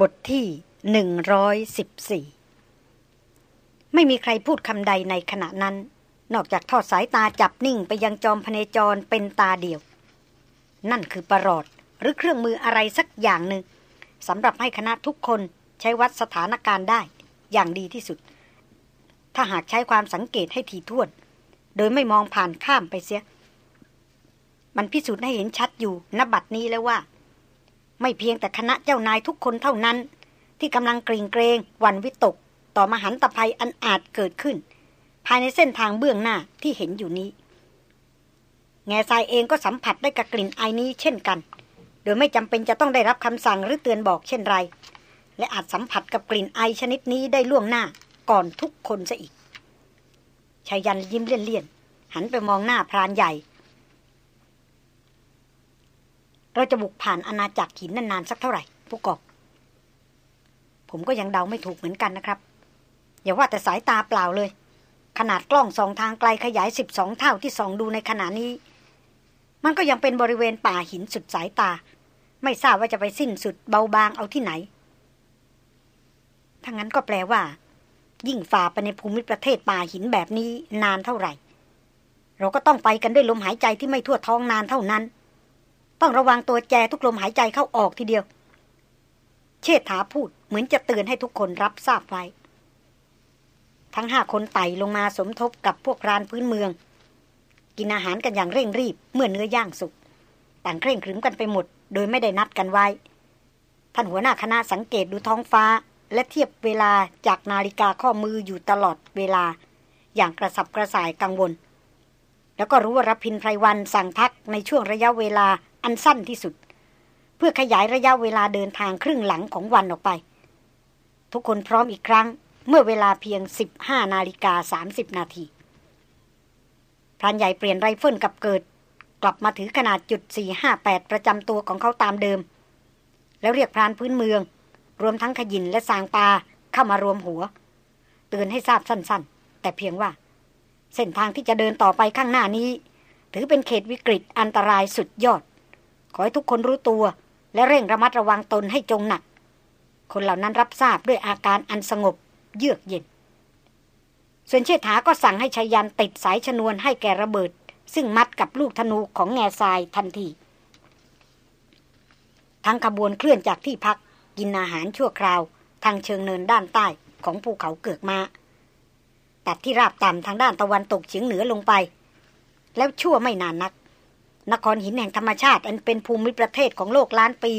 บทที่หนึ่งร้อยสิบสี่ไม่มีใครพูดคำใดในขณะนั้น นอกจากทอดสายตาจับนิ่งไปยังจอมพเนจรเป็นตาเดียว นั่นคือประหลอดหรือเครื่องมืออะไรสักอย่างหนึ่งสำหรับให้คณะทุกคนใช้วัดสถานการณ์ได้ อย่างดีที่สุด ถ้าหากใช้ความสังเกตให้ถี่ถ้วน โดยไม่มองผ่านข้ามไปเสีย มันพิสูจน์ให้เห็นชัดอยู่ณบัดนี้แล้วว่า ไม่เพียงแต่คณะเจ้านายทุกคนเท่านั้น ที่กำลังกรีงเกรงวันวิตก ต่อมหันตภัยอันอาจเกิดขึ้น ภายในเส้นทางเบื้องหน้าที่เห็นอยู่นี้ แง่ทรายเองก็สัมผัสได้กับกลิ่นไอนี้เช่นกัน โดยไม่จำเป็นจะต้องได้รับคำสั่งหรือเตือนบอกเช่นไร และอาจสัมผัสกับกลิ่นไอชนิดนี้ได้ล่วงหน้าก่อนทุกคนซะอีกชายันยิ้มเลี่ยนๆหันไปมองหน้าพรานใหญ่ เราจะบุกผ่านอาณาจักรหินนานๆสักเท่าไหร่ผู้กองผมก็ยังเดาไม่ถูกเหมือนกันนะครับ อย่าว่าแต่สายตาเปล่าเลย ขนาดกล้องสองทางไกลขยายสิบสองเท่าที่ส่องดูในขณะนี้ มันก็ยังเป็นบริเวณป่าหินสุดสายตา ไม่ทราบว่าจะไปสิ้นสุดเบาบางเอาที่ไหนถ้างั้นก็แปลว่า ยิ่งฝ่าไปในภูมิประเทศป่าหินแบบนี้นานเท่าไหร่ เราก็ต้องไปกันด้วยลมหายใจที่ไม่ทั่วท้องนานเท่านั้น ต้องระวังตัวแจทุกลมหายใจเข้าออกทีเดียว เชษฐาพูดเหมือนจะเตือนให้ทุกคนรับทราบไว้ ทั้งห้าคนไต่ลงมาสมทบกับพวกรานพื้นเมือง กินอาหารกันอย่างเร่งรีบเมื่อเนื้อย่างสุก ต่างเคร่งครึมกันไปหมด โดยไม่ได้นัดกันไว้ ท่านหัวหน้าคณะสังเกตดูท้องฟ้า และเทียบเวลาจากนาฬิกาข้อมืออยู่ตลอดเวลา อย่างกระสับกระส่ายกังวล แล้วก็รู้ว่ารพินไพรวันสั่งพักในช่วงระยะเวลา อันสั้นที่สุด เพื่อขยายระยะเวลาเดินทางครึ่งหลังของวันออกไป ทุกคนพร้อมอีกครั้งเมื่อเวลาเพียง 15 นาฬิกา 30 นาทีพรานใหญ่เปลี่ยนไรเฟิลกับเกิด กลับมาถือขนาดจุด458 ประจำตัวของเขาตามเดิม แล้วเรียกพรานพื้นเมือง รวมทั้งขยินและสางปาเข้ามารวมหัว เตือนให้ทราบสั้นๆ แต่เพียงว่า เส้นทางที่จะเดินต่อไปข้างหน้านี้ ถือเป็นเขตวิกฤตอันตรายสุดยอด ขอให้ทุกคนรู้ตัว และเร่งระมัดระวังตนให้จงหนัก คนเหล่านั้นรับทราบด้วยอาการอันสงบเยือกเย็น ส่วนเชษฐาก็สั่งให้ชายันติดสายชนวนให้แกระเบิด ซึ่งมัดกับลูกธนูของแง่ทรายทันที ทั้งขบวนเคลื่อนจากที่พักกินอาหารชั่วคราว ทางเชิงเนินด้านใต้ของภูเขาเกือกมาตัดที่ราบต่ำทางด้านตะวันตกเฉียงเหนือลงไป แล้วชั่วไม่นานนัก นครหินแห่งธรรมชาติอันเป็นภูมิประเทศของโลกล้านปี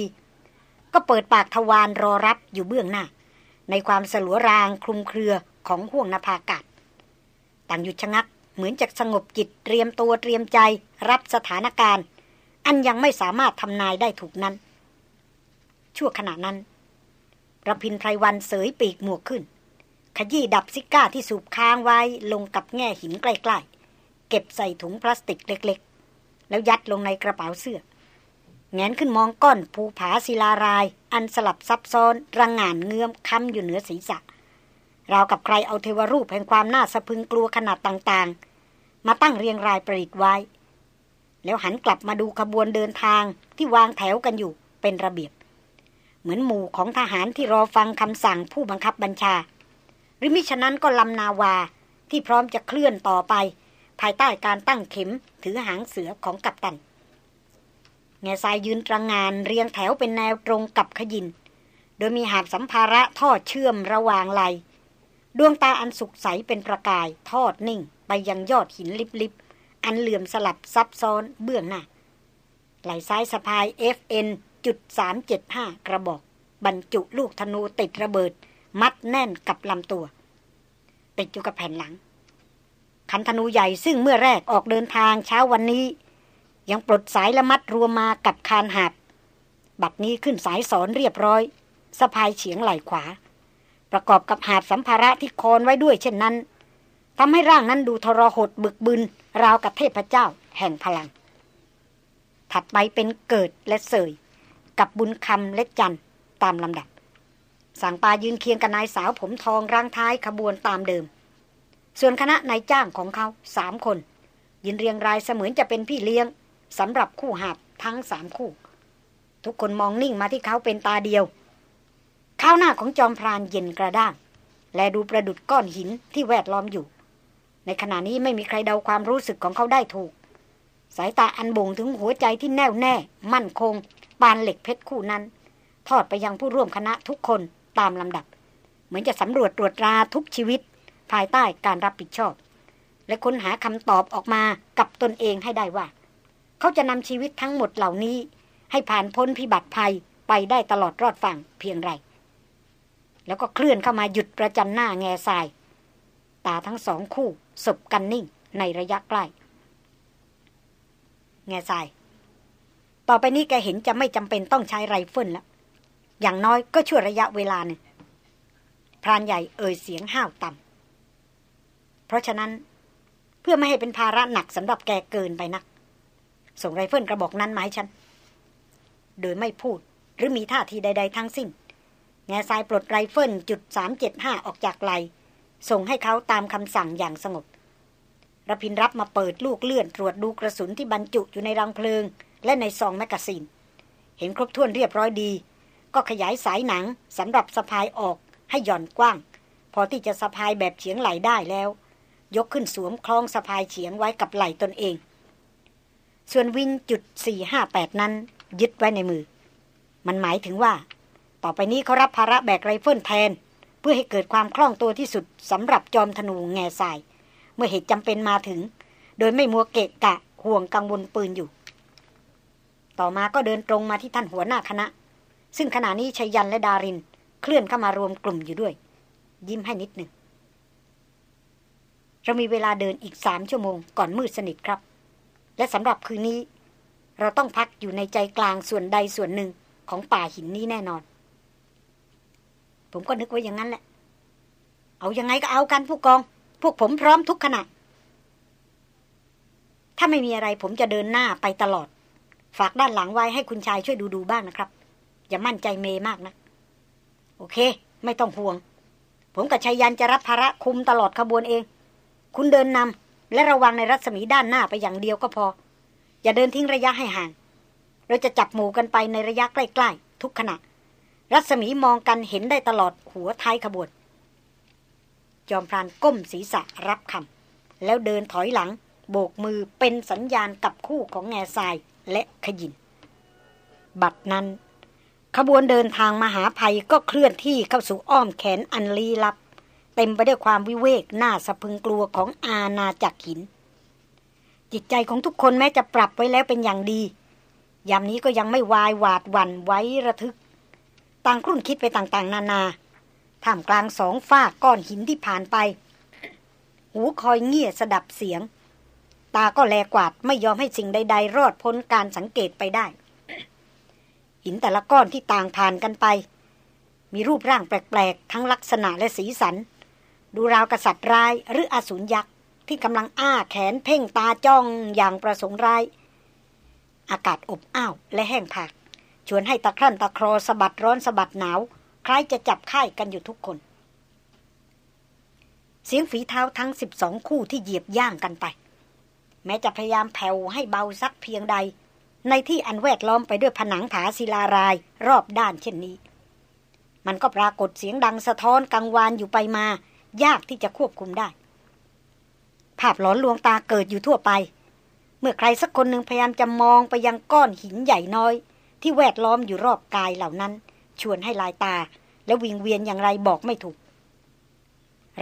ก็เปิดปากทวารรอรับอยู่เบื้องหน้า ในความสลัวรางคลุมเครือของห่วงนภากาศต่างหยุดชะงักเหมือนจะสงบจิตเตรียมตัวเตรียมใจรับสถานการณ์ อันยังไม่สามารถทำนายได้ถูกนั้น ชั่วขณะนั้นระพินไพรวันเสยปีกหมวกขึ้น ขยี้ดับซิก้าที่สูบค้างไว้ลงกับแง่หินใกล้ ๆ เก็บใส่ถุงพลาสติกเล็ก แล้วยัดลงในกระเป๋าเสื้อแงนขึ้นมองก้อนภูผาศิลาราย อันสลับซับซ้อนระงงานเงื้อมค้ำอยู่เหนือศีรษะราวกับใครเอาเทวรูปแห่งความน่าสะพึงกลัวขนาดต่างๆ มาตั้งเรียงรายประดิษฐ์ไว้ แล้วหันกลับมาดูขบวนเดินทางที่วางแถวกันอยู่เป็นระเบียบ เหมือนหมู่ของทหารที่รอฟังคำสั่งผู้บังคับบัญชา หรือมิฉะนั้นก็ลำนาวาที่พร้อมจะเคลื่อนต่อไป ภายใต้การตั้งเข็มถือหางเสือของกัปตัน แง่ทรายยืนตระงงานเรียงแถวเป็นแนวตรงกับขยิน โดยมีหาบสัมภาระทอดเชื่อมระหว่างไหลดวงตาอันสุกใสเป็นประกายทอดนิ่ง ไปยังยอดหินลิบๆ อันเหลื่อมสลับซับซ้อนเบื้องหน้า ไหลซ้ายสะพาย FN จุด375 กระบอก บรรจุลูกธนูติดระเบิด มัดแน่นกับลำตัว ติดอยู่กับแผ่นหลัง ขันธนูใหญ่ซึ่งเมื่อแรกออกเดินทางเช้าวันนี้ ยังปลดสายละมัดรวมมากับคานหาบบัดนี้ขึ้นสายสอนเรียบร้อยสะพายเฉียงไหล่ขวา ประกอบกับหาบสัมภาระที่คอนไว้ด้วยเช่นนั้นทำให้ร่างนั้นดูทรหดบึกบึน ราวกับเทพเจ้าแห่งพลัง ถัดไปเป็นเกิดและเสย กับบุญคำและจันตามลำดับ สั่งปายืนเคียงกับนายสาวผมทองร่างท้ายขบวนตามเดิม ส่วนคณะนายจ้างของเขาสามคนยินเรียงรายเสมือนจะเป็นพี่เลี้ยงสำหรับคู่หาบทั้งสามคู่ ทุกคนมองนิ่งมาที่เขาเป็นตาเดียว ข้าวหน้าของจอมพรานเย็นกระด้าง และดูประดุดก้อนหินที่แวดล้อมอยู่ ในขณะนี้ไม่มีใครเดาความรู้สึกของเขาได้ถูก สายตาอันบ่งถึงหัวใจที่แน่วแน่ มั่นคง ปานเหล็กเพชรคู่นั้น ทอดไปยังผู้ร่วมคณะทุกคนตามลำดับ เหมือนจะสำรวจตรวจราทุกชีวิต ภายใต้การรับผิดชอบ และค้นหาคำตอบออกมากับตนเองให้ได้ว่า เขาจะนำชีวิตทั้งหมดเหล่านี้ ให้ผ่านพ้นพิบัติภัยไปได้ตลอดรอดฝั่งเพียงไร แล้วก็เคลื่อนเข้ามาหยุดประจันหน้าแง่ทราย ตาทั้งสองคู่สบกันนิ่งในระยะใกล้ แง่ทราย ต่อไปนี้แกเห็นจะไม่จำเป็นต้องใช้ไรเฟิลแล้ว อย่างน้อยก็ช่วยระยะเวลาหนึ่งพรานใหญ่เอ่ยเสียงห้าวต่ำ เพราะฉะนั้นเพื่อไม่ให้เป็นภาระหนักสำหรับแกเกินไปนัก ส่งไรเฟิลกระบอกนั้นมาให้ฉัน โดยไม่พูดหรือมีท่าทีใด ๆ ทั้งสิ้น แง่ทรายปลดไรเฟิลจุดสามเจ็ดห้าออกจากไหล่ส่งให้เขาตามคำสั่งอย่างสงบรพินรับมาเปิดลูกเลื่อนตรวจดูกระสุนที่บรรจุอยู่ในรังเพลิง และในซองแมกกาซีน เห็นครบถ้วนเรียบร้อยดี ก็ขยายสายหนังสำหรับสะพายออกให้หย่อนกว้าง พอที่จะสะพายแบบเฉียงไหล่ได้แล้ว ยกขึ้นสวมคล้องสะพายเฉียงไว้กับไหล่ตนเอง ส่วนวินจุดสี่ห้าแปดนั้น ยึดไว้ในมือ มันหมายถึงว่า ต่อไปนี้เขารับภาระแบกไรเฟิลแทน เพื่อให้เกิดความคล่องตัวที่สุดสำหรับจอมธนูแง่ทราย เมื่อเหตุจำเป็นมาถึง โดยไม่มัวเกะกะห่วงกังวลปืนอยู่ ต่อมาก็เดินตรงมาที่ท่านหัวหน้าคณะ ซึ่งขณะนี้ชัยยันและดาริน เคลื่อนเข้ามารวมกลุ่มอยู่ด้วย ยิ้มให้นิดหนึ่ง เรามีเวลาเดินอีกสามชั่วโมงก่อนมืดสนิทครับ และสำหรับคืนนี้ เราต้องพักอยู่ในใจกลางส่วนใดส่วนหนึ่งของป่าหินนี้แน่นอน ผมก็นึกไว้อย่างนั้นแหละ เอายังไงก็เอากันผู้กอง พวกผมพร้อมทุกขณะ ถ้าไม่มีอะไรผมจะเดินหน้าไปตลอด ฝากด้านหลังไว้ให้คุณชายช่วยดูดูบ้างนะครับ อย่ามั่นใจเมมากนะ โอเค ไม่ต้องห่วง ผมกับชายยันจะรับภาระคุมตลอดขบวนเอง คุณเดินนำและระวังในรัศมีด้านหน้าไปอย่างเดียวก็พอ อย่าเดินทิ้งระยะให้ห่าง เราจะจับหมู่กันไปในระยะใกล้ ๆ ทุกขณะ รัศมีมองกันเห็นได้ตลอดหัวท้ายขบวน จอมพรานก้มศีรษะรับคำแล้วเดินถอยหลัง โบกมือเป็นสัญญาณกับคู่ของแง่ทรายและขยิน บัดนั้น ขบวนเดินทางมหาภัยก็เคลื่อนที่เข้าสู่อ้อมแขนอันลีลับ เต็มไปด้วยความวิเวกน่าสะพึงกลัวของอาณาจักรหิน จิตใจของทุกคนแม้จะปรับไว้แล้วเป็นอย่างดี ยามนี้ก็ยังไม่วายหวาดหวั่นไว้ระทึก ต่างครุ่นคิดไปต่างๆ นานาท่ามกลางสองฝ้าก้อนหินที่ผ่านไป หูคอยเงี่ยสดับเสียง ตาก็แลกวาดไม่ยอมให้สิ่งใด ๆ รอดพ้นการสังเกตไปได้ หินแต่ละก้อนที่ต่างผ่านกันไป มีรูปร่างแปลก ๆ ทั้งลักษณะและสีสัน ดูราวกษัตริย์ร้ายหรืออสูรยักษ์ที่กำลังอ้าแขนเพ่งตาจ้องอย่างประสงค์ร้าย อากาศอบอ้าวและแห้งผาก ชวนให้ตะครั่นตะครอสะบัดร้อนสะบัดหนาว คล้ายจะจับไข้กันอยู่ทุกคน เสียงฝีเท้าทั้งสิบสองคู่ที่เหยียบย่างกันไป แม้จะพยายามแผ่วให้เบาสักเพียงใด ในที่อันแวดล้อมไปด้วยผนังผาศิลารายรอบด้านเช่นนี้ มันก็ปรากฏเสียงดังสะท้อนกังวานอยู่ไปมา ยากที่จะควบคุมได้ ภาพหลอนลวงตาเกิดอยู่ทั่วไป เมื่อใครสักคนหนึ่งพยายามจะมองไปยังก้อนหินใหญ่น้อย ที่แวดล้อมอยู่รอบกายเหล่านั้น ชวนให้ลายตา และวิงเวียนอย่างไรบอกไม่ถูก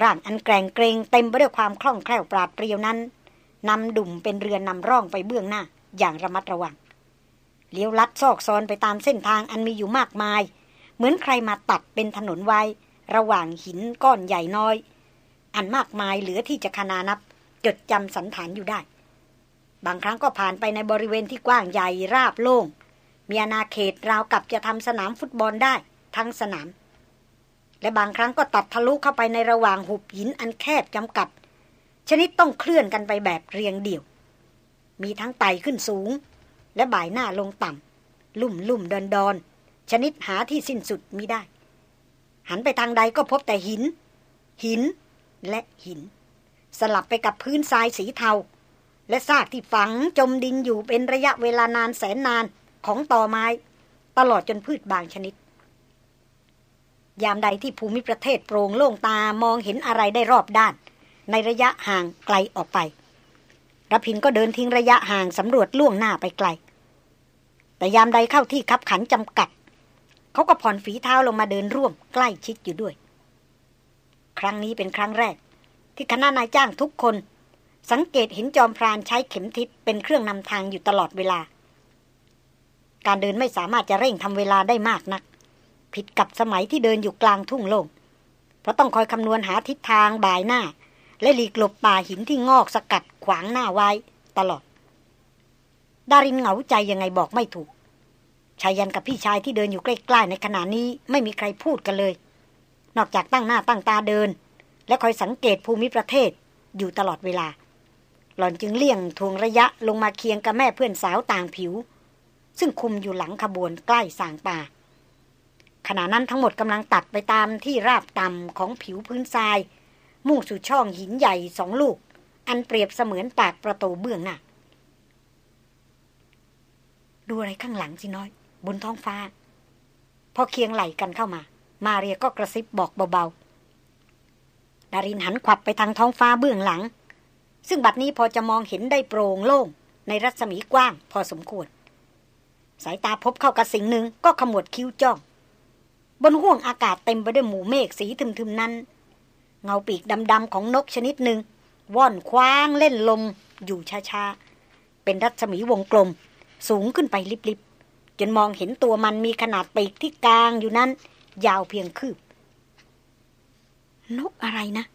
ร่างอันแกร่งเกรงเต็มไปด้วยความคล่องแคล่วปราดเปรียวนั้นนำดุ่มเป็นเรือนนำร่องไปเบื้องหน้า อย่างระมัดระวังเลี้ยวลัดซอกซอนไปตามเส้นทางอันมีอยู่มากมาย เหมือนใครมาตัดเป็นถนนไว้ ระหว่างหินก้อนใหญ่น้อย อันมากมายเหลือที่จะคนานับ จดจำสันฐานอยู่ได้ บางครั้งก็ผ่านไปในบริเวณที่กว้างใหญ่ราบโล่ง มีอาณาเขตราวกับจะทำสนามฟุตบอลได้ทั้งสนาม และบางครั้งก็ตัดทะลุเข้าไปในระหว่างหุบหินอันแคบจำกัด ชนิดต้องเคลื่อนกันไปแบบเรียงเดี่ยว มีทั้งไต่ขึ้นสูง และบ่ายหน้าลงต่ำลุ่มลุ่มดอนดอนชนิดหาที่สิ้นสุดมิได้ หันไปทางใดก็พบแต่หิน หินและหิน สลับไปกับพื้นทรายสีเทา และซากที่ฝังจมดินอยู่เป็นระยะเวลานานแสนนานของตอไม้ ตลอดจนพืชบางชนิด ยามใดที่ภูมิประเทศโปร่งโล่งตามองเห็นอะไรได้รอบด้าน ในระยะห่างไกลออกไปรพินก็เดินทิ้งระยะห่างสำรวจล่วงหน้าไปไกล แต่ยามใดเข้าที่คับขันจำกัด เขาก็ผ่อนฝีเท้าลงมาเดินร่วมใกล้ชิดอยู่ด้วย ครั้งนี้เป็นครั้งแรก ที่คณะนายจ้างทุกคน สังเกตเห็นจอมพรานใช้เข็มทิศเป็นเครื่องนำทางอยู่ตลอดเวลา การเดินไม่สามารถจะเร่งทำเวลาได้มากนัก ผิดกับสมัยที่เดินอยู่กลางทุ่งโล่งเพราะต้องคอยคำนวณหาทิศทางบ่ายหน้า และหลีกหลบป่าหินที่งอกสกัดขวางหน้าไว้ตลอดดารินเหงาใจยังไงบอกไม่ถูก ชายันกับพี่ชายที่เดินอยู่ใกล้ ๆ ในขณะนี้ไม่มีใครพูดกันเลย นอกจากตั้งหน้าตั้งตาเดิน และคอยสังเกตภูมิประเทศอยู่ตลอดเวลา หล่อนจึงเลี่ยงทวงระยะลงมาเคียงกับแม่เพื่อนสาวต่างผิว ซึ่งคุมอยู่หลังขบวนใกล้สางป่า ขณะนั้นทั้งหมดกำลังตัดไปตามที่ราบต่ำของผิวพื้นทราย มุ่งสู่ช่องหินใหญ่สองลูก อันเปรียบเสมือนปากประตูเบื้องหน้าดูอะไรข้างหลังสิน้อย บนท้องฟ้า พอเคียงไหลกันเข้ามา มาเรียก็กระซิบบอกเบาๆดารินหันขวับไปทางท้องฟ้าเบื้องหลัง ซึ่งบัดนี้พอจะมองเห็นได้โปร่งโล่ง ในรัศมีกว้างพอสมควร สายตาพบเข้ากับสิ่งหนึ่งก็ขมวดคิ้วจ้อง บนห่วงอากาศเต็มไปด้วยหมู่เมฆสีทึมๆนั้น เงาปีกดำๆของนกชนิดหนึ่งว่อนคว้างเล่นลมอยู่ช้าๆ เป็นรัศมีวงกลม สูงขึ้นไปลิบๆ จนมองเห็นตัวมันมีขนาดปีกที่กลางอยู่นั้น ยาวเพียงคืบ นกอะไรนะ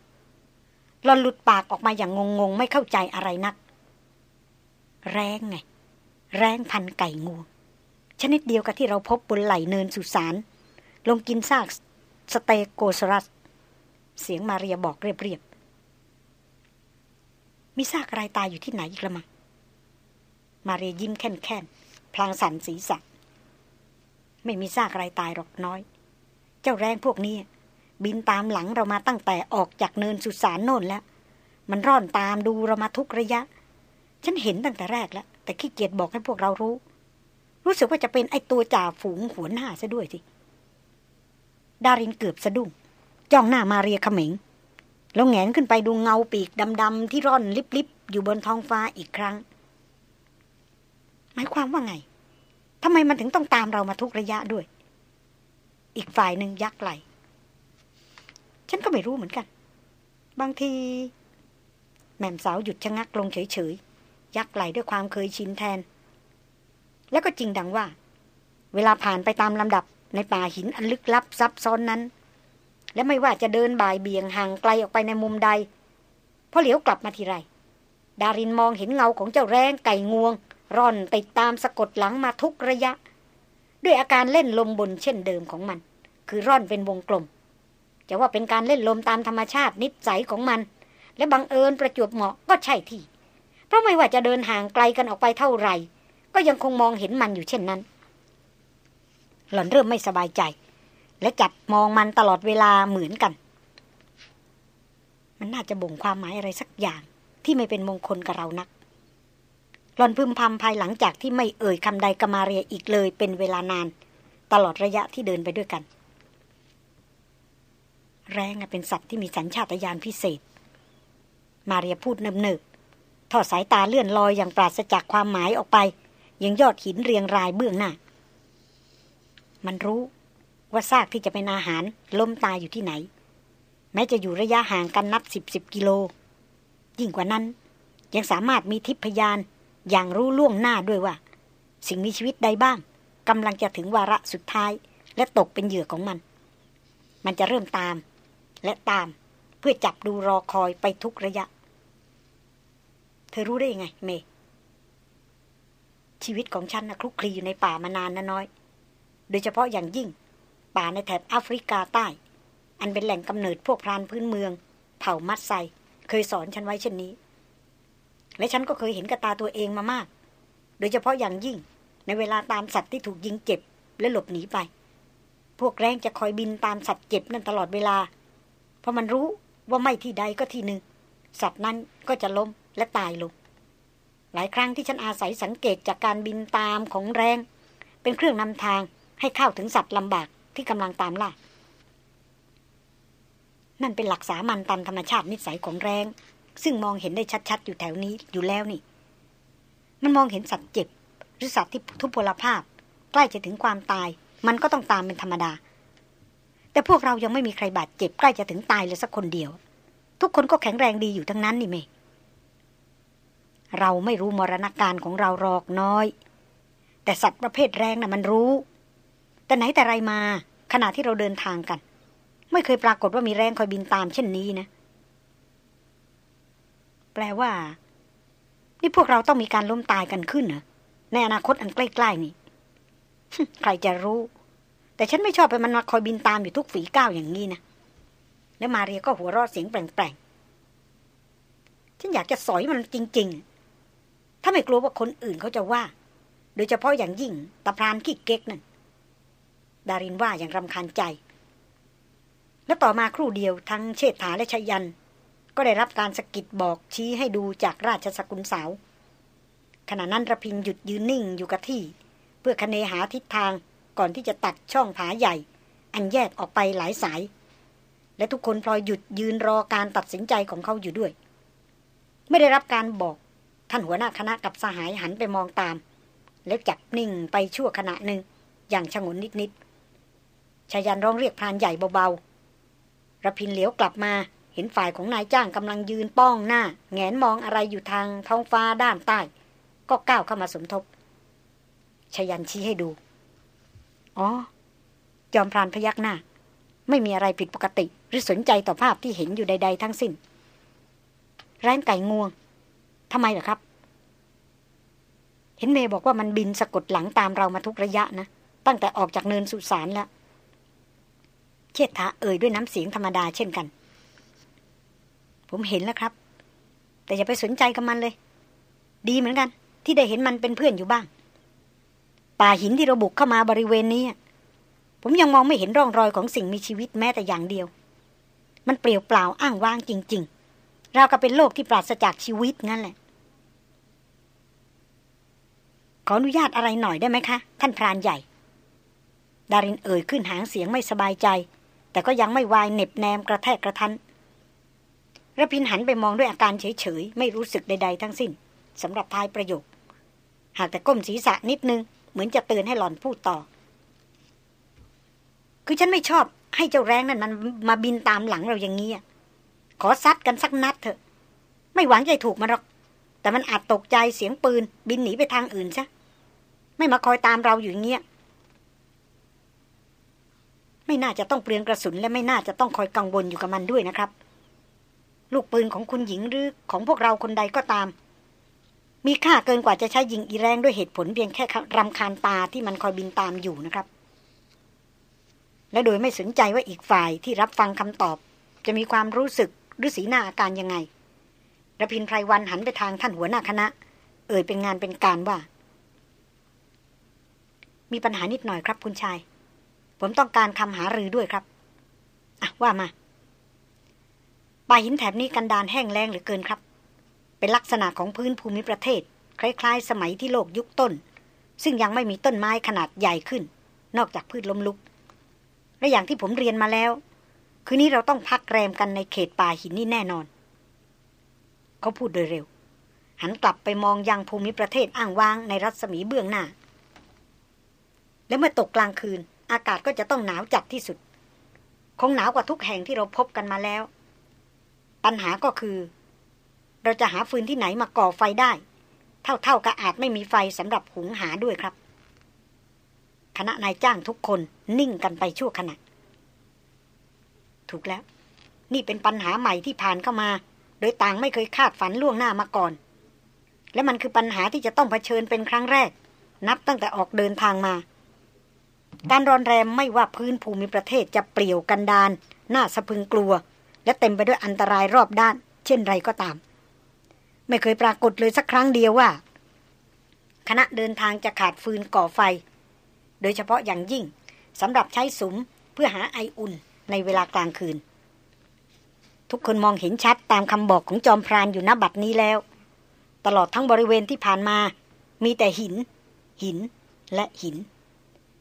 หลอนหลุดปากออกมาอย่างงงๆ ไม่เข้าใจอะไรนัก แรงไง แรงพันไก่งูชนิดเดียวกับที่เราพบบนไหลเนินสุสานลงกินซากสเตโกสรัส เสียงมาเรียบอกเรียบๆ มีซากอะไรตายอยู่ที่ไหนอีกละมังมาเรียยิ้มแค่นๆ พลางสันสีสัน ไม่มีซากอะไรตายหรอกน้อย เจ้าแรงพวกนี้ บินตามหลังเรามาตั้งแต่ออกจากเนินสุสานโน่นแล้ว มันร่อนตามดูเรามาทุกระยะ ฉันเห็นตั้งแต่แรกแล้ว แต่ขี้เกียจบอกให้พวกเรารู้ รู้สึกว่าจะเป็นไอตัวจ่าฝูงหัวหน้าซะด้วยสิดารินเกือบสะดุ้งจ้องหน้ามาเรียเขมงแล้วแงนขึ้นไปดูเงาปีกดำๆที่ร่อนลิบๆอยู่บนท้องฟ้าอีกครั้ง หมายความว่าไง ทำไมมันถึงต้องตามเรามาทุกระยะด้วย อีกฝ่ายหนึ่งยักไหล ฉันก็ไม่รู้เหมือนกัน บางที แม่มสาวหยุดชะงักลงเฉยๆ ยักไหลด้วยความเคยชินแทน แล้วก็จริงดังว่า เวลาผ่านไปตามลำดับในป่าหินอันลึกลับซับซ้อนนั้น และไม่ว่าจะเดินบ่ายเบี่ยงห่างไกลออกไปในมุมใดพอเหลียวกลับมาทีไร ดารินมองเห็นเงาของเจ้าแรงไก่งวง ร่อนติดตามสะกดหลังมาทุกระยะ ด้วยอาการเล่นลมบนเช่นเดิมของมัน คือร่อนเป็นวงกลม จะว่าเป็นการเล่นลมตามธรรมชาตินิสัยของมัน และบังเอิญประจวบเหมาะก็ใช่ที่ เพราะไม่ว่าจะเดินห่างไกลกันออกไปเท่าไหร่ ก็ยังคงมองเห็นมันอยู่เช่นนั้น หล่อนเริ่มไม่สบายใจ และจับมองมันตลอดเวลาเหมือนกัน มันน่าจะบ่งความหมายอะไรสักอย่างที่ไม่เป็นมงคลกับเรานัก หล่อนพึมพำภายหลังจากที่ไม่เอ่ยคำใดกมาเรียอีกเลยเป็นเวลานาน ตลอดระยะที่เดินไปด้วยกัน แรงเป็นสัตว์ที่มีสัญชาตญาณพิเศษ มาเรียพูดเนิบๆทอดสายตาเลื่อนลอยอย่างปราศจากความหมายออกไป ยังยอดหินเรียงรายเบื้องหน้า มันรู้ว่าซากที่จะเป็นอาหารล้มตายอยู่ที่ไหน แม้จะอยู่ระยะห่างกันนับสิบสิบกิโล ยิ่งกว่านั้น ยังสามารถมีทิพยาน อย่างรู้ล่วงหน้าด้วยว่า สิ่งมีชีวิตใดบ้างกำลังจะถึงวาระสุดท้าย และตกเป็นเหยื่อของมัน มันจะเริ่มตาม และตามเพื่อจับดูรอคอยไปทุกระยะ เธอรู้ได้ยังไง เม ชีวิตของฉันนะคลุกคลีอยู่ในป่ามานานนะน้อย โดยเฉพาะอย่างยิ่ง ป่าในแถบแอฟริกาใต้ อันเป็นแหล่งกำเนิดพวกพรานพื้นเมือง เผ่ามัดไซเคยสอนฉันไว้เช่นนี้ และฉันก็เคยเห็นกับตาตัวเองมามาก โดยเฉพาะอย่างยิ่ง ในเวลาตามสัตว์ที่ถูกยิงเจ็บ และหลบหนีไป พวกแรงจะคอยบินตามสัตว์เจ็บนั่นตลอดเวลา เพราะมันรู้ว่าไม่ที่ใดก็ที่หนึ่ง สัตว์นั้นก็จะล้มและตายลง หลายครั้งที่ฉันอาศัยสังเกตจากการบินตามของแรง เป็นเครื่องนำทางให้เข้าถึงสัตว์ลำบากที่กำลังตามล่านั่นเป็นหลักสามัญตามธรรมชาตินิสัยของแรง ซึ่งมองเห็นได้ชัดๆ อยู่แถวนี้อยู่แล้วนี่ มันมองเห็นสัตว์เจ็บ หรือสัตว์ที่ทุพพลภาพ ใกล้จะถึงความตาย มันก็ต้องตามเป็นธรรมดา แต่พวกเรายังไม่มีใครบาดเจ็บใกล้จะถึงตายเลยสักคนเดียว ทุกคนก็แข็งแรงดีอยู่ทั้งนั้นนี่เมเราไม่รู้มรณาการของเราหรอกน้อย แต่สัตว์ประเภทแรงนะ่ะมันรู้ แต่ไหนแต่ไรมาขณะที่เราเดินทางกัน ไม่เคยปรากฏว่ามีแรงคอยบินตามเช่นนี้นะ แปลว่า นี่พวกเราต้องมีการล้มตายกันขึ้นเหรอในอนาคตอันใกล้ๆนี่ใครจะรู้ แต่ฉันไม่ชอบไปมันมาคอยบินตามอยู่ทุกฝีก้าวอย่างนี้นะแล้วมาเรียก็หัวเราะเสียงแปลงๆฉันอยากจะสอยมันจริง ๆ ถ้าไม่กลัวว่าคนอื่นเขาจะว่า โดยเฉพาะอย่างยิ่งตะพรานขี้เก๊กนั่นดารินว่าอย่างรำคาญใจ แล้วต่อมาครู่เดียวทั้งเชษฐาและชยัน ก็ได้รับการสกิดบอกชี้ให้ดูจากราชสกุลสาว ขณะนั้นระพินหยุดยืนนิ่งอยู่กับที่ เพื่อคเนหาทิศทางก่อนที่จะตัดช่องผาใหญ่ อันแยกออกไปหลายสาย และทุกคนพลอยหยุดยืนรอการตัดสินใจของเขาอยู่ด้วย ไม่ได้รับการบอกท่านหัวหน้าคณะกับสหายหันไปมองตาม แล้วจับนิ่งไปชั่วขณะหนึ่งอย่างชงนนิดๆชายันร้องเรียกพรานใหญ่เบาๆระพินเหลียวกลับมา เห็นฝ่ายของนายจ้างกำลังยืนป้องหน้า แงนมองอะไรอยู่ทางท้องฟ้าด้านใต้ ก็ก้าวเข้ามาสมทบชยันชี้ให้ดู อ๋อ จอมพรานพยักหน้า ไม่มีอะไรผิดปกติ หรือสนใจต่อภาพที่เห็นอยู่ใด ๆ ทั้งสิ้น แร้นไก่งวงทำไมเหรอครับ เห็นเมย์บอกว่ามันบินสะกดหลังตามเรามาทุกระยะนะ ตั้งแต่ออกจากเนินสุสานแล้ว เชิดาเอ่ยด้วยน้ำเสียงธรรมดาเช่นกัน ผมเห็นแล้วครับ แต่อย่าไปสนใจกับมันเลย ดีเหมือนกัน ที่ได้เห็นมันเป็นเพื่อนอยู่บ้าง ป่าหินที่เราบุกเข้ามาบริเวณนี้ ผมยังมองไม่เห็นร่องรอยของสิ่งมีชีวิตแม้แต่อย่างเดียว มันเปลี่ยวเปล่าอ้างว้างจริง ๆ เราก็เป็นโลกที่ปราศจากชีวิตงั้นแหละ ขออนุญาตอะไรหน่อยได้ไหมคะ ท่านพรานใหญ่ ดารินเอ่ยขึ้นหางเสียงไม่สบายใจ แต่ก็ยังไม่วายเน็บแนมกระแทกกระทัน ระพินหันไปมองด้วยอาการเฉยๆ ไม่รู้สึกใดๆทั้งสิ้นสำหรับทายประโยค หากแต่ก้มศีรษะนิดนึง เหมือนจะเตือนให้หล่อนพูดต่อ คือฉันไม่ชอบให้เจ้าแรงนั่นมันมาบินตามหลังเราอย่างนี้ขอซัดกันสักนัดเถอะ ไม่หวังใจถูกมันหรอก แต่มันอาจตกใจเสียงปืน บินหนีไปทางอื่นซะไม่มาคอยตามเราอยู่อย่างเงี้ยไม่น่าจะต้องเปลืองกระสุนและไม่น่าจะต้องคอยกังวลอยู่กับมันด้วยนะครับ ลูกปืนของคุณหญิงหรือของพวกเราคนใดก็ตาม มีค่าเกินกว่าจะใช้ยิงอีแรงด้วยเหตุผลเพียงแค่รำคาญตาที่มันคอยบินตามอยู่นะครับ และโดยไม่สนใจว่าอีกฝ่ายที่รับฟังคำตอบ จะมีความรู้สึกหรือสีหน้าอาการยังไงระพินไพรวันหันไปทางท่านหัวหน้าคณะ เอ่ยเป็นงานเป็นการว่า มีปัญหานิดหน่อยครับคุณชาย ผมต้องการคำหารือด้วยครับ อะว่ามา ป่าหินแถบนี้กันดานแห้งแล้งหรือเกินครับ เป็นลักษณะของพื้นภูมิประเทศ คล้ายๆ สมัยที่โลกยุคต้น ซึ่งยังไม่มีต้นไม้ขนาดใหญ่ขึ้น นอกจากพืชล้มลุก และอย่างที่ผมเรียนมาแล้ว คืนนี้เราต้องพักแรมกันในเขตป่าหินนี่แน่นอน เขาพูดโดยเร็ว หันกลับไปมองยังภูมิประเทศอ้างว้างในรัศมีเบื้องหน้า และเมื่อตกกลางคืน อากาศก็จะต้องหนาวจัดที่สุด คงหนาวกว่าทุกแห่งที่เราพบกันมาแล้ว ปัญหาก็คือ เราจะหาฟืนที่ไหนมาก่อไฟได้ เท่าๆกับอาจไม่มีไฟสำหรับหุงหาด้วยครับ คณะนายจ้างทุกคนนิ่งกันไปชั่วขณะ ถูกแล้ว นี่เป็นปัญหาใหม่ที่ผ่านเข้ามา โดยต่างไม่เคยคาดฝันล่วงหน้ามาก่อน และมันคือปัญหาที่จะต้องเผชิญเป็นครั้งแรก นับตั้งแต่ออกเดินทางมาการรอนแรมไม่ว่าพื้นภูมิประเทศจะเปลี่ยวกันดานน่าสะพึงกลัว และเต็มไปด้วยอันตรายรอบด้าน เช่นไรก็ตาม ไม่เคยปรากฏเลยสักครั้งเดียวว่า คณะเดินทางจะขาดฟืนก่อไฟ โดยเฉพาะอย่างยิ่งสำหรับใช้สุมเพื่อหาไออุ่นในเวลากลางคืน ทุกคนมองเห็นชัดตามคำบอกของจอมพรานอยู่ณบัดนี้แล้ว ตลอดทั้งบริเวณที่ผ่านมา มีแต่หิน หินและหิน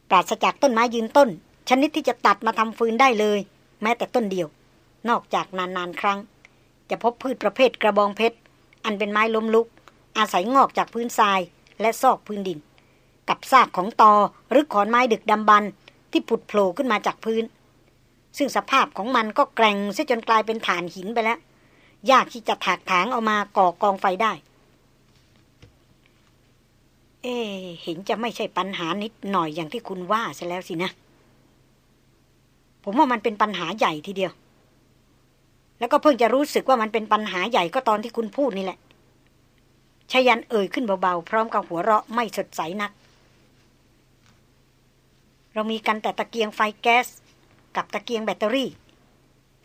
ปราศจากต้นไม้ยืนต้น ชนิดที่จะตัดมาทำฟืนได้เลย แม้แต่ต้นเดียว นอกจากนานๆครั้ง จะพบพืชประเภทกระบองเพชร อันเป็นไม้ล้มลุก อาศัยงอกจากพื้นทรายและซอกพื้นดิน กับซากของตอหรือขอนไม้ดึกดำบรรที่ผุดโผล่ขึ้นมาจากพื้น ซึ่งสภาพของมันก็แกร่งซะจนกลายเป็นฐานหินไปแล้ว ยากที่จะถากถางเอามาก่อกองไฟได้ เอ๊เห็นจะไม่ใช่ปัญหานิดหน่อยอย่างที่คุณว่าซะแล้วสินะผมว่ามันเป็นปัญหาใหญ่ทีเดียว แล้วก็เพิ่งจะรู้สึกว่ามันเป็นปัญหาใหญ่ก็ตอนที่คุณพูดนี่แหละชายันเอ่ยขึ้นเบาๆ พร้อมกับหัวเราะไม่สดใสนัก เรามีกันแต่ตะเกียงไฟแก๊ส กับตะเกียงแบตเตอรี่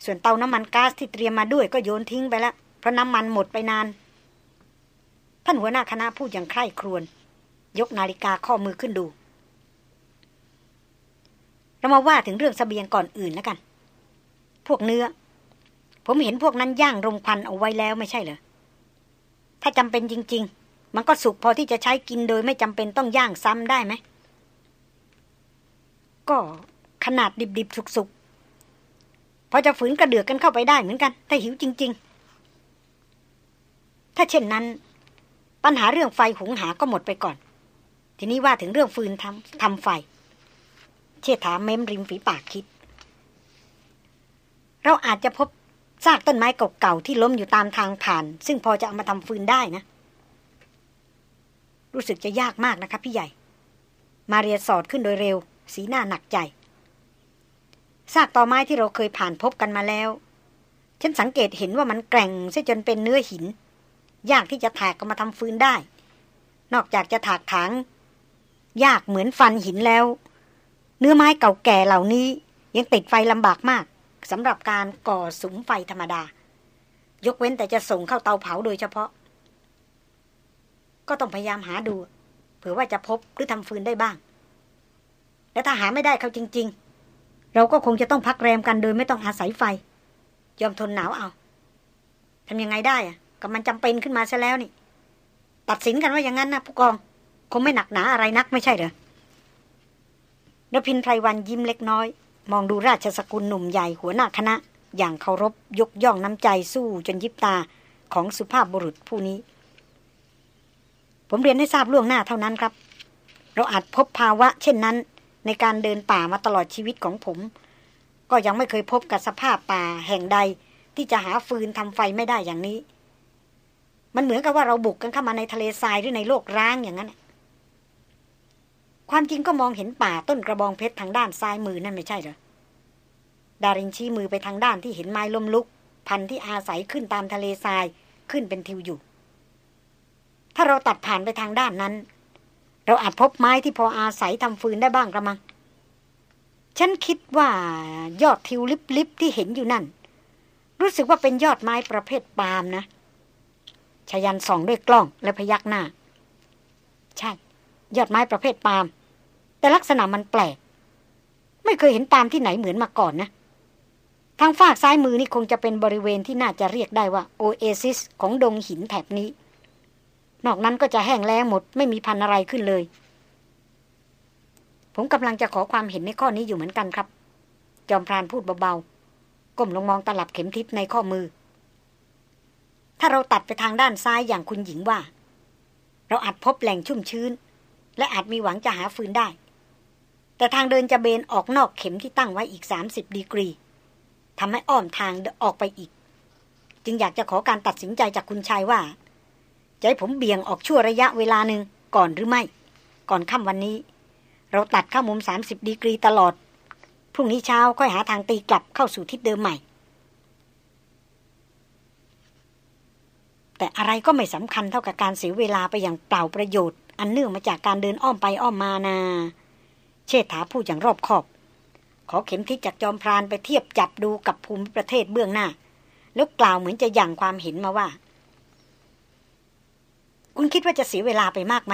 ส่วนเตาน้ำมันก๊าซที่เตรียมมาด้วยก็โยนทิ้งไปแล้ว เพราะน้ำมันหมดไปนาน ท่านหัวหน้าคณะพูดอย่างใคร่ครวญยกนาฬิกาข้อมือขึ้นดู เรามาว่าถึงเรื่องสเสบียงก่อนอื่นแล้วกัน พวกเนื้อ ผมเห็นพวกนั้นย่างรมควันเอาไว้แล้วไม่ใช่เหรอ ถ้าจำเป็นจริง ๆ มันก็สุกพอที่จะใช้กินโดยไม่จำเป็นต้องย่างซ้ำได้ไหม ก็ขนาดดิบๆ สุกๆ พอจะฝืนกระเดือกกันเข้าไปได้เหมือนกัน ถ้าหิวจริง ๆ ถ้าเช่นนั้น ปัญหาเรื่องไฟหุงหาก็หมดไปก่อน ทีนี้ว่าถึงเรื่องฟืนทำทำไฟ เชษฐาเม้มริมฝีปากคิด เราอาจจะพบ ซากต้นไม้เก่าๆที่ล้มอยู่ตามทางผ่าน ซึ่งพอจะเอามาทำฟืนได้นะ รู้สึกจะยากมากนะคะพี่ใหญ่ มาเรียสอดขึ้นโดยเร็ว สีหน้าหนักใจซากตอไม้ที่เราเคยผ่านพบกันมาแล้ว ฉันสังเกตเห็นว่ามันแกร่งซะจนเป็นเนื้อหิน ยากที่จะถากก็มาทำฟืนได้ นอกจากจะถากถางยากเหมือนฟันหินแล้ว เนื้อไม้เก่าแก่เหล่านี้ยังติดไฟลำบากมาก สำหรับการก่อสุมไฟธรรมดา ยกเว้นแต่จะส่งเข้าเตาเผาโดยเฉพาะ ก็ต้องพยายามหาดูเผื่อว่าจะพบหรือทำฟืนได้บ้าง และถ้าหาไม่ได้เขาจริง ๆ เราก็คงจะต้องพักแรมกันโดยไม่ต้องอาศัยไฟ ยอมทนหนาวเอาทำยังไงได้อะก็มันจำเป็นขึ้นมาซะแล้วนี่ ตัดสินกันว่าอย่างนั้นนะผู้กอง คงไม่หนักหนาอะไรนักไม่ใช่เหรอดพินไพรวันยิ้มเล็กน้อย มองดูราชสกุลหนุ่มใหญ่หัวหน้าคณะ อย่างเคารพยกย่องน้ำใจสู้จนยิบตาของสุภาพบุรุษผู้นี้ ผมเรียนให้ทราบล่วงหน้าเท่านั้นครับ เราอาจพบภาวะ เช่นนั้น ในการเดินป่ามาตลอดชีวิตของผม ก็ยังไม่เคยพบกับสภาพป่าแห่งใด ที่จะหาฟืนทำไฟไม่ได้อย่างนี้ มันเหมือนกับว่าเราบุกกันเข้ามาในทะเลทรายหรือในโลกร้างอย่างนั้น ความจริงก็มองเห็นป่าต้นกระบองเพชรทางด้านซ้ายมือนั่นไม่ใช่เหรอ ดารินชี้มือไปทางด้านที่เห็นไม้ล้มลุก พันที่อาศัยขึ้นตามทะเลทรายขึ้นเป็นทิวอยู่ ถ้าเราตัดผ่านไปทางด้านนั้น เราอาจพบไม้ที่พออาศัยทำฟืนได้บ้างกระมัง ฉันคิดว่ายอดทิวลิบๆที่เห็นอยู่นั่น รู้สึกว่าเป็นยอดไม้ประเภทปาล์มนะชายันส่องด้วยกล้องและพยักหน้า ใช่ ยอดไม้ประเภทปาล์ม แต่ลักษณะมันแปลก ไม่เคยเห็นปามที่ไหนเหมือนมาก่อนนะ ทางฝากซ้ายมือนี่คงจะเป็นบริเวณที่น่าจะเรียกได้ว่าโอเอซิสของดงหินแถบนี้ นอกนั้นก็จะแห้งแล้งหมดไม่มีพันอะไรขึ้นเลย ผมกำลังจะขอความเห็นในข้อนี้อยู่เหมือนกันครับ จอมพรานพูดเบาๆ ก้มลงมองตลับเข็มทิศในข้อมือ ถ้าเราตัดไปทางด้านซ้ายอย่างคุณหญิงว่า เราอาจพบแหล่งชุ่มชื้นและอาจมีหวังจะหาฟืนได้ แต่ทางเดินจะเบนออกนอกเข็มที่ตั้งไว้อีก 30 ดีกรีทำให้อ้อมทางออกไปอีก จึงอยากจะขอการตัดสินใจจากคุณชายว่า จะให้ผมเบี่ยงออกชั่วระยะเวลาหนึ่งก่อนหรือไม่ ก่อนค่ำวันนี้ เราตัดเข้ามุม 30 ดีกรีตลอด พรุ่งนี้เช้าค่อยหาทางตีกลับเข้าสู่ทิศเดิมใหม่ แต่อะไรก็ไม่สำคัญเท่ากับการเสียเวลาไปอย่างเปล่าประโยชน์ อันเนื่องมาจากการเดินอ้อมไปอ้อมมานา เชษฐาพูดอย่างรอบคอบ ขอเข็มทิศจากจอมพรานไปเทียบจับดูกับภูมิประเทศเบื้องหน้า แล้วกล่าวเหมือนจะยั่งความเห็นมาว่า คุณคิดว่าจะเสียเวลาไปมากไหม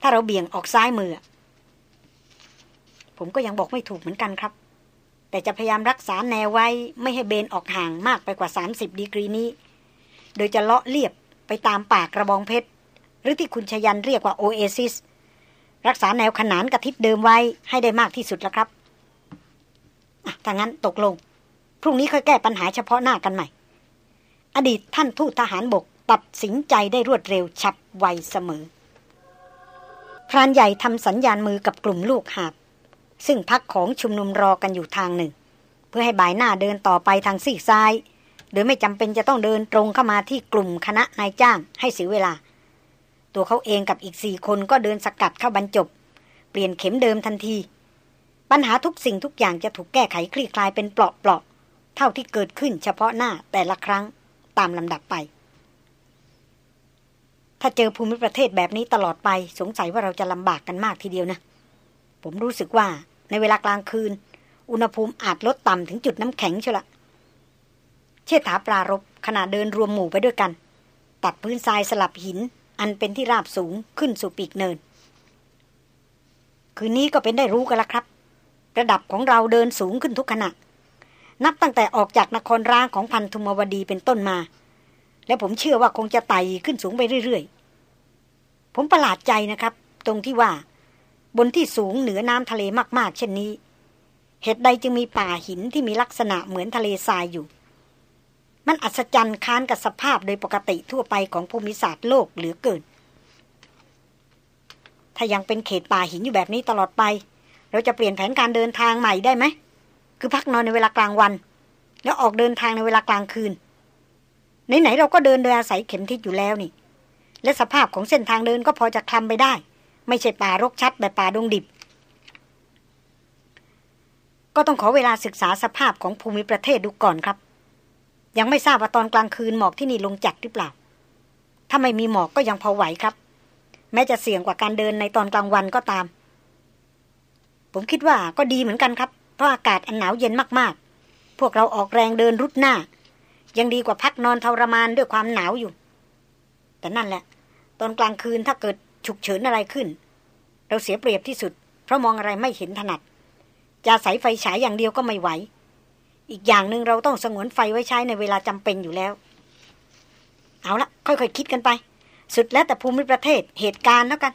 ถ้าเราเบี่ยงออกซ้ายมือ ผมก็ยังบอกไม่ถูกเหมือนกันครับ แต่จะพยายามรักษาแนวไว้ไม่ให้เบนออกห่างมากไปกว่า 30 ดีกรีนี้ โดยจะเลาะเลียบไปตามปากกระบองเพชร หรือที่คุณชยันเรียกว่าโอเอซิส รักษาแนวขนานกับทิศเดิมไว้ให้ได้มากที่สุดแล้วครับถ้างั้นตกลง พรุ่งนี้ค่อยแก้ปัญหาเฉพาะหน้ากันใหม่ อดีตท่านทูตทหารบกตัดสินใจได้รวดเร็วฉับไวเสมอ พรานใหญ่ทำสัญญาณมือกับกลุ่มลูกหาบ ซึ่งพักของชุมนุมรอกันอยู่ทางหนึ่ง เพื่อให้บ่ายหน้าเดินต่อไปทางซีกซ้าย โดยไม่จำเป็นจะต้องเดินตรงเข้ามาที่กลุ่มคณะนายจ้างให้เสียเวลา ตัวเขาเองกับอีกสี่คนก็เดินสกัดเข้าบรรจบ เปลี่ยนเข็มเดิมทันที ปัญหาทุกสิ่งทุกอย่างจะถูกแก้ไขคลี่คลายเป็นเปลาะๆเท่าที่เกิดขึ้นเฉพาะหน้าแต่ละครั้งตามลำดับไป ถ้าเจอภูมิประเทศแบบนี้ตลอดไปสงสัยว่าเราจะลำบากกันมากทีเดียวนะ ผมรู้สึกว่าในเวลากลางคืน อุณหภูมิอาจลดต่ำถึงจุดน้ำแข็งเชียวละเชษฐาปรารบขณะเดินรวมหมู่ไปด้วยกัน ตัดพื้นทรายสลับหิน อันเป็นที่ราบสูงขึ้นสู่ปีกเนิน คืนนี้ก็เป็นได้รู้กันละครับ ระดับของเราเดินสูงขึ้นทุกขณะ นับตั้งแต่ออกจากนครร้างของพันธุมวดีเป็นต้นมา และผมเชื่อว่าคงจะไต่ขึ้นสูงไปเรื่อยๆ ผมประหลาดใจนะครับ ตรงที่ว่า บนที่สูงเหนือน้ำทะเลมากๆ เช่นนี้เหตุใดจึงมีป่าหินที่มีลักษณะเหมือนทะเลทรายอยู่ มันอัศจรรย์ค้านกับสภาพโดยปกติทั่วไปของภูมิศาสตร์โลกเหลือเกิน ถ้ายังเป็นเขตป่าหินอยู่แบบนี้ตลอดไป เราจะเปลี่ยนแผนการเดินทางใหม่ได้ไหม คือพักนอนในเวลากลางวัน แล้วออกเดินทางในเวลากลางคืน ไหนๆเราก็เดินโดยอาศัยเข็มทิศอยู่แล้วนี่ และสภาพของเส้นทางเดินก็พอจะคลำไปได้ ไม่ใช่ป่ารกชัดแบบป่าดงดิบก็ต้องขอเวลาศึกษาสภาพของภูมิประเทศดูก่อนครับ ยังไม่ทราบว่าตอนกลางคืนหมอกที่นี่ลงจัดหรือเปล่า ถ้าไม่มีหมอกก็ยังพอไหวครับ แม้จะเสี่ยงกว่าการเดินในตอนกลางวันก็ตาม ผมคิดว่าก็ดีเหมือนกันครับ เพราะอากาศอันหนาวเย็นมากๆ พวกเราออกแรงเดินรุดหน้า ยังดีกว่าพักนอนทรมานด้วยความหนาวอยู่ แต่นั่นแหละ ตอนกลางคืนถ้าเกิดฉุกเฉินอะไรขึ้น เราเสียเปรียบที่สุด เพราะมองอะไรไม่เห็นถนัดจะใส่ไฟฉายอย่างเดียวก็ไม่ไหว อีกอย่างหนึ่งเราต้องสงวนไฟไว้ใช้ในเวลาจำเป็นอยู่แล้ว เอาละค่อยๆคคิดกันไป สุดแล้วแต่ภูมิประเทศเหตุการณ์แล้วกัน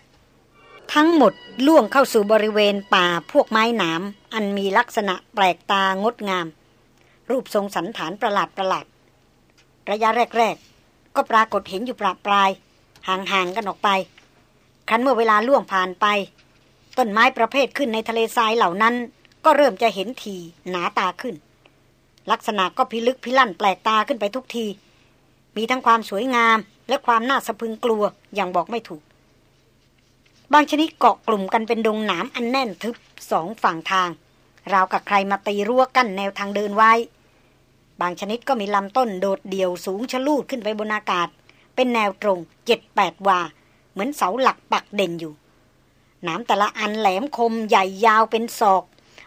ทั้งหมดล่วงเข้าสู่บริเวณป่าพวกไม้หนาม อันมีลักษณะแปลกตางดงาม รูปทรงสันฐานประหลาดประหลาดระยะแรก ๆ ก็ปรากฏเห็นอยู่ปราปราย ห่างๆกันออกไป ครั้นเมื่อเวลาล่วงผ่านไป ต้นไม้ประเภทขึ้นในทะเลทรายเหล่านั้น ก็เริ่มจะเห็นทีหนาตาขึ้น ลักษณะก็พิลึกพิลั่นแปลกตาขึ้นไปทุกที มีทั้งความสวยงามและความน่าสะพึงกลัวอย่างบอกไม่ถูก บางชนิดเกาะกลุ่มกันเป็นดงหนามอันแน่นทึบสองฝั่งทาง ราวกับใครมาตีรั้วกั้นแนวทางเดินไว้ บางชนิดก็มีลำต้นโดดเดี่ยวสูงชะลูดขึ้นไปบนอากาศ เป็นแนวตรงเจ็ดแปดวา เหมือนเสาหลักปักเด่นอยู่หน้ำแต่ละอันแหลมคมใหญ่ยาวเป็นศอก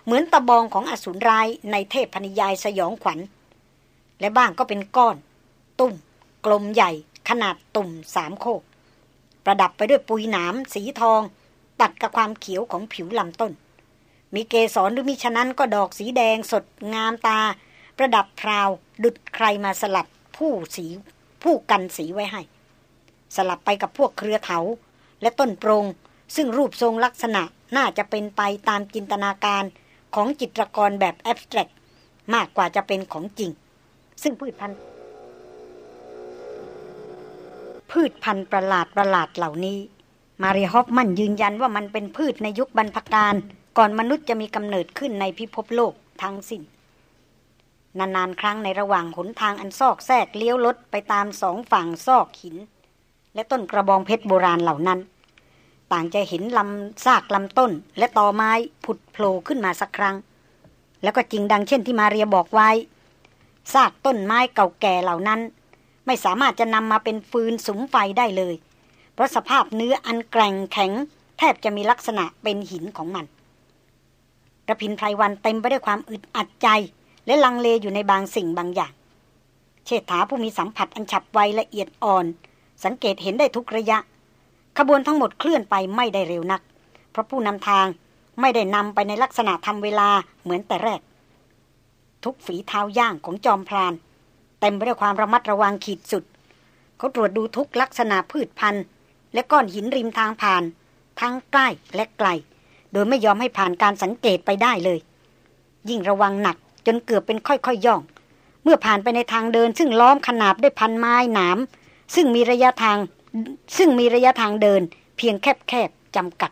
เหมือนตะบองของอสูรร้ายในเทพพนิยายสยองขวัญ และบ้างก็เป็นก้อน ตุ่ม กลมใหญ่ ขนาดตุ่มสามโคก ประดับไปด้วยปุยหนามสีทอง ตัดกับความเขียวของผิวลำต้น มีเกสรหรือมิฉะนั้นก็ดอกสีแดงสดงามตา ประดับพราว ดุดใครมาสลับผู้สีผู้กันสีไว้ให้ สลับไปกับพวกเครือเถาและต้นโปรงซึ่งรูปทรงลักษณะน่าจะเป็นไปตามจินตนาการ ของจิตรกรแบบแอบสแตรกมากกว่าจะเป็นของจริง ซึ่งพืชพันธุ์พืชพันธุ์ประหลาดประหลาดเหล่านี้ มาริฮอฟมันยืนยันว่ามันเป็นพืชในยุคบรรพการ ก่อนมนุษย์จะมีกำเนิดขึ้นในพิภพโลกทั้งสิ้น นานๆ ครั้งในระหว่างหนทางอันซอกแซกเลี้ยวรถไปตามสองฝั่งซอกหิน และต้นกระบองเพชรโบราณเหล่านั้น ต่างจะเห็นลำซากลำต้น และตอไม้ผุดโผล่ขึ้นมาสักครั้ง แล้วก็จริงดังเช่นที่มาเรียบอกไว้ซากต้นไม้เก่าแก่เหล่านั้น ไม่สามารถจะนำมาเป็นฟืนสุมไฟได้เลย เพราะสภาพเนื้ออันแกร่งแข็ง แทบจะมีลักษณะเป็นหินของมันระพินไพรวันเต็มไปด้วยความอึดอัดใจ และลังเลอยู่ในบางสิ่งบางอย่าง เชษฐาผู้มีสัมผัสอันฉับไวละเอียดอ่อน สังเกตเห็นได้ทุกระยะ ขบวนทั้งหมดเคลื่อนไปไม่ได้เร็วนัก เพราะผู้นำทางไม่ได้นำไปในลักษณะทำเวลาเหมือนแต่แรก ทุกฝีเท้าย่างของจอมพรานเต็มไปด้วยความระมัดระวังขีดสุด เขาตรวจดูทุกลักษณะพืชพันธุ์ และก้อนหินริมทางผ่าน ทั้งใกล้และไกล โดยไม่ยอมให้ผ่านการสังเกตไปได้เลย ยิ่งระวังหนักจนเกือบเป็นค่อยๆย่อง เมื่อผ่านไปในทางเดินซึ่งล้อมขนาบด้วยพันไม้หนาม ซึ่งมีระยะทาง ซึ่งมีระยะทางเดินเพียงแคบๆจำกัด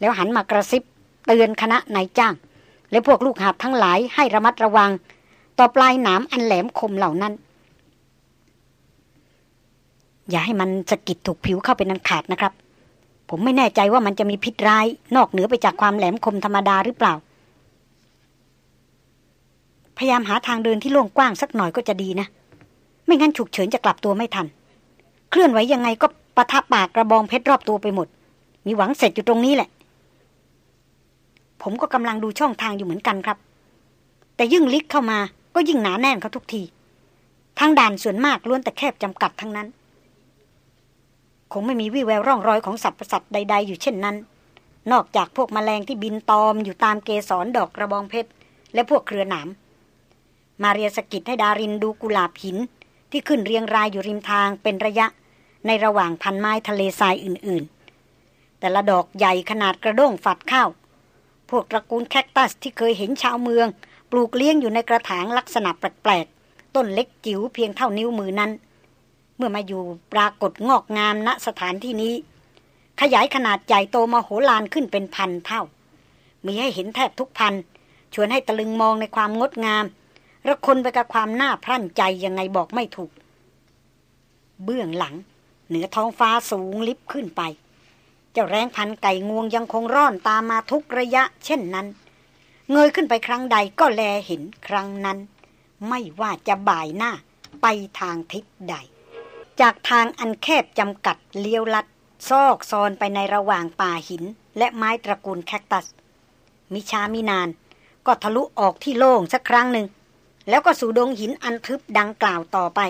แล้วหันมากระซิบเตือนคณะนายจ้าง และพวกลูกหาบทั้งหลายให้ระมัดระวัง ต่อปลายหนามอันแหลมคมเหล่านั้น อย่าให้มันสะกิดถูกผิวเข้าเป็นนันขาดนะครับ ผมไม่แน่ใจว่ามันจะมีพิษร้าย นอกเหนือไปจากความแหลมคมธรรมดาหรือเปล่า พยายามหาทางเดินที่โล่งกว้างสักหน่อยก็จะดีนะ ไม่งั้นฉุกเฉินจะกลับตัวไม่ทัน เคลื่อนไหวยังไงก็ปะทะปากกระบองเพชรรอบตัวไปหมด มีหวังเสร็จอยู่ตรงนี้แหละ ผมก็กำลังดูช่องทางอยู่เหมือนกันครับ แต่ยิ่งลิกเข้ามาก็ยิ่งหนาแน่นเขาทุกที ทางด่านส่วนมากล้วนแต่แคบจำกัดทั้งนั้น คงไม่มีวี่แววร่องรอยของสัตว์ประสัตใด ๆ อยู่เช่นนั้น นอกจากพวกมแมลงที่บินตอมอยู่ตามเกสรดอกกระบองเพชรและพวกเครือหนาม มาเรียสกิดให้ดารินดูกุหลาบหินที่ขึ้นเรียงรายอยู่ริมทางเป็นระยะ ในระหว่างพันไม้ทะเลทรายอื่นๆ แต่ละดอกใหญ่ขนาดกระด้งฝัดข้าว พวกตระกูลแคคตัสที่เคยเห็นชาวเมือง ปลูกเลี้ยงอยู่ในกระถางลักษณะแปลกๆ ต้นเล็กจิ๋วเพียงเท่านิ้วมือนั้น เมื่อมาอยู่ปรากฏงอกงามณสถานที่นี้ ขยายขนาดใหญ่โตมโหฬารขึ้นเป็นพันเท่า มีให้เห็นแทบทุกพัน ชวนให้ตะลึงมองในความงดงามระคนไปกับความน่าพรั่นใจยังไงบอกไม่ถูก เบื้องหลัง เหนือท้องฟ้าสูงลิบขึ้นไป เจ้าแรงพันไก่งวงยังคงร่อนตามมาทุกระยะ เช่นนั้น เงยขึ้นไปครั้งใดก็แลเห็นครั้งนั้น ไม่ว่าจะบ่ายหน้าไปทางทิศใด จากทางอันแคบจำกัดเลี้ยวลัด ซอกซอนไปในระหว่างป่าหิน และไม้ตระกูลแคคตัส มิช้ามินาน ก็ทะลุออกที่โล่งสักครั้งหนึ่งแล้วก็สู่ดงหินอันทึบดังกล่าวต่อไป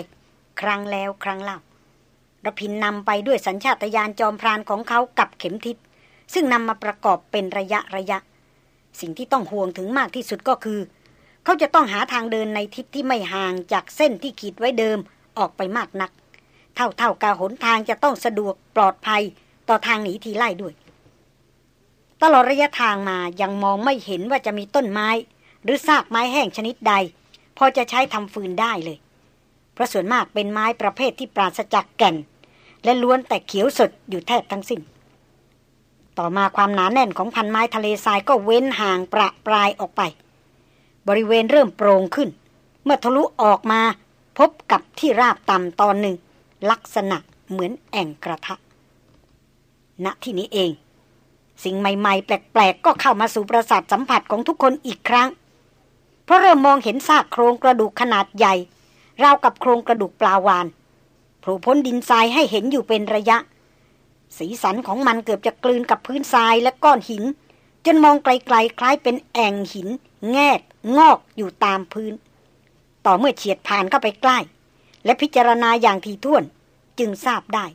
ครั้งแล้วครั้งเล่า ระพินนำไปด้วยสัญชาตญาณจอมพรานของเขากับเข็มทิศซึ่งนำมาประกอบเป็นระยะระยะ สิ่งที่ต้องห่วงถึงมากที่สุดก็คือ เขาจะต้องหาทางเดินในทิศที่ไม่ห่างจากเส้นที่ขีดไว้เดิมออกไปมากนัก เท่าเท่ากาหนทางจะต้องสะดวกปลอดภัยต่อทางหนีทีไล่ด้วย ตลอดระยะทางมายังมองไม่เห็นว่าจะมีต้นไม้ หรือซากไม้แห้งชนิดใด พอจะใช้ทำฟืนได้เลย เพราะส่วนมากเป็นไม้ประเภทที่ปราศจากแก่น และล้วนแต่เขียวสดอยู่แทบทั้งสิ้น ต่อมาความหนาแน่นของพันไม้ทะเลทรายก็เว้นห่างประปลายออกไป บริเวณเริ่มโปร่งขึ้น เมื่อทะลุออกมาพบกับที่ราบต่ำตอนหนึ่ง ลักษณะเหมือนแอ่งกระทะ ณที่นี้เอง สิ่งใหม่ ๆ แปลก ๆ ก็เข้ามาสู่ประสาทสัมผัสของทุกคนอีกครั้ง เพราะเริ่มมองเห็นซากโครงกระดูกขนาดใหญ่ราวกับโครงกระดูกปลาวาน ผุพ้นดินทรายให้เห็นอยู่เป็นระยะ สีสันของมันเกือบจะกลืนกับพื้นทรายและก้อนหิน จนมองไกลๆ คล้ายเป็นแอ่งหิน แงก งอกอยู่ตามพื้น ต่อเมื่อเฉียดผ่านเข้าไปใกล้ และพิจารณาอย่างทีท่วนจึงทราบได้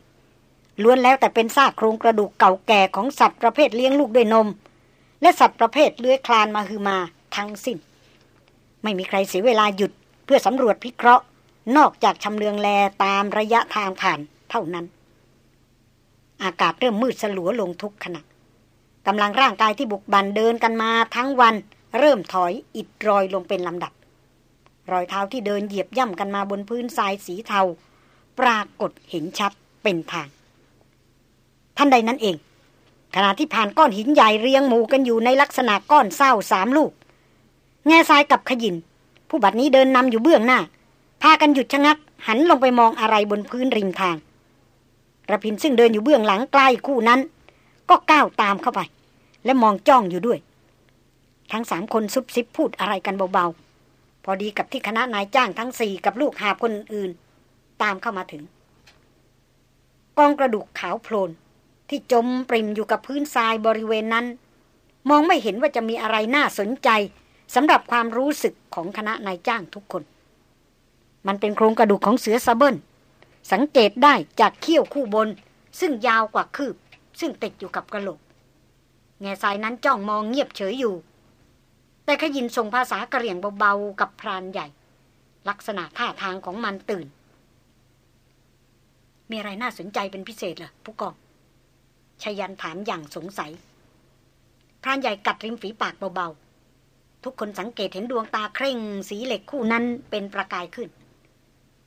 ล้วนแล้วแต่เป็นซากโครงกระดูกเก่าแก่ของสัตว์ประเภทเลี้ยงลูกด้วยนม และสัตว์ประเภทเลื้อยคลานมาคือมาทั้งสิ้น ไม่มีใครเสียเวลาหยุดเพื่อสำรวจพิเคราะห์ นอกจากชำเลืองแลตามระยะทางผ่านเท่านั้น อากาศเริ่มมืดสลัวลงทุกขณะกำลังร่างกายที่บุกบันเดินกันมาทั้งวัน เริ่มถอยอิดรอยลงเป็นลำดับ รอยเท้าที่เดินเหยียบย่ำกันมาบนพื้นทรายสีเทา ปรากฏเห็นชัดเป็นทางท่านใดนั้นเอง ขณะที่ผ่านก้อนหินใหญ่เรียงหมู่กันอยู่ในลักษณะก้อนเศร้าสามลูก แง่ทรายกับขยิน ผู้บัดนี้เดินนำอยู่เบื้องหน้า พากันหยุดชะงัก หันลงไปมองอะไรบนพื้นริมทางระพินซึ่งเดินอยู่เบื้องหลังใกล้คู่นั้น ก็ก้าวตามเข้าไป และมองจ้องอยู่ด้วย ทั้งสามคนซุบซิบพูดอะไรกันเบาๆ พอดีกับที่คณะนายจ้างทั้งสี่กับลูกหาบคนอื่น ตามเข้ามาถึง กองกระดูกขาวโพลนที่จมปริมอยู่กับพื้นทรายบริเวณนั้น มองไม่เห็นว่าจะมีอะไรน่าสนใจสำหรับความรู้สึกของคณะนายจ้างทุกคน มันเป็นโครงกระดูกของเสือซาเบิลสังเกตได้จากเขี้ยวคู่บน ซึ่งยาวกว่าคืบ ซึ่งติดอยู่กับกระโหลก แง่สายนั้นจ้องมองเงียบเฉยอยู่ แต่ขยินส่งภาษากระเหรี่ยงเบาๆกับพรานใหญ่ ลักษณะท่าทางของมันตื่น มีอะไรน่าสนใจเป็นพิเศษเหรอผู้กองชยันถามอย่างสงสัย พรานใหญ่กัดริมฝีปากเบาๆ ทุกคนสังเกตเห็นดวงตาเคร่งสีเหล็กคู่นั้นเป็นประกายขึ้น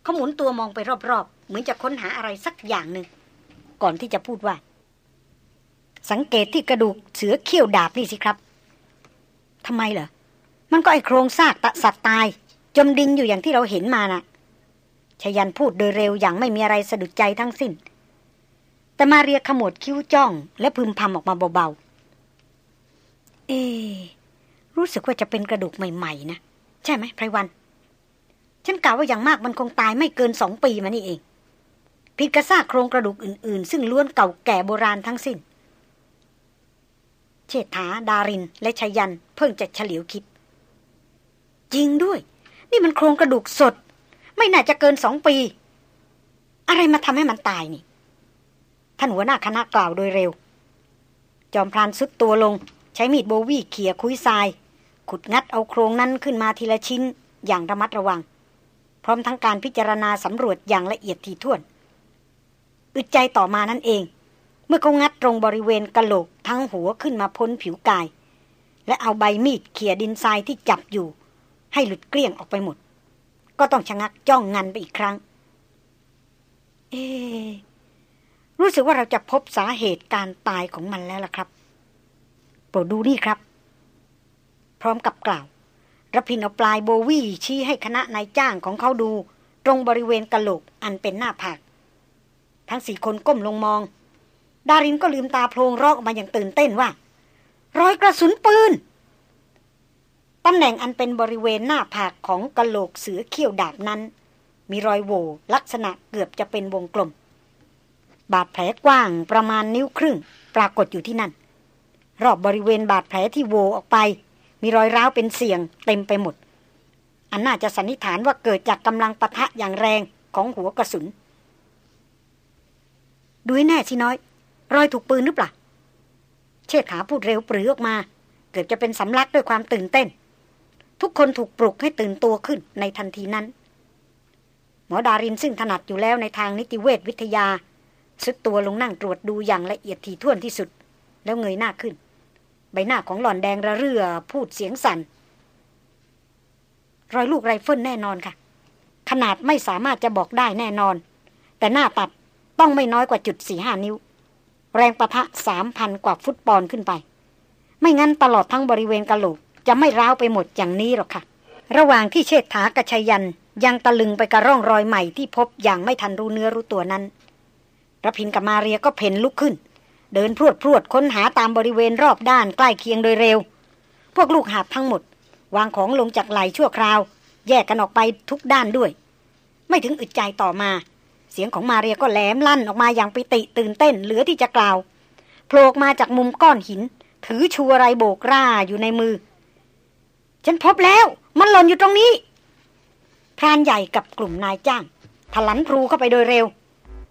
เขาหมุนตัวมองไปรอบๆ เหมือนจะค้นหาอะไรสักอย่างหนึ่ง ก่อนที่จะพูดว่า สังเกตที่กระดูกเสือเขี้ยวดาบนี่สิครับทำไมเหรอ มันก็ไอโครงซากตะสัตว์ตาย จมดินอยู่อย่างที่เราเห็นมานะ่ะชยันพูดโดยเร็วอย่างไม่มีอะไรสะดุดใจทั้งสิ้น แต่มาเรียขมวดคิ้วจ้อง และพึมพำออกมาเบาๆ เอ รู้สึกว่าจะเป็นกระดูกใหม่ ๆ นะ ใช่ไหมไพรวัน ฉันกล่าวว่าอย่างมากมันคงตายไม่เกินสองปีมานี่เองผิดกระซากโครงกระดูกอื่นๆ ซึ่งล้วนเก่าแก่โบราณทั้งสิ้น เชษฐา ดาริน และชยัน เพิ่งจะเฉลียวคิด จริงด้วย นี่มันโครงกระดูกสด ไม่น่าจะเกินสองปี อะไรมาทำให้มันตายนี่ ท่านหัวหน้าคณะกล่าวโดยเร็ว จอมพรานสุดตัวลง ใช้มีดโบวี่เขี่ยคุยทราย ขุดงัดเอาโครงนั้นขึ้นมาทีละชิ้นอย่างระมัดระวัง พร้อมทั้งการพิจารณาสำรวจอย่างละเอียดถี่ถ้วน อึดใจต่อมานั่นเอง เมื่อเขางัดตรงบริเวณกะโหลกทั้งหัวขึ้นมาพ้นผิวกาย และเอาใบมีดเขี่ยดินทรายที่จับอยู่ ให้หลุดเกลี้ยงออกไปหมด ก็ต้องชะงักจ้องงันไปอีกครั้ง เอ รู้สึกว่าเราจะพบสาเหตุการตายของมันแล้วล่ะครับ โปรดดูนี่ครับ พร้อมกับกล่าว รพินเอาปลายโบวี่ชี้ให้คณะนายจ้างของเขาดู ตรงบริเวณกะโหลกอันเป็นหน้าผากทั้งสี่คนก้มลงมอง ดารินก็ลืมตาโพลงร้องออกมาอย่างตื่นเต้นว่า รอยกระสุนปืนตำแหน่งอันเป็นบริเวณหน้าผากของกะโหลกเสือเขี้ยวดาบนั้น มีรอยโหวลักษณะเกือบจะเป็นวงกลม บาดแผลกว้างประมาณนิ้วครึ่ง ปรากฏอยู่ที่นั่น รอบบริเวณบาดแผลที่โวออกไป มีรอยร้าวเป็นเสียงเต็มไปหมด อันน่าจะสันนิษฐานว่าเกิดจากกำลังปะทะอย่างแรงของหัวกระสุน ดูให้แน่สิน้อย รอยถูกปืนหรือเปล่า เชษฐาพูดเร็วปรื๋อออกมา เกือบจะเป็นสำลักด้วยความตื่นเต้น ทุกคนถูกปลุกให้ตื่นตัวขึ้นในทันทีนั้น หมอดารินซึ่งถนัดอยู่แล้วในทางนิติเวชวิทยาทรุดตัวลงนั่งตรวจดูอย่างละเอียดถี่ถ้วนที่สุด แล้วเงยหน้าขึ้น ใบหน้าของหล่อนแดงระเรื่อพูดเสียงสั่นรอยลูกไรเฟิลแน่นอนค่ะ ขนาดไม่สามารถจะบอกได้แน่นอน แต่หน้าตัดต้องไม่น้อยกว่าจุดสี่ห้านิ้ว แรงประทะสามพันกว่าฟุตบอลขึ้นไป ไม่งั้นตลอดทั้งบริเวณกะโหลก จะไม่ร้าวไปหมดอย่างนี้หรอกค่ะ ระหว่างที่เชษฐากระชัยยันยังตะลึงไปกระร่องรอยใหม่ที่พบอย่างไม่ทันรู้เนื้อรู้ตัวนั้นระพินกับมาเรียก็เพ่นลุกขึ้น เดินพรวดพรวดค้นหาตามบริเวณรอบด้านใกล้เคียงโดยเร็ว พวกลูกหาบทั้งหมด วางของลงจากไหลชั่วคราว แยกกันออกไปทุกด้านด้วย ไม่ถึงอึดใจต่อมา เสียงของมาเรียก็แหลมลั่นออกมาอย่างปิติตื่นเต้นเหลือที่จะกล่าวโผล่มาจากมุมก้อนหิน ถือชูอะไรโบกร่าอยู่ในมือ ฉันพบแล้ว มันหล่นอยู่ตรงนี้พรานใหญ่กับกลุ่มนายจ้างถลันพลูเข้าไปโดยเร็ว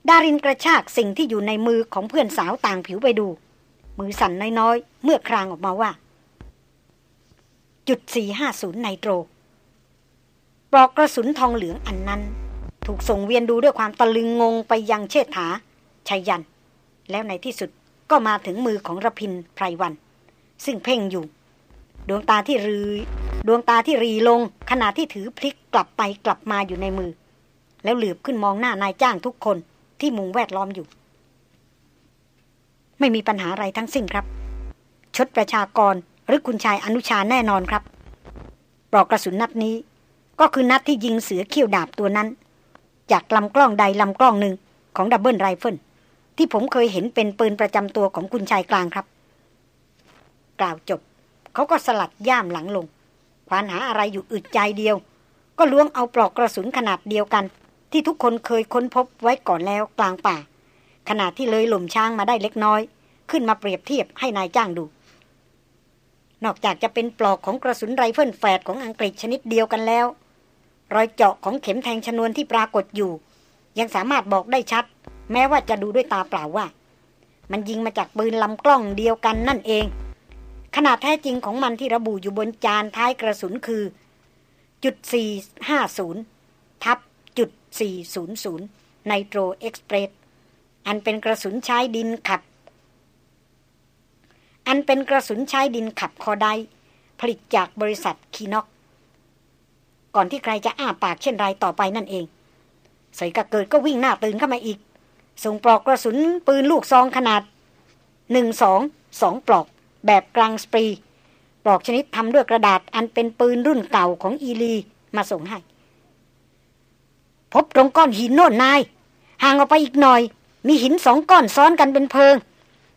ดารินกระชากสิ่งที่อยู่ในมือของเพื่อนสาวต่างผิวไปดู มือสั่นน้อยๆ เมื่อครางออกมาว่า จุด 450 ไนโตร ปลอกกระสุนทองเหลืองอันนั้น ถูกส่งเวียนดูด้วยความตะลึงงงไปยังเชษฐาชัยยัน แล้วในที่สุดก็มาถึงมือของระพินไพรวัน ซึ่งเพ่งอยู่ ดวงตาที่รีดวงตาที่รีลง ขณะที่ถือพลิกกลับไปกลับมาอยู่ในมือ แล้วเหลือบขึ้นมองหน้านายจ้างทุกคน ที่มุงแวดล้อมอยู่ ไม่มีปัญหาอะไรทั้งสิ้นครับ ชดประชากรหรือคุณชายอนุชาแน่นอนครับ ปลอกกระสุนนัดนี้ ก็คือนัดที่ยิงเสือเขี้ยวดาบตัวนั้น จากลำกล้องใดลำกล้องหนึ่งของ double rifle ที่ผมเคยเห็นเป็นปืนประจำตัวของคุณชายกลางครับ กล่าวจบ เขาก็สลัดย่ามหลังลงควานหาอะไรอยู่อึดใจเดียว ก็ล้วงเอาปลอกกระสุนขนาดเดียวกัน ที่ทุกคนเคยค้นพบไว้ก่อนแล้วกลางป่าขนาดที่เลยหล่มช้างมาได้เล็กน้อย ขึ้นมาเปรียบเทียบให้นายจ้างดู นอกจากจะเป็นปลอกของกระสุนไรเฟิลแฝดของอังกฤษชนิดเดียวกันแล้ว รอยเจาะของเข็มแทงชนวนที่ปรากฏอยู่ ยังสามารถบอกได้ชัด แม้ว่าจะดูด้วยตาเปล่าว่า มันยิงมาจากปืนลำกล้องเดียวกันนั่นเอง ขนาดแท้จริงของมันที่ระบุอยู่บนจานท้ายกระสุนคือจุด450ทับ 400ไนโตรเอ็กซ์เพรสอันเป็นกระสุนใช้ดินขับ อันเป็นกระสุนใช้ดินขับคอไดผผลิตจากบริษัทคีน็อก ก่อนที่ใครจะอ้าปากเช่นไรต่อไปนั่นเองส่กะเกิดก็วิ่งหน้าตื่นเข้ามาอีก ส่งปลอกกระสุนปืนลูกซองขนาดหนึ่งสองสองปลอก แบบกลางสปรี ปลอกชนิดทำด้วยกระดาษอันเป็นปืนรุ่นเก่าของอีลีมาส่งให้ พบตรงก้อนหินโน่นนาย ห่างออกไปอีกหน่อย มีหินสองก้อนซ้อนกันเป็นเพิง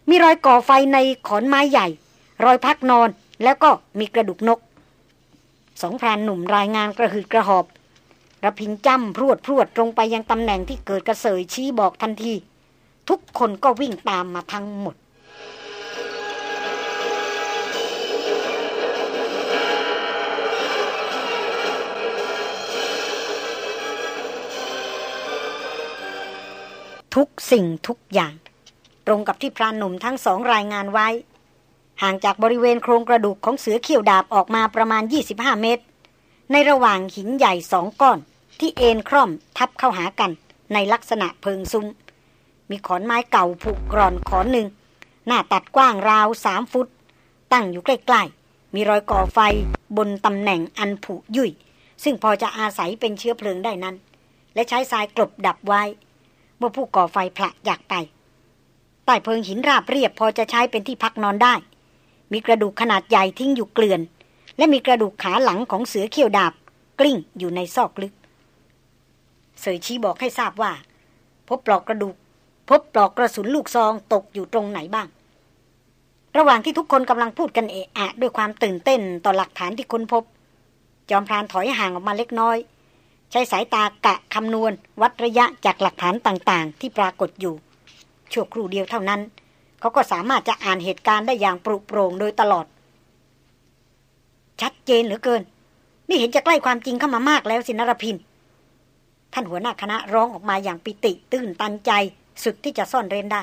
มีรอยก่อไฟในขอนไม้ใหญ่ รอยพักนอนแล้วก็มีกระดูกนก สองพรานหนุ่มรายงานกระหืดกระหอบระพินจ้ำพรวดพรวดตรงไปยังตำแหน่งที่เกิดกระเสยชี้บอกทันที ทุกคนก็วิ่งตามมาทั้งหมด ทุกสิ่งทุกอย่าง ตรงกับที่พรานหนุ่มทั้งสองรายงานไว้ ห่างจากบริเวณโครงกระดูกของเสือเขี้ยวดาบออกมาประมาณ 25 เมตร ในระหว่างหินใหญ่สองก้อน ที่เอ็นคร่อมทับเข้าหากัน ในลักษณะเพิงซุ้ม มีขอนไม้เก่าผุกร่อนขอนหนึ่ง หน้าตัดกว้างราวสามฟุต ตั้งอยู่ใกล้ๆ มีรอยก่อไฟบนตำแหน่งอันผุยุ่ยซึ่งพอจะอาศัยเป็นเชื้อเพลิงได้นั้น และใช้ทรายกลบดับไว้ เมื่อผู้ก่อไฟผละอยากไปใต้เพิงหินราบเรียบพอจะใช้เป็นที่พักนอนได้ มีกระดูกขนาดใหญ่ทิ้งอยู่เกลื่อน และมีกระดูกขาหลังของเสือเขี้ยวดาบ กลิ้งอยู่ในซอกลึก เสยชี้บอกให้ทราบว่า พบปลอกกระดูก พบปลอกกระสุนลูกซองตกอยู่ตรงไหนบ้าง ระหว่างที่ทุกคนกำลังพูดกันเอะอะ ด้วยความตื่นเต้นต่อหลักฐานที่ค้นพบ จอมพรานถอยห่างออกมาเล็กน้อย ใช้สายตากะคำนวณ วัดระยะจากหลักฐานต่างๆ ที่ปรากฏอยู่ ชั่วครู่เดียวเท่านั้น เขาก็สามารถจะอ่านเหตุการณ์ได้อย่างปรุโปร่งโดยตลอด ชัดเจนเหลือเกิน นี่เห็นจะใกล้ความจริงเข้ามามากแล้วสินรพิน ท่านหัวหน้าคณะร้องออกมาอย่างปิติตื้นตันใจสุดที่จะซ่อนเร้นได้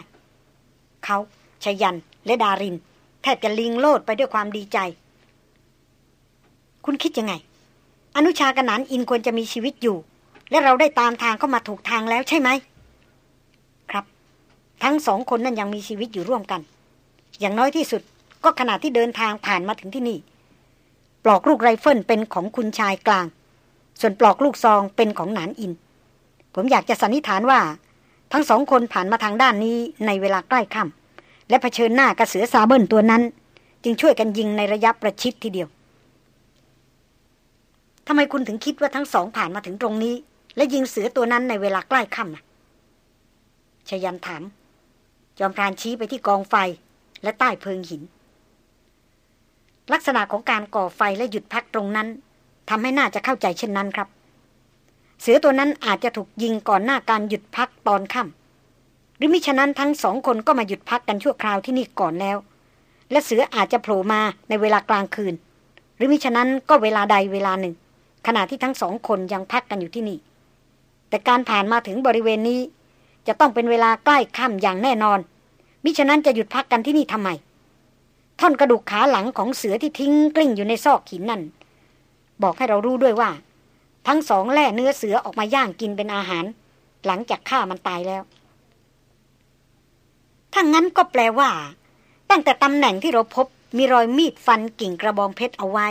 เขาชยัน และดาริน แทบจะลิงโลดไปด้วยความดีใจ คุณคิดยังไง อนุชากนานอินควรจะมีชีวิตอยู่ และเราได้ตามทางเข้ามาถูกทางแล้วใช่ไหม ครับ ทั้งสองคนนั้นยังมีชีวิตอยู่ร่วมกัน อย่างน้อยที่สุดก็ขณะที่เดินทางผ่านมาถึงที่นี่ ปลอกลูกไรเฟิลเป็นของคุณชายกลาง ส่วนปลอกลูกซองเป็นของหนานอิน ผมอยากจะสันนิษฐานว่า ทั้งสองคนผ่านมาทางด้านนี้ในเวลาใกล้ค่ำและเผชิญหน้ากับเสือซาเบิลตัวนั้น จึงช่วยกันยิงในระยะประชิดทีเดียว ทำไมคุณถึงคิดว่าทั้งสองผ่านมาถึงตรงนี้ และยิงเสือตัวนั้นในเวลาใกล้ค่ำนะชยันถาม จอมพรานชี้ไปที่กองไฟและใต้เพิงหิน ลักษณะของการก่อไฟและหยุดพักตรงนั้นทำให้น่าจะเข้าใจเช่นนั้นครับ เสือตัวนั้นอาจจะถูกยิงก่อนหน้าการหยุดพักตอนค่ำหรือมิฉะนั้นทั้งสองคนก็มาหยุดพักกันชั่วคราวที่นี่ก่อนแล้ว และเสืออาจจะโผล่มาในเวลากลางคืน หรือมิฉะนั้นก็เวลาใดเวลาหนึ่ง ขณะที่ทั้งสองคนยังพักกันอยู่ที่นี่ แต่การผ่านมาถึงบริเวณนี้ จะต้องเป็นเวลาใกล้ค่ำอย่างแน่นอน มิฉะนั้นจะหยุดพักกันที่นี่ทำไม ท่อนกระดูกขาหลังของเสือที่ทิ้งกลิ้งอยู่ในซอกหินนั่น บอกให้เรารู้ด้วยว่า ทั้งสองแล่เนื้อเสือออกมาย่างกินเป็นอาหาร หลังจากฆ่ามันตายแล้วถ้างั้นก็แปลว่า ตั้งแต่ตำแหน่งที่เราพบมีรอยมีดฟันกิ่งกระบองเพชรเอาไว้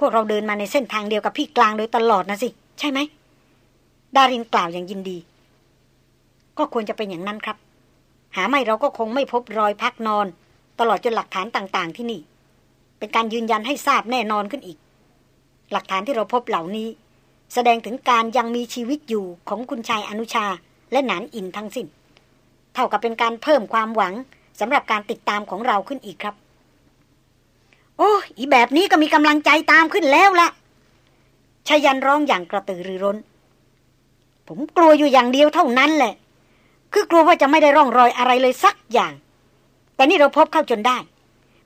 พวกเราเดินมาในเส้นทางเดียวกับพี่กลางโดยตลอดนะสิ ใช่ไหม ดารินกล่าวอย่างยินดี ก็ควรจะเป็นอย่างนั้นครับ หาไม่เราก็คงไม่พบรอยพักนอน ตลอดจนหลักฐานต่าง ๆ ที่นี่ เป็นการยืนยันให้ทราบแน่นอนขึ้นอีก หลักฐานที่เราพบเหล่านี้ แสดงถึงการยังมีชีวิตอยู่ของคุณชายอนุชาและหนานอินทั้งสิน้น เท่ากับเป็นการเพิ่มความหวังสำหรับการติดตามของเราขึ้นอีกครับ โอ้อีแบบนี้ก็มีกำลังใจตามขึ้นแล้วละชายันร้องอย่างกระตือรือร้น ผมกลัวอยู่อย่างเดียวเท่านั้นแหละ คือกลัวว่าจะไม่ได้ร่องรอยอะไรเลยสักอย่าง แต่นี่เราพบเข้าจนได้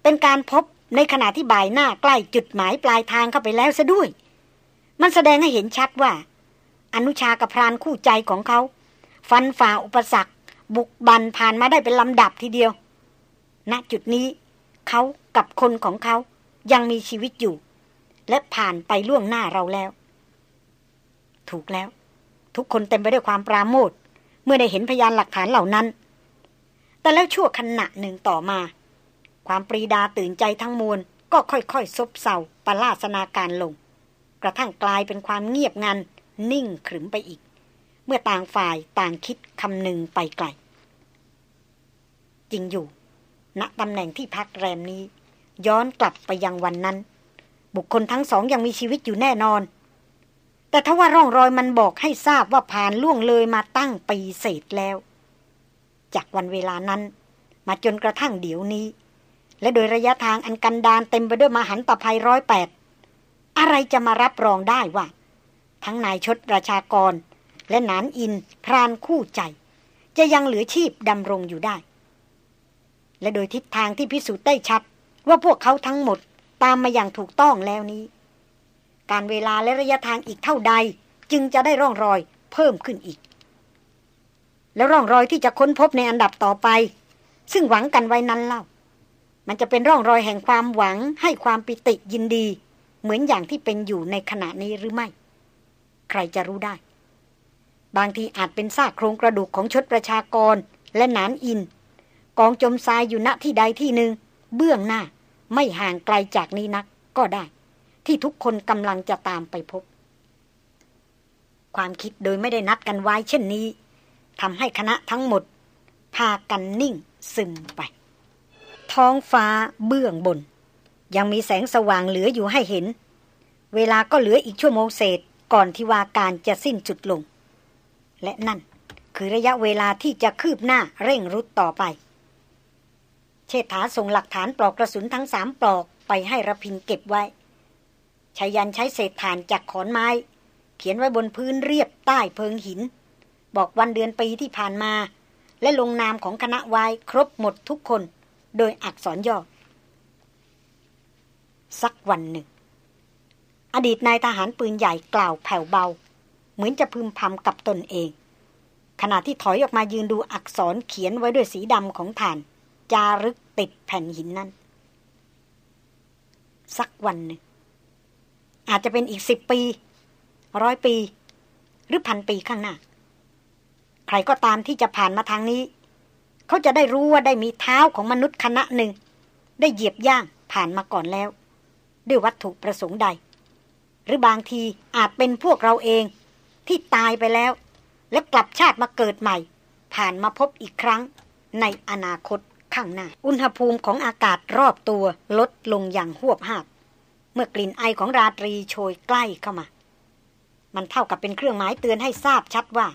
เป็นการพบในขณะที่บ่ายหน้าใกล้จุดหมายปลายทางเข้าไปแล้วซะด้วย มันแสดงให้เห็นชัดว่า อนุชากับพรานคู่ใจของเขา ฟันฝ่าอุปสรรค บุกบันผ่านมาได้เป็นลำดับทีเดียวณจุดนี้ เขากับคนของเขายังมีชีวิตอยู่ และผ่านไปล่วงหน้าเราแล้ว ถูกแล้ว ทุกคนเต็มไปด้วยความปราโมทเมื่อได้เห็นพยานหลักฐานเหล่านั้น แต่แล้วชั่วขณะหนึ่งต่อมา ความปรีดาตื่นใจทั้งมวลก็ค่อยๆซบเซาปลาสนาการลง กระทั่งกลายเป็นความเงียบงัน นิ่งขรึมไปอีก เมื่อต่างฝ่ายต่างคิดคำหนึ่งไปไกล จริงอยู่ ณตำแหน่งที่พักแรมนี้ ย้อนกลับไปยังวันนั้น บุคคลทั้งสองยังมีชีวิตอยู่แน่นอน แต่ถ้าว่าร่องรอยมันบอกให้ทราบว่าผ่านล่วงเลยมาตั้งปีเศษแล้ว จากวันเวลานั้น มาจนกระทั่งเดี๋ยวนี้ และโดยระยะทางอันกันดานเต็มไปด้วยมหันตภัยร้อยแปดอะไรจะมารับรองได้ว่า ทั้งนายชดราชากร และนานอินพรานคู่ใจ จะยังเหลือชีพดำรงอยู่ได้ และโดยทิศทางที่พิสูจน์ได้ชัด ว่าพวกเขาทั้งหมดตามมาอย่างถูกต้องแล้วนี้ การเวลาและระยะทางอีกเท่าใด จึงจะได้ร่องรอยเพิ่มขึ้นอีก แล้วร่องรอยที่จะค้นพบในอันดับต่อไป ซึ่งหวังกันไว้นั้นเล่า มันจะเป็นร่องรอยแห่งความหวังให้ความปิติยินดี เหมือนอย่างที่เป็นอยู่ในขณะนี้หรือไม่ ใครจะรู้ได้ บางทีอาจเป็นซากโครงกระดูกของชดประชากรและนานอิน กองจมทรายอยู่ณที่ใดที่หนึ่ง เบื้องหน้า ไม่ห่างไกลจากนี้นักก็ได้ ที่ทุกคนกำลังจะตามไปพบ ความคิดโดยไม่ได้นัดกันไว้เช่นนี้ทำให้คณะทั้งหมด พากันนิ่งซึมไป ท้องฟ้าเบื้องบน ยังมีแสงสว่างเหลืออยู่ให้เห็น เวลาก็เหลืออีกชั่วโมงเศษก่อนที่วาการจะสิ้นจุดลง และนั่นคือระยะเวลาที่จะคืบหน้าเร่งรุดต่อไป เชษฐาส่งหลักฐานปลอกกระสุนทั้งสามปลอกไปให้ระพินเก็บไว้ชายันใช้เศษฐานจากขอนไม้ เขียนไว้บนพื้นเรียบใต้เพิงหิน บอกวันเดือนปีที่ผ่านมา และลงนามของคณะวายครบหมดทุกคน โดยอักษรย่อ สักวันหนึ่ง อดีตนายทหารปืนใหญ่กล่าวแผ่วเบา เหมือนจะพึมพำกับตนเอง ขณะที่ถอยออกมายืนดูอักษรเขียนไว้ด้วยสีดำของฐาน จารึกติดแผ่นหินนั้น สักวันหนึ่ง อาจจะเป็นอีกสิบปี ร้อยปี หรือพันปีข้างหน้า ใครก็ตามที่จะผ่านมาทางนี้ เขาจะได้รู้ว่าได้มีเท้าของมนุษย์คณะหนึ่ง ได้เหยียบย่างผ่านมาก่อนแล้ว ด้วยวัตถุประสงค์ใด หรือบางทีอาจเป็นพวกเราเองที่ตายไปแล้ว และกลับชาติมาเกิดใหม่ ผ่านมาพบอีกครั้งในอนาคต ข้างหน้า อุณหภูมิของอากาศรอบตัวลดลงอย่างหวบหาบ เมื่อกลิ่นไอของราตรีโชยใกล้เข้ามา มันเท่ากับเป็นเครื่องหมายเตือนให้ทราบชัดว่า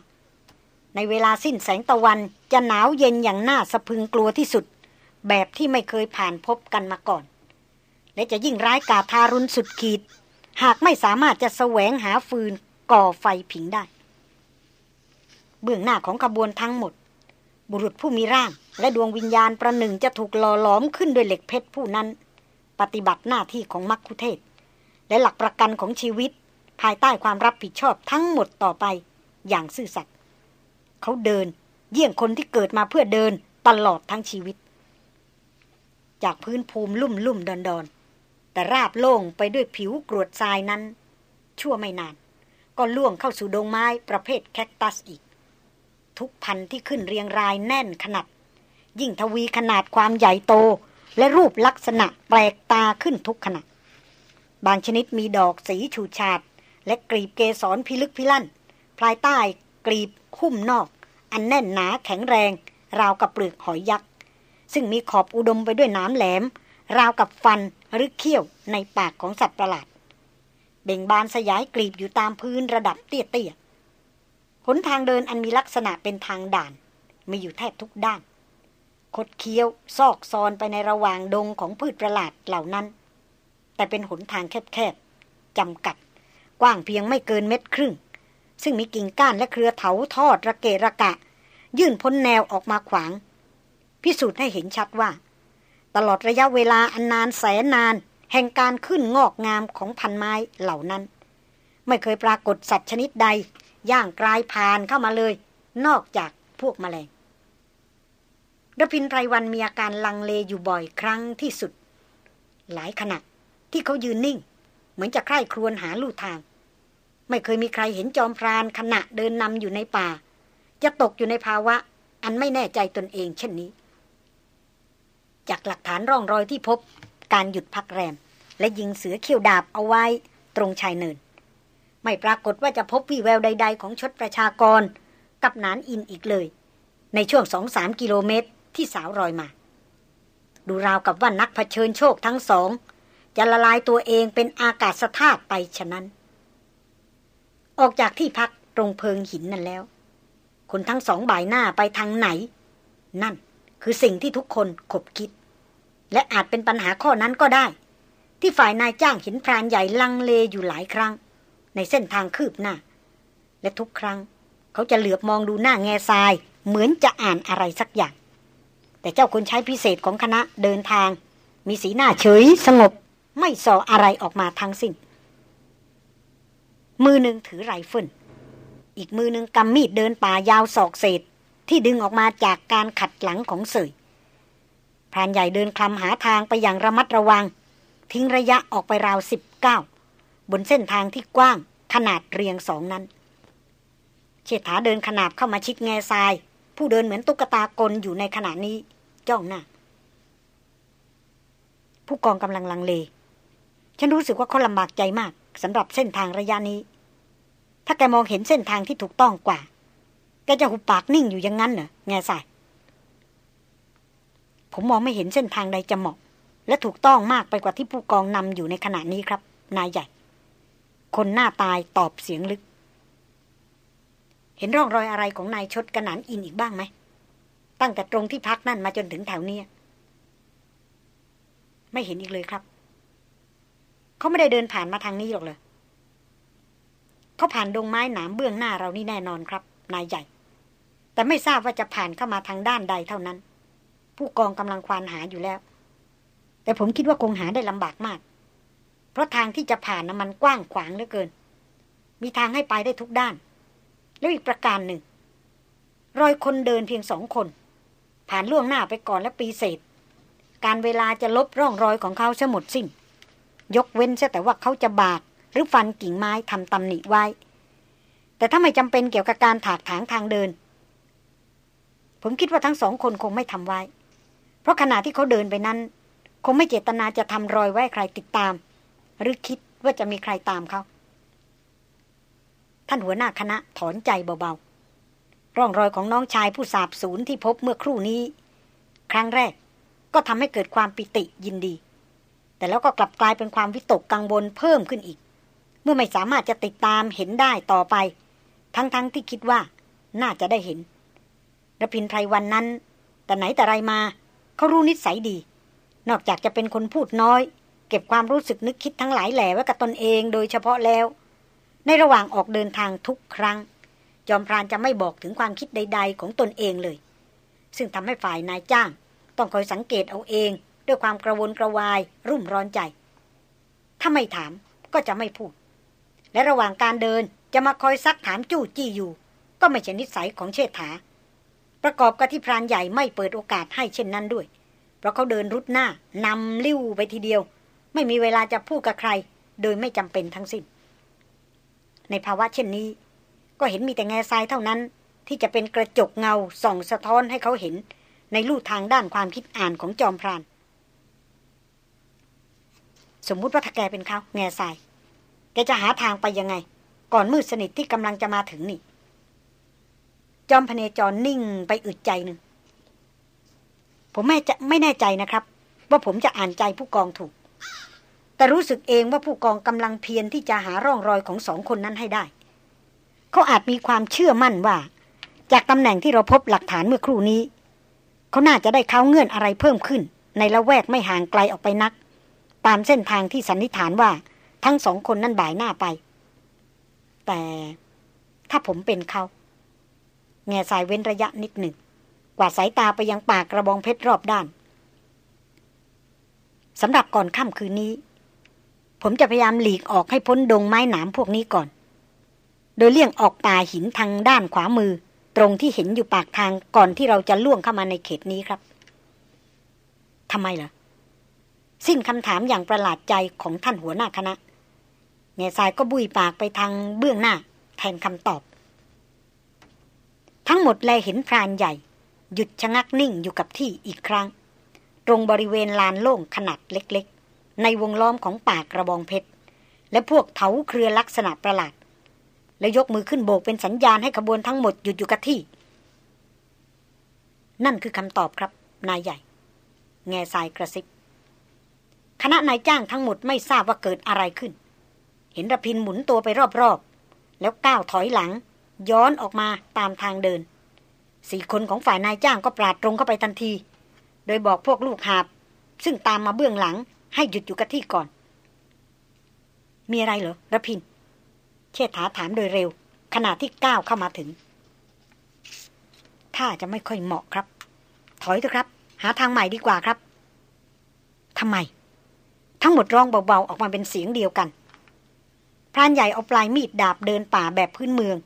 ในเวลาสิ้นแสงตะวันจะหนาวเย็นอย่างน่าสะพึงกลัวที่สุด แบบที่ไม่เคยผ่านพบกันมาก่อน และจะยิ่งร้ายกาทารุณสุดขีด หากไม่สามารถจะแสวงหาฟืนก่อไฟผิงได้ เบื้องหน้าของขบวนทั้งหมด บุรุษผู้มีร่าง และดวงวิญญาณประหนึ่งจะถูกหล่อหลอมขึ้นด้วยเหล็กเพชรผู้นั้น ปฏิบัติหน้าที่ของมักคุเทศ และหลักประกันของชีวิต ภายใต้ความรับผิดชอบทั้งหมดต่อไป อย่างซื่อสัตย์เขาเดิน เยี่ยงคนที่เกิดมาเพื่อเดินตลอดทั้งชีวิต จากพื้นภูมิลุ่มลุ่มดอนดอนแต่ราบโล่งไปด้วยผิวกรวดทรายนั้น ชั่วไม่นาน ก็ล่วงเข้าสู่ดงไม้ประเภทแคคตัสอีก ทุกพันธุ์ที่ขึ้นเรียงรายแน่นขนาด ยิ่งทวีขนาดความใหญ่โต และรูปลักษณะแปลกตาขึ้นทุกขณะ บางชนิดมีดอกสีฉูดฉาด และกรีบเกสรพิลึกพิลั่นภายใต้กรีบหุ้มนอก อันแน่นหนาแข็งแรง ราวกับเปลือกหอยยักษ์ ซึ่งมีขอบอุดมไปด้วยน้ำแหลม ราวกับฟันหรือเขี้ยวในปากของสัตว์ประหลาด เบ่งบานสยายกลีบอยู่ตามพื้นระดับเตี้ยๆหนทางเดินอันมีลักษณะเป็นทางด่าน มีอยู่แทบทุกด้าน คดเคี้ยว ซอกซอนไปในระหว่างดงของพืชประหลาดเหล่านั้น แต่เป็นหนทางแคบๆจำกัด กว้างเพียงไม่เกินเม็ดครึ่ง ซึ่งมีกิ่งก้านและเครือเถาทอดระเกะระกะ ยื่นพ้นแนวออกมาขวาง พิสูจน์ให้เห็นชัดว่า ตลอดระยะเวลาอันนานแสนนาน แห่งการขึ้นงอกงามของพันไม้เหล่านั้น ไม่เคยปรากฏสัตว์ชนิดใด ย่างกลายผ่านเข้ามาเลย นอกจากพวกมแมลง ระพินไพรวันมีอาการลังเลอยู่บ่อยครั้งที่สุด หลายขณะที่เขายืนนิ่ง เหมือนจะใคร่ครวญหาลู่ทาง ไม่เคยมีใครเห็นจอมพรานขณะเดินนำอยู่ในป่า จะตกอยู่ในภาวะ อันไม่แน่ใจตนเองเช่นนี้ จากหลักฐานร่องรอยที่พบ การหยุดพักแรม และยิงเสือเขี้ยวดาบเอาไว้ตรงชายเนิน ไม่ปรากฏว่าจะพบวี่แววใด ๆ ของชดประชากร กับนานอินอีกเลย ในช่วงสองสามกิโลเมตร ที่สาวรอยมา ดูราวกับว่านักเผชิญโชคทั้งสอง จะละลายตัวเองเป็นอากาศธาตุไปฉะนั้น ออกจากที่พักตรงเพิงหินนั่นแล้ว คนทั้งสองบ่ายหน้าไปทางไหน นั่นคือสิ่งที่ทุกคนขบคิด และอาจเป็นปัญหาข้อนั้นก็ได้ ที่ฝ่ายนายจ้างห็นพรานใหญ่ลังเลอยู่หลายครั้ง ในเส้นทางคืบหน้า และทุกครั้ง เขาจะเหลือบมองดูหน้าแง่ทราย เหมือนจะอ่านอะไรสักอย่าง แต่เจ้าคนใช้พิเศษของคณะเดินทาง มีสีหน้าเฉยสงบ ไม่ส่ออะไรออกมาทั้งสิ้น มือหนึ่งถือไรเฟิลอีกมือหนึ่งกำมีดเดินป่ายาวศอกเศษ ที่ดึงออกมาจากการขัดหลังของเส่ยพรานใหญ่เดินคลำหาทางไปอย่างระมัดระวัง ทิ้งระยะออกไปราวสิบก้าวบนเส้นทางที่กว้างขนาดเรียงสองนั้น เชษฐาเดินขนาบเข้ามาชิดแง่ทราย ผู้เดินเหมือนตุ๊กตากลอยู่ในขณะนี้ จ้องหน้า ผู้กองกำลังลังเล ฉันรู้สึกว่าเขาลำบากใจมากสำหรับเส้นทางระยะนี้ ถ้าแกมองเห็นเส้นทางที่ถูกต้องกว่า แกจะหุบปากนิ่งอยู่อย่างนั้นเหรอแง่ใส่ผมมองไม่เห็นเส้นทางใดจะเหมาะ และถูกต้องมากไปกว่าที่ผู้กองนำอยู่ในขณะนี้ครับ นายใหญ่ คนหน้าตายตอบเสียงลึก เห็นร่องรอยอะไรของนายชดกระนันอินอีกบ้างไหม ตั้งแต่ตรงที่พักนั่นมาจนถึงแถวนี้ไม่เห็นอีกเลยครับ เขาไม่ได้เดินผ่านมาทางนี้หรอกเลย เขาผ่านดงไม้หนามเบื้องหน้าเรานี่แน่นอนครับ นายใหญ่ แต่ไม่ทราบว่าจะผ่านเข้ามาทางด้านใดเท่านั้น ผู้กองกำลังควานหาอยู่แล้ว แต่ผมคิดว่าคงหาได้ลำบากมาก เพราะทางที่จะผ่านนะมันกว้างขวางเหลือเกิน มีทางให้ไปได้ทุกด้าน แล้วอีกประการหนึ่ง รอยคนเดินเพียงสองคน ผ่านล่วงหน้าไปก่อนและปีเศษ การเวลาจะลบร่องรอยของเขาเสหมดสิ้น ยกเว้นแต่ว่าเขาจะบาก หรือฟันกิ่งไม้ทำตำหนิไว้ แต่ถ้าไม่จำเป็นเกี่ยวกับการถากถางทางเดิน ผมคิดว่าทั้งสองคนคงไม่ทำไว้ เพราะขณะที่เขาเดินไปนั้น คงไม่เจตนาจะทำรอยไว้ใครติดตาม หรือคิดว่าจะมีใครตามเขา ท่านหัวหน้าคณะถอนใจเบาๆ ร่องรอยของน้องชายผู้สาบสูญที่พบเมื่อครู่นี้ ครั้งแรกก็ทำให้เกิดความปิติยินดี แต่แล้วก็กลับกลายเป็นความวิตกกังวลเพิ่มขึ้นอีก เมื่อไม่สามารถจะติดตามเห็นได้ต่อไป ทั้งๆทที่คิดว่า น่าจะได้เห็นระพินไพรวันนั้น แต่ไหนแต่ไรมาเขารู้นิสัยดี นอกจากจะเป็นคนพูดน้อย เก็บความรู้สึกนึกคิดทั้งหลายแหล่ไว้กับตนเองโดยเฉพาะแล้ว ในระหว่างออกเดินทางทุกครั้ง จอมพรานจะไม่บอกถึงความคิดใด ๆ ของตนเองเลย ซึ่งทำให้ฝ่ายนายจ้าง ต้องคอยสังเกตเอาเอง ด้วยความกระวนกระวาย รุ่มร้อนใจ ถ้าไม่ถามก็จะไม่พูด และระหว่างการเดินจะมาคอยซักถามจู้จี้อยู่ ก็ไม่ใช่นิสัยของเชษฐา ประกอบกับที่พรานใหญ่ไม่เปิดโอกาสให้เช่นนั้นด้วย เพราะเขาเดินรุดหน้านำลิ้วไปทีเดียว ไม่มีเวลาจะพูดกับใคร โดยไม่จำเป็นทั้งสิ้น ในภาวะเช่นนี้ ก็เห็นมีแต่แง่ทรายเท่านั้น ที่จะเป็นกระจกเงาส่องสะท้อนให้เขาเห็น ในลู่ทางด้านความคิดอ่านของจอมพราน สมมุติว่าถ้าแกเป็นเขาแง่ทราย แกจะหาทางไปยังไง ก่อนมืดสนิทที่กำลังจะมาถึงนี่ จอมพเนจรนิ่งไปอึดใจหนึ่งผมไม่จะไม่แน่ใจนะครับ ว่าผมจะอ่านใจผู้กองถูก แต่รู้สึกเองว่าผู้กองกำลังเพียรที่จะหาร่องรอยของสองคนนั้นให้ได้ เขาอาจมีความเชื่อมั่นว่า จากตำแหน่งที่เราพบหลักฐานเมื่อครู่นี้ เขาน่าจะได้เข้าเงื่อนอะไรเพิ่มขึ้น ในละแวกไม่ห่างไกลออกไปนัก ตามเส้นทางที่สันนิษฐานว่าทั้งสองคนนั้นบ่ายหน้าไป แต่ถ้าผมเป็นเขาแง่สายเว้นระยะนิดหนึ่ง กว่าสายตาไปยังปากกระบองเพชรรอบด้านสำหรับก่อนค่ำคืนนี้ ผมจะพยายามหลีกออกให้พ้นดงไม้หนามพวกนี้ก่อน โดยเลี่ยงออกป่าหินทางด้านขวามือ ตรงที่เห็นอยู่ปากทางก่อนที่เราจะล่วงเข้ามาในเขตนี้ครับทำไมล่ะสิ้นคำถามอย่างประหลาดใจของท่านหัวหน้าคณะแง่ทายก็บุยปากไปทางเบื้องหน้า แทนคำตอบ ทั้งหมดแลเห็นพรานใหญ่ หยุดชะงักนิ่งอยู่กับที่อีกครั้ง ตรงบริเวณลานโล่งขนาดเล็กๆ ในวงล้อมของปากกระบองเพชร และพวกเถาเครือลักษณะประหลาด แล้วยกมือขึ้นโบกเป็นสัญญาณให้ขบวนทั้งหมดหยุดอยู่กับที่ นั่นคือคำตอบครับ นายใหญ่ แง่ทรายกระซิบ คณะนายจ้างทั้งหมดไม่ทราบว่าเกิดอะไรขึ้น เห็นระพินหมุนตัวไปรอบๆ แล้วก้าวถอยหลัง ย้อนออกมาตามทางเดิน สี่คนของฝ่ายนายจ้างก็ปราดตรงเข้าไปทันที โดยบอกพวกลูกหาบ ซึ่งตามมาเบื้องหลัง ให้หยุดอยู่กับที่ก่อน มีอะไรเหรอระพิน เชษฐาถามโดยเร็ว ขณะที่ก้าวเข้ามาถึงถ้าจะไม่ค่อยเหมาะครับ ถอยเถอะครับ หาทางใหม่ดีกว่าครับทำไม ทั้งหมดร้องเบาๆ ออกมาเป็นเสียงเดียวกันพรานใหญ่เอาปลายมีดดาบเดินป่าแบบพื้นเมือง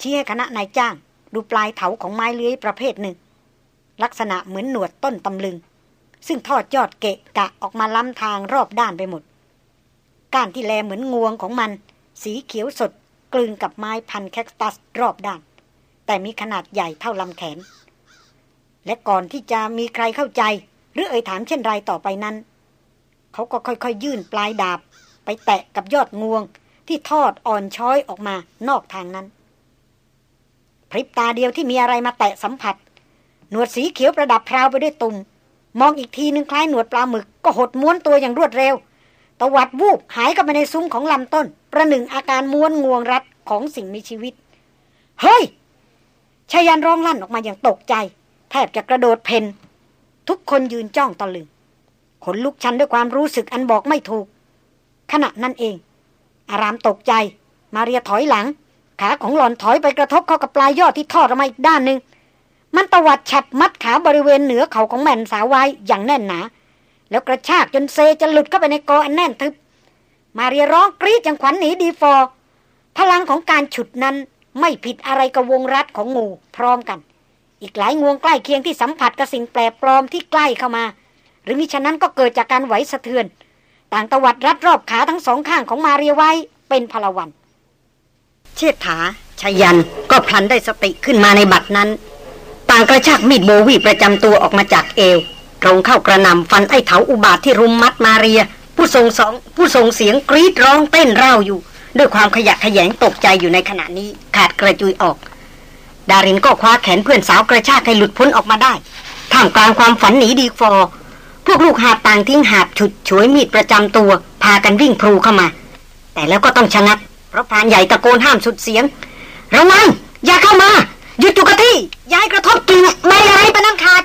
ชี้ให้คณะนายจ้าง ดูปลายเถาของไม้เลื้อยประเภทหนึ่ง ลักษณะเหมือนหนวดต้นตำลึง ซึ่งทอดยอดเกะกะออกมาล้ำทางรอบด้านไปหมด ก้านที่แลเหมือนงวงของมัน สีเขียวสดกลืนกับไม้พันแคคตัสรอบด้าน แต่มีขนาดใหญ่เท่าลำแขน และก่อนที่จะมีใครเข้าใจ หรือเอ่ยถามเช่นไรต่อไปนั้น เขาก็ค่อยๆ ยื่นปลายดาบ ไปแตะกับยอดงวงที่ทอดอ่อนช้อยออกมานอกทางนั้น พริบตาเดียวที่มีอะไรมาแตะสัมผัส หนวดสีเขียวประดับพราวไปด้วยตุ่ม มองอีกทีนึงคล้ายหนวดปลาหมึกก็หดม้วนตัวอย่างรวดเร็วตวัดวูบหายเข้าไปในซุ้มของลำต้น ประหนึ่งอาการม้วนงวงรัดของสิ่งมีชีวิต เฮ้ยชายันร้องลั่นออกมาอย่างตกใจ แทบจะกระโดดเพนทุกคนยืนจ้องตะลึงขนลุกชันด้วยความรู้สึกอันบอกไม่ถูก ขณะนั้นเอง อารามตกใจ มาเรียถอยหลัง ขาของหลอนถอยไปกระทบเข้ากับปลายยอดที่ทอดออกมาอีกด้านหนึ่ง มันตวัดฉับมัดขาบริเวณเหนือเขาของแม่นสาวไว้อย่างแน่นหนา แล้วกระชากจนเซจะหลุดเข้าไปในกออันแน่นทึบ มาเรียร้องกรีดอย่างขวัญหนีดีฟอ พลังของการฉุดนั้นไม่ผิดอะไรกับวงรัดของงูพร้อมกัน อีกหลายงวงใกล้เคียงที่สัมผัสกับสิ่งแปลกปลอมที่ใกล้เข้ามา หรือมิฉะนั้นก็เกิดจากการไหวสะเทือน ต่างตวัดรัดรอบขาทั้งสองข้างของมาเรียไว้เป็นพลวัน เชษฐาชายันก็พลันได้สติขึ้นมาในบัดนั้น ต่างกระชากมีดโบวีประจำตัวออกมาจากเอวตรงเข้ากระนำฟันไอ้เถาอุบาทที่รุมมัดมาเรีย ผู้ทรงสองผู้ทรงเสียงกรีดร้องเต้นเร่าอยู่ ด้วยความขยะแขยงตกใจอยู่ในขณะนี้ขาดกระจุยออก ดารินก็คว้าแขนเพื่อนสาวกระชากให้หลุดพ้นออกมาได้ท่ามกลางความฝันหนีดีฟอพวกลูกหาบต่างทิ้งหาบฉุดฉวยมีดประจำตัว พากันวิ่งพลูเข้ามา แต่แล้วก็ต้องชะงักเพราะพานใหญ่ตะโกนห้ามสุดเสียงระวังอย่าเข้ามา หยุดอยู่กับที่ ย้ายกระทบกิ่งใบอะไรไปนั่นขาด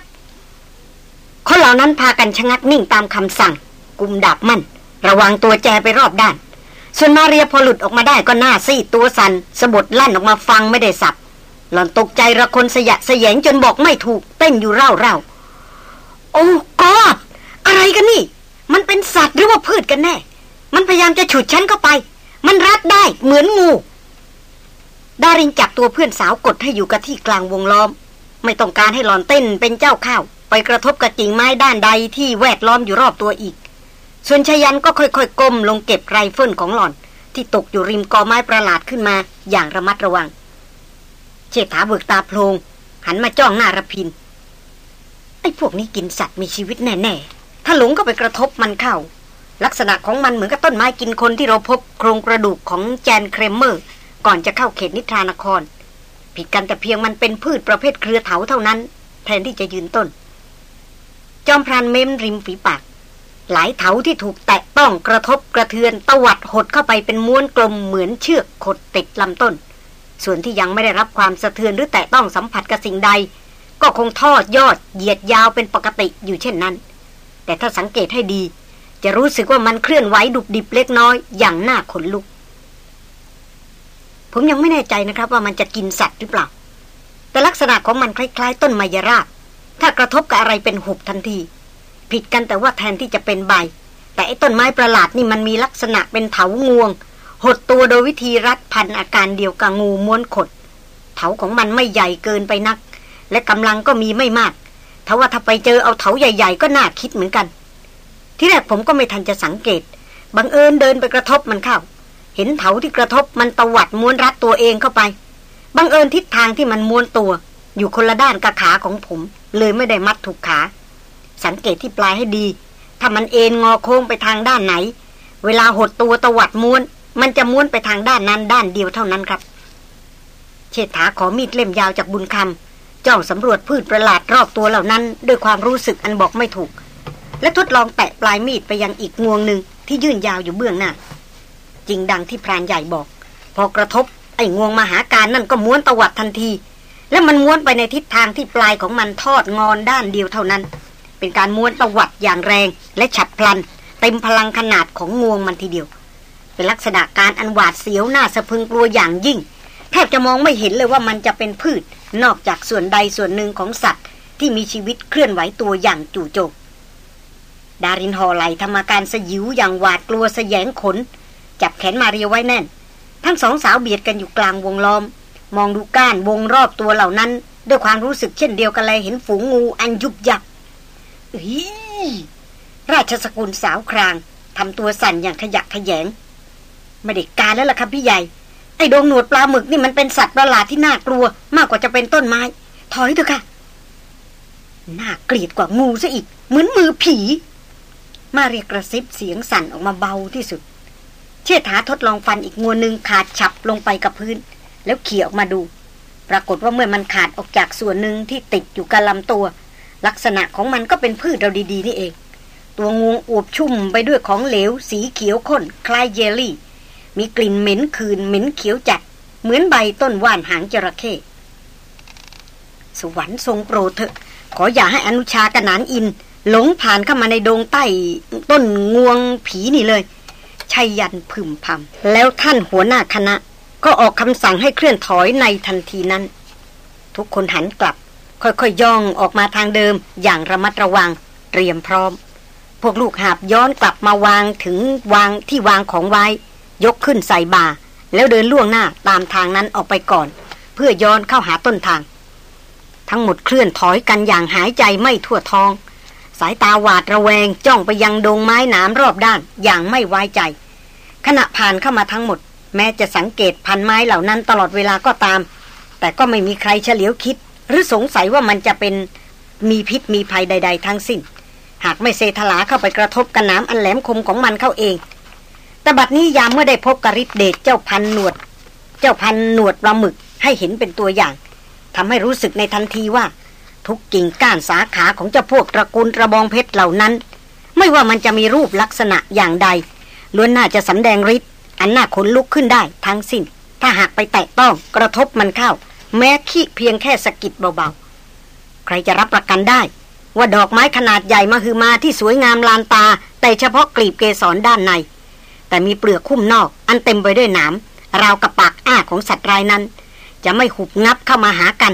คนเหล่านั้นพากันชะงักนิ่งตามคำสั่ง กุมดาบมั่น ระวังตัวแจไปรอบด้าน ส่วนมาเรียพอหลุดออกมาได้ก็หน้าซีดตัวสันสะบดลั่นออกมาฟังไม่ได้สับ หล่อนตกใจระคนสยะสยงจนบอกไม่ถูกเต้นอยู่เร่าเร่าOh God อะไรกันนี่ มันเป็นสัตว์หรือว่าพืชกันแน่ มันพยายามจะฉุดฉันเข้าไป มันรัดได้เหมือนงู ดารินจับตัวเพื่อนสาวกดให้อยู่กับที่กลางวงล้อม ไม่ต้องการให้หล่อนเต้นเป็นเจ้าเข้าไปกระทบกับกิ่งไม้ด้านใดที่แวดล้อมอยู่รอบตัวอีก ส่วนไชยันต์ก็ค่อยๆก้มลงเก็บไรเฟิลของหล่อน ที่ตกอยู่ริมกอไม้ประหลาดขึ้นมาอย่างระมัดระวัง เชษฐาเบิกตาโพลงหันมาจ้องหน้ารพิน ไอ้พวกนี้กินสัตว์มีชีวิตแน่ๆ ถ้าหลงก็ไปกระทบมันเข้า ลักษณะของมันเหมือนกับต้นไม้กินคนที่เราพบโครงกระดูกของแจนเครมเมอร์ ก่อนจะเข้าเขตนิทรานคร ผิดกันแต่เพียงมันเป็นพืชประเภทเครือเถาเท่านั้น แทนที่จะยืนต้น จอมพรานเม้มริมฝีปาก หลายเถาที่ถูกแตะต้องกระทบกระเทือนตวัดหดเข้าไปเป็นม้วนกลมเหมือนเชือกขดติดลำต้น ส่วนที่ยังไม่ได้รับความสะเทือนหรือแตะต้องสัมผัสกับสิ่งใด ก็คงทอดยอดเหยียดยาวเป็นปกติอยู่เช่นนั้น แต่ถ้าสังเกตให้ดีจะรู้สึกว่ามันเคลื่อนไหวดุบดิบเล็กน้อยอย่างน่าขนลุก ผมยังไม่แน่ใจนะครับว่ามันจะกินสัตว์หรือเปล่า แต่ลักษณะของมันคล้าย ๆ ต้นไมยราบถ้ากระทบกับอะไรเป็นหุบทันที ผิดกันแต่ว่าแทนที่จะเป็นใบ แต่ไอ้ต้นไม้ประหลาดนี่มันมีลักษณะเป็นเถางวง หดตัวโดยวิธีรัดพันอาการเดียวกับงูม้วนขด เถาของมันไม่ใหญ่เกินไปนัก และกำลังก็มีไม่มากถ้าว่าถ้าไปเจอเอาเถาใหญ่ ๆ ก็น่าคิดเหมือนกัน ที่แรกผมก็ไม่ทันจะสังเกต บังเอิญเดินไปกระทบมันเข้า เห็นเถาที่กระทบมันตวัดม้วนรัดตัวเองเข้าไป บังเอิญทิศทางที่มันม้วนตัว อยู่คนละด้านกับขาของผม เลยไม่ได้มัดถูกขา สังเกตที่ปลายให้ดี ถ้ามันเอ็นงอโค้งไปทางด้านไหน เวลาหดตัวตวัดม้วน มันจะม้วนไปทางด้านนั้นด้านเดียวเท่านั้นครับเชษฐาขอมีดเล่มยาวจากบุญคำจ้องสำรวจพืชประหลาดรอบตัวเหล่านั้น ด้วยความรู้สึกอันบอกไม่ถูก และทดลองแตะปลายมีดไปยังอีกงวงหนึ่งที่ยื่นยาวอยู่เบื้องหน้า จริงดังที่พรานใหญ่บอก พอกระทบไอ้งวงมหาการนั่นก็ม้วนตวัดทันที และมันม้วนไปในทิศทางที่ปลายของมันทอดงอนด้านเดียวเท่านั้น เป็นการม้วนตวัดอย่างแรงและฉับพลัน เต็มพลังขนาดของงวงมันทีเดียว เป็นลักษณะการอันหวาดเสียวหน้าสะพึงกลัวอย่างยิ่ง แทบจะมองไม่เห็นเลยว่ามันจะเป็นพืช นอกจากส่วนใดส่วนหนึ่งของสัตว์ ที่มีชีวิตเคลื่อนไหวตัวอย่างจู่โจมดารินหอไหลทำอาการสยิวอย่างหวาดกลัวสแยงขน จับแขนมาเรียไว้แน่น ทั้งสองสาวเบียดกันอยู่กลางวงล้อม มองดูก้านวงรอบตัวเหล่านั้น ด้วยความรู้สึกเช่นเดียวกันเลยเห็นฝูงงูอันยุบยับอีราชสกุลสาวครางทำตัวสั่นอย่างขยะขยง ไม่ได้การแล้วล่ะครับพี่ใหญ่ ไอ้ดงหนวดปลาหมึกนี่มันเป็นสัตว์ประหลาดที่น่ากลัว มากกว่าจะเป็นต้นไม้ ถอยเถอะค่ะ น่าเกลียดกว่างูซะอีก เหมือนมือผี มาเรียกกระซิบเสียงสั่นออกมาเบาที่สุด เชิดถาทดลองฟันอีกงวหนึ่งขาดฉับลงไปกับพื้น แล้วเขี่ยออกมาดู ปรากฏว่าเมื่อมันขาดออกจากส่วนหนึ่งที่ติดอยู่กับลำตัว ลักษณะของมันก็เป็นพืชเราดีๆนี่เอง ตัวงูอวบชุ่มไปด้วยของเหลว สีเขียวข้นคล้ายเยลลี่ มีกลิ่นเหม็นคืนเหม็นเขียวจัด เหมือนใบต้นว่านหางจระเข้สวรรค์ทรงโปรดเถอะ ขออย่าให้อนุชากระนานอิน หลงผ่านเข้ามาในดงใต้ต้นงวงผีนี่เลย ชัยยันพึมพำแล้วท่านหัวหน้าคณะ ก็ออกคำสั่งให้เคลื่อนถอยในทันทีนั้น ทุกคนหันกลับ ค่อยๆยย่องออกมาทางเดิมอย่างระมัดระวังเตรียมพร้อม พวกลูกหาบย้อนกลับมาวางถึงวางที่วางของไว้ ยกขึ้นใส่บาแล้วเดินล่วงหน้าตามทางนั้นออกไปก่อน เพื่อย้อนเข้าหาต้นทาง ทั้งหมดเคลื่อนถอยกันอย่างหายใจไม่ทั่วท้อง สายตาหวาดระแวงจ้องไปยังดงไม้หนามรอบด้านอย่างไม่ไว้ใจ ขณะผ่านเข้ามาทั้งหมด แม้จะสังเกตพันไม้เหล่านั้นตลอดเวลาก็ตาม แต่ก็ไม่มีใครเฉลียวคิด หรือสงสัยว่ามันจะเป็นมีพิษมีภัยใด ๆ ทั้งสิ้น หากไม่เซทลาเข้าไปกระทบกับน้ำอันแหลมคมของมันเข้าเอง แต่บัดนี้ยามเมื่อได้พบกริดเดชเจ้าพันหนวด เจ้าพันหนวดปลาหมึกให้เห็นเป็นตัวอย่างทำให้รู้สึกในทันทีว่า ทุกกิ่งก้านสาขาของเจ้าพวกตระกูลระบองเพชรเหล่านั้น ไม่ว่ามันจะมีรูปลักษณะอย่างใดล้วนน่าจะสำแดงฤทธิ์อันน่าขนลุกขึ้นได้ทั้งสิ้น ถ้าหากไปแตะต้องกระทบมันเข้า แม้ขี้เพียงแค่สะกิดเบาๆ ใครจะรับประกันได้ ว่าดอกไม้ขนาดใหญ่มาคือมาที่สวยงามลานตา แต่เฉพาะกลีบเกสรด้านใน แต่มีเปลือกคุ้มนอก อันเต็มไปด้วยหนามราวกับปากอ้าของสัตว์รายนั้น จะไม่หุบงับเข้ามาหากัน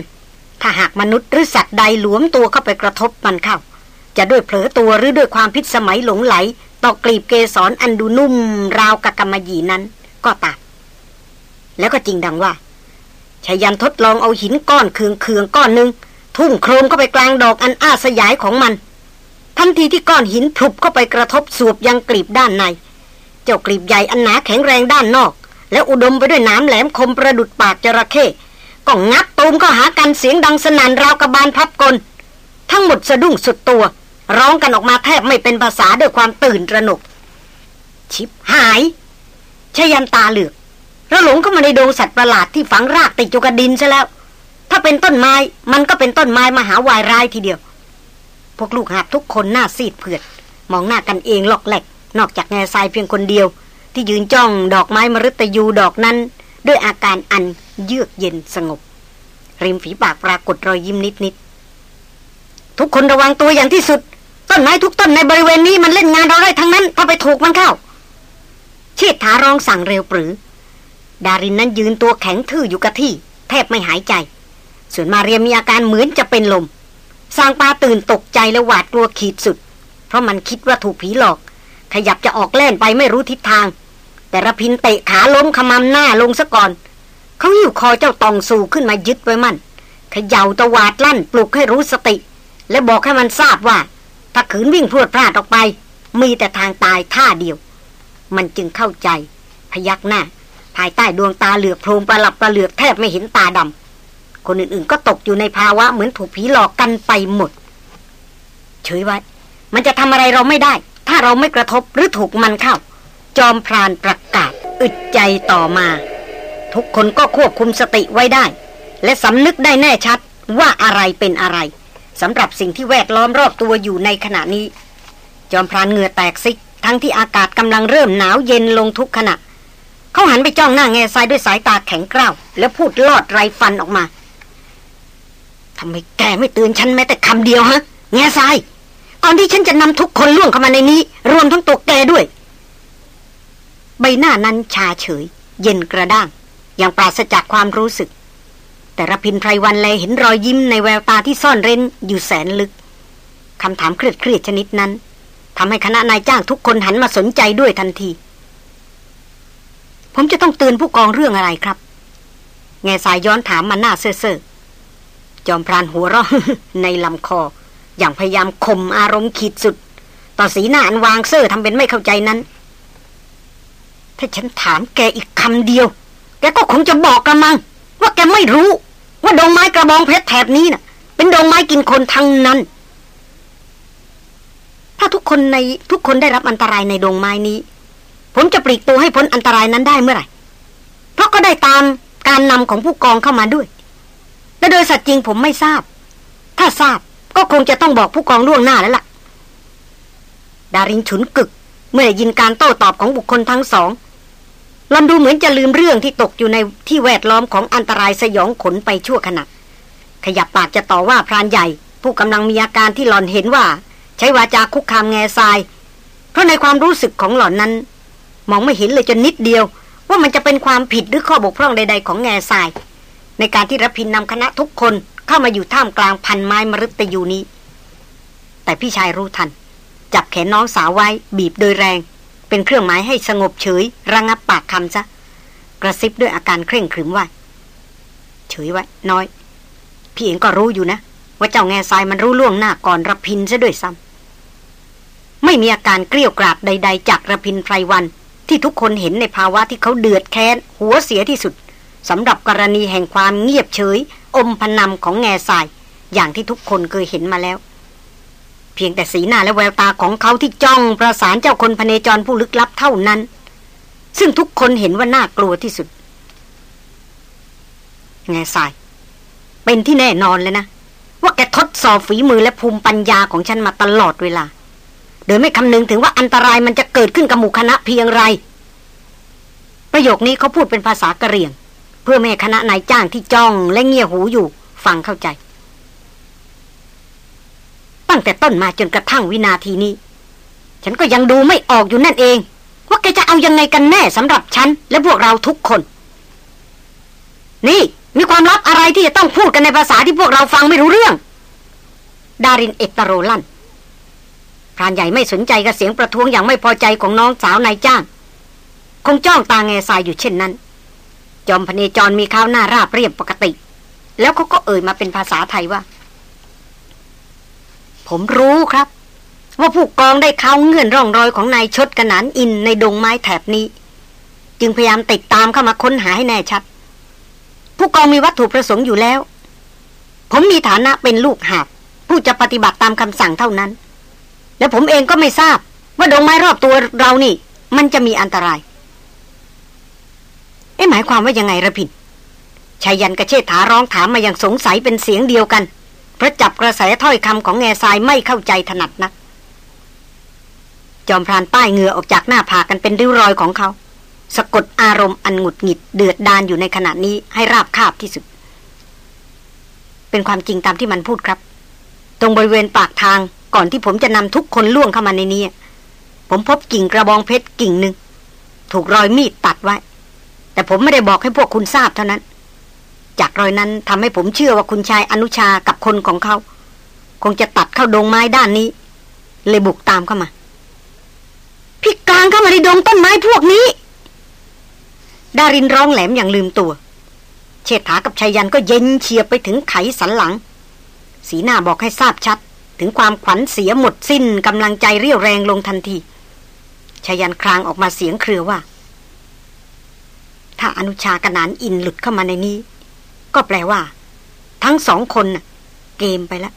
ถ้าหากมนุษย์หรือสัตว์ใดหลวมตัวเข้าไปกระทบมันเข้า จะด้วยเผลอตัวหรือด้วยความพิษสมัยหลงไหล ต่อกลีบเกสรออันดูนุ่มราวกับกำมะหยี่นั้น ก็ตามแล้วก็จริงดังว่าชายันทดลองเอาหินก้อนเคืองเคืองก้อนหนึ่งทุ่งโครมเข้าไปกลางดอกอันอ้าสยายของมัน ทันทีที่ก้อนหินพลุบเข้าไปกระทบสวบยังกลีบด้านใน เจ้ากลีบใหญ่อันหนาแข็งแรงด้านนอก และอุดมไปด้วยน้ำแหลมคมประดุดปากจระเข้ ก็งับตูมเข้าหากันเสียงดังสนั่นราวกระบาลพับกล ทั้งหมดสะดุ้งสุดตัว ร้องกันออกมาแทบไม่เป็นภาษาด้วยความตื่นระหนก ชิบหายชยันตาเหลือกราหลงเข้ามาในดงสัตว์ประหลาดที่ฝังรากติดอยู่กับดินซะแล้ว ถ้าเป็นต้นไม้มันก็เป็นต้นไม้มหาวายร้ายทีเดียว พวกลูกหาบทุกคนหน้าซีดเผือด มองหน้ากันเองหลอกแหลก นอกจากแง่ทรายเพียงคนเดียว ที่ยืนจ้องดอกไม้มฤตยูดอกนั้น ด้วยอาการอัน เยือกเย็นสงบ ริมฝีปากปรากฏรอยยิ้มนิดๆ ทุกคนระวังตัวอย่างที่สุด ต้นไม้ทุกต้นในบริเวณนี้มันเล่นงานเราได้ทั้งนั้น ถ้าไปถูกมันเข้า เชิดถาร้องสั่งเร็วปรือ ดารินนั้นยืนตัวแข็งทื่ออยู่กับที่ แทบไม่หายใจ ส่วนมาเรียมีอาการเหมือนจะเป็นลมสางปาตื่นตกใจและหวาดกลัวขีดสุด เพราะมันคิดว่าถูกผีหลอก ขยับจะออกแล่นไปไม่รู้ทิศทาง แต่ระพินเตะขาล้มขมำหน้าลงซะก่อน เขาหิวคอเจ้าตองสู่ขึ้นมายึดไว้มั่นขย่าตะวาดลั่นปลุกให้รู้สติ และบอกให้มันทราบว่า ถ้าขืนวิ่งพรวดพลาดออกไป มีแต่ทางตายท่าเดียว มันจึงเข้าใจ พยักหน้า ภายใต้ดวงตาเหลือกโพรงประหลับประเหลือกแทบไม่เห็นตาดำคนอื่นๆ ก็ตกอยู่ในภาวะเหมือนถูกผีหลอกกันไปหมด เฉยไว้มันจะทำอะไรเราไม่ได้ ถ้าเราไม่กระทบหรือถูกมันเข้า จอมพรานประกาศ อึดใจต่อมา ทุกคนก็ควบคุมสติไว้ได้ และสำนึกได้แน่ชัดว่าอะไรเป็นอะไรสำหรับสิ่งที่แวดล้อมรอบตัวอยู่ในขณะนี้ จอมพรานเหงื่อแตกซิก ทั้งที่อากาศกำลังเริ่มหนาวเย็นลงทุกขณะ เขาหันไปจ้องหน้าแง่ทรายด้วยสายตาแข็งกร้าว แล้วพูดลอดไรฟันออกมาทำไมแกไม่เตือนฉันแม้แต่คำเดียวฮะ แง่ทรายก่อนที่ฉันจะนำทุกคนล่วงเข้ามาในนี้ รวมทั้งตัวแกด้วย ใบหน้านั้นชาเฉย เย็นกระด้าง อย่างปราศจากความรู้สึก แต่ระพินไพรวันแลเห็นรอยยิ้มในแววตาที่ซ่อนเร้นอยู่แสนลึกคำถามเครียดเครียดชนิดนั้นทำให้คณะนายจ้างทุกคนหันมาสนใจด้วยทันที ผมจะต้องเตือนผู้กองเรื่องอะไรครับ แง่สายย้อนถามมาหน้าเซ่อจอมพรานหัวเราะในลำคอ อย่างพยายามข่มอารมณ์ขีดสุด ต่อสีหน้าอันวางเซ่อทำเป็นไม่เข้าใจนั้น ถ้าฉันถามแกอีกคำเดียว แกก็คงจะบอกกระมัง ว่าแกไม่รู้ ว่าดงไม้กระบองเพชรแถบนี้นะ่ะ เป็นดงไม้กินคนทั้งนั้น ถ้าทุกคนในทุกคนได้รับอันตรายในดงไม้นี้ ผมจะปลีกตัวให้พ้นอันตรายนั้นได้เมื่อไหร่ เพราะก็ได้ตามการนำของผู้กองเข้ามาด้วย และโดยสัตว์จริงผมไม่ทราบ ถ้าทราบก็คงจะต้องบอกผู้กองล่วงหน้าแล้วล่ะ ดารินฉุนกึก เมื่อยินการโต้ตอบของบุคคลทั้งสอง ลำดูเหมือนจะลืมเรื่องที่ตกอยู่ในที่แวดล้อมของอันตรายสยองขนไปชั่วขณะ ขยับปากจะต่อว่าพรานใหญ่ ผู้กำลังมีอาการที่หลอนเห็นว่า ใช้วาจาคุกคามแง่ทราย เพราะในความรู้สึกของหลอนนั้น มองไม่เห็นเลยจนนิดเดียว ว่ามันจะเป็นความผิดหรือข้อบกพร่องใด ๆ ของแง่ทราย ในการที่รพินนำคณะทุกคนเข้ามาอยู่ท่ามกลางพันไม้มฤตยูนี้ แต่พี่ชายรู้ทัน จับแขนน้องสาวไว้บีบโดยแรง เป็นเครื่องหมายให้สงบเฉย ระงับปากคำซะ กระซิบด้วยอาการเคร่งขรึมว่า เฉยไว้ น้อย พี่เองก็รู้อยู่นะ ว่าเจ้าแง่ทรายมันรู้ล่วงหน้าก่อนรพินซะด้วยซ้ำไม่มีอาการเกลี้ยกราดใด ๆ จากระพินไพรวัน ที่ทุกคนเห็นในภาวะที่เขาเดือดแค้น หัวเสียที่สุดสำหรับกรณีแห่งความเงียบเฉย อมพนำของแง่ทราย อย่างที่ทุกคนเคยเห็นมาแล้ว เพียงแต่สีหน้าและแววตาของเขาที่จ้องประสานเจ้าคนพเนจรผู้ลึกลับเท่านั้น ซึ่งทุกคนเห็นว่าน่ากลัวที่สุด แง่ทราย เป็นที่แน่นอนเลยนะ ว่าแกทดสอบฝีมือและภูมิปัญญาของฉันมาตลอดเวลา โดยไม่คำนึงถึงว่าอันตรายมันจะเกิดขึ้นกับหมู่คณะเพียงไร ประโยคนี้เขาพูดเป็นภาษากะเหรี่ยง เพื่อแม่คณะนายจ้างที่จ้องและเงี่ยหูอยู่ฟังเข้าใจ ตั้งแต่ต้นมาจนกระทั่งวินาทีนี้ ฉันก็ยังดูไม่ออกอยู่นั่นเอง ว่าแกจะเอายังไงกันแน่สำหรับฉัน และพวกเราทุกคน นี่มีความลับอะไรที่จะต้องพูดกันในภาษาที่พวกเราฟังไม่รู้เรื่อง ดารินเอตโรลันพรานใหญ่ไม่สนใจกับเสียงประท้วงอย่างไม่พอใจของน้องสาวนายจ้าง คงจ้องตาแง่ทรายอยู่เช่นนั้น จอมพเนจรมีข้าวหน้าราบเรียบปกติ แล้วเขาก็เอ่ยมาเป็นภาษาไทยว่า ผมรู้ครับ ว่าผู้กองได้เข้าเงื่อนร่องรอยของนายชดกระนันอินในดงไม้แถบนี้ จึงพยายามติดตามเข้ามาค้นหาให้แน่ชัด ผู้กองมีวัตถุประสงค์อยู่แล้ว ผมมีฐานะเป็นลูกหาบผู้จะปฏิบัติตามคำสั่งเท่านั้น และผมเองก็ไม่ทราบ ว่าดงไม้รอบตัวเรานี่ มันจะมีอันตราย เอ๊ะหมายความว่ายังไงระพินชายันกระเชษฐาร้องถามมาอย่างสงสัยเป็นเสียงเดียวกัน เพราะจับกระแสถ้อยคำของแง่ทรายไม่เข้าใจถนัดนะัก จอมพรานป้ายเหงื่อออกจากหน้าผากันเป็นริ้วรอยของเขา สะกดอารมณ์อันหงุดหงิดเดือดดานอยู่ในขณะนี้ให้ราบคาบที่สุด เป็นความจริงตามที่มันพูดครับ ตรงบริเวณปากทางก่อนที่ผมจะนำทุกคนล่วงเข้ามาในนี้ผมพบกิ่งกระบองเพชรกิ่งหนึ่งถูกรอยมีดตัดไว้ แต่ผมไม่ได้บอกให้พวกคุณทราบเท่านั้น จากรอยนั้นทำให้ผมเชื่อว่าคุณชายอนุชากับคนของเขา คงจะตัดเข้าดงไม้ด้านนี้ เลยบุกตามเข้ามา พี่กลางเข้ามาในดงต้นไม้พวกนี้ ดารินร้องแหลมอย่างลืมตัว เชษฐากับชายันก็เย็นเฉียบไปถึงไขสันหลัง สีหน้าบอกให้ทราบชัด ถึงความขวัญเสียหมดสิ้นกำลังใจเรียวแรงลงทันทีชายันครางออกมาเสียงเครือว่า ถ้าอนุชากนานอินหลุดเข้ามาในนี้ ก็แปลว่า ทั้งสองคนน่ะ เกมไปแล้ว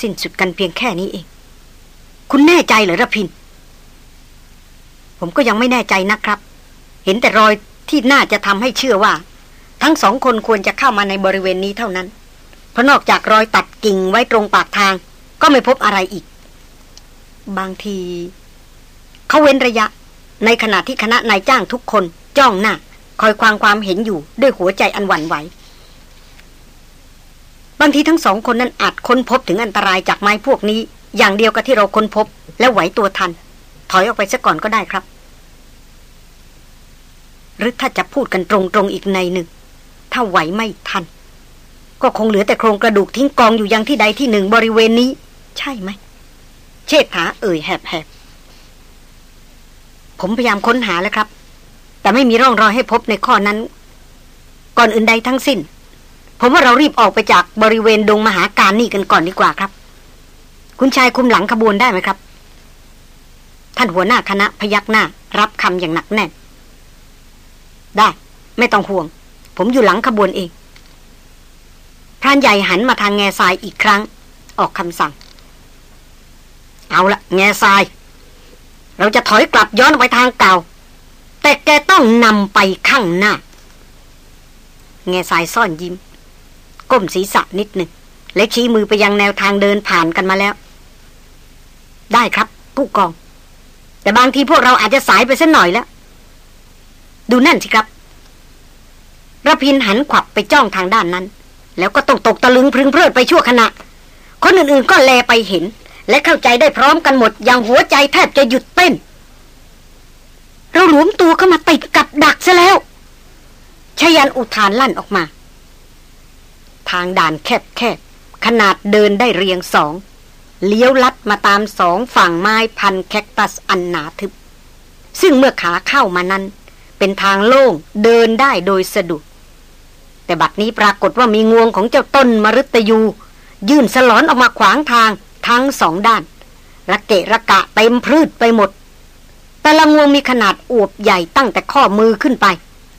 สิ้นสุดกันเพียงแค่นี้เอง คุณแน่ใจเหรอระพิน ผมก็ยังไม่แน่ใจนะครับ เห็นแต่รอยที่น่าจะทำให้เชื่อว่า ทั้งสองคนควรจะเข้ามาในบริเวณนี้เท่านั้น เพราะนอกจากรอยตัดกิ่งไว้ตรงปากทาง ก็ไม่พบอะไรอีก บางทีเขาเว้นระยะ ในขณะที่คณะนายจ้างทุกคนจ้องหน้าคอยควางความเห็นอยู่ด้วยหัวใจอันหวั่นไหว บางทีทั้งสองคนนั้นอาจค้นพบถึงอันตรายจากไม้พวกนี้ อย่างเดียวกับที่เราค้นพบ และไหวตัวทัน ถอยออกไปซะก่อนก็ได้ครับ หรือถ้าจะพูดกันตรงๆอีกในหนึ่ง ถ้าไหวไม่ทัน ก็คงเหลือแต่โครงกระดูกทิ้งกองอยู่ยังที่ใดที่หนึ่งบริเวณนี้ ใช่ไหม เชษฐาเอ่ยแหบๆผมพยายามค้นหาแล้วครับ แต่ไม่มีร่องรอยให้พบในข้อนั้น ก่อนอื่นใดทั้งสิ้น ผมว่าเรารีบออกไปจากบริเวณดงมหาการนี่กันก่อนดีกว่าครับ คุณชายคุมหลังขบวนได้ไหมครับ ท่านหัวหน้าคณะพยักหน้า รับคำอย่างหนักแน่น ได้ ไม่ต้องห่วง ผมอยู่หลังขบวนเองพรานใหญ่หันมาทางแง่ทรายอีกครั้ง ออกคำสั่ง เอาละแง่ทราย เราจะถอยกลับย้อนไปทางเก่า แต่แกต้องนำไปข้างหน้า แง่ทรายซ่อนยิ้ม ก้มศีรษะนิดหนึ่งและชี้มือไปยังแนวทางเดินผ่านกันมาแล้ว ได้ครับผู้กอง แต่บางทีพวกเราอาจจะสายไปสักหน่อยแล้ว ดูนั่นสิครับระพินหันขวับไปจ้องทางด้านนั้น แล้วก็ตกตกตะลึงพึงเพลิดไปชั่วขณะ คนอื่นๆก็แลไปเห็น และเข้าใจได้พร้อมกันหมด อย่างหัวใจแทบจะหยุดเต้น เราหลวมตัวเข้ามาติดกับดักซะแล้วชยันอุทานลั่นออกมา ทางด่านแคบๆ ขนาดเดินได้เรียงสอง เลี้ยวลัดมาตามสองฝั่งไม้พันแคคตัสอันหนาทึบ ซึ่งเมื่อขาเข้ามานั้น เป็นทางโล่งเดินได้โดยสะดวกแต่บัดนี้ปรากฏว่ามีงวงของเจ้าต้นมฤตยู ยื่นสลอนออกมาขวางทางทั้งสองด้านระเกะระกะเต็มพืชไปหมด แต่ละงวงมีขนาดอวบใหญ่ตั้งแต่ข้อมือขึ้นไป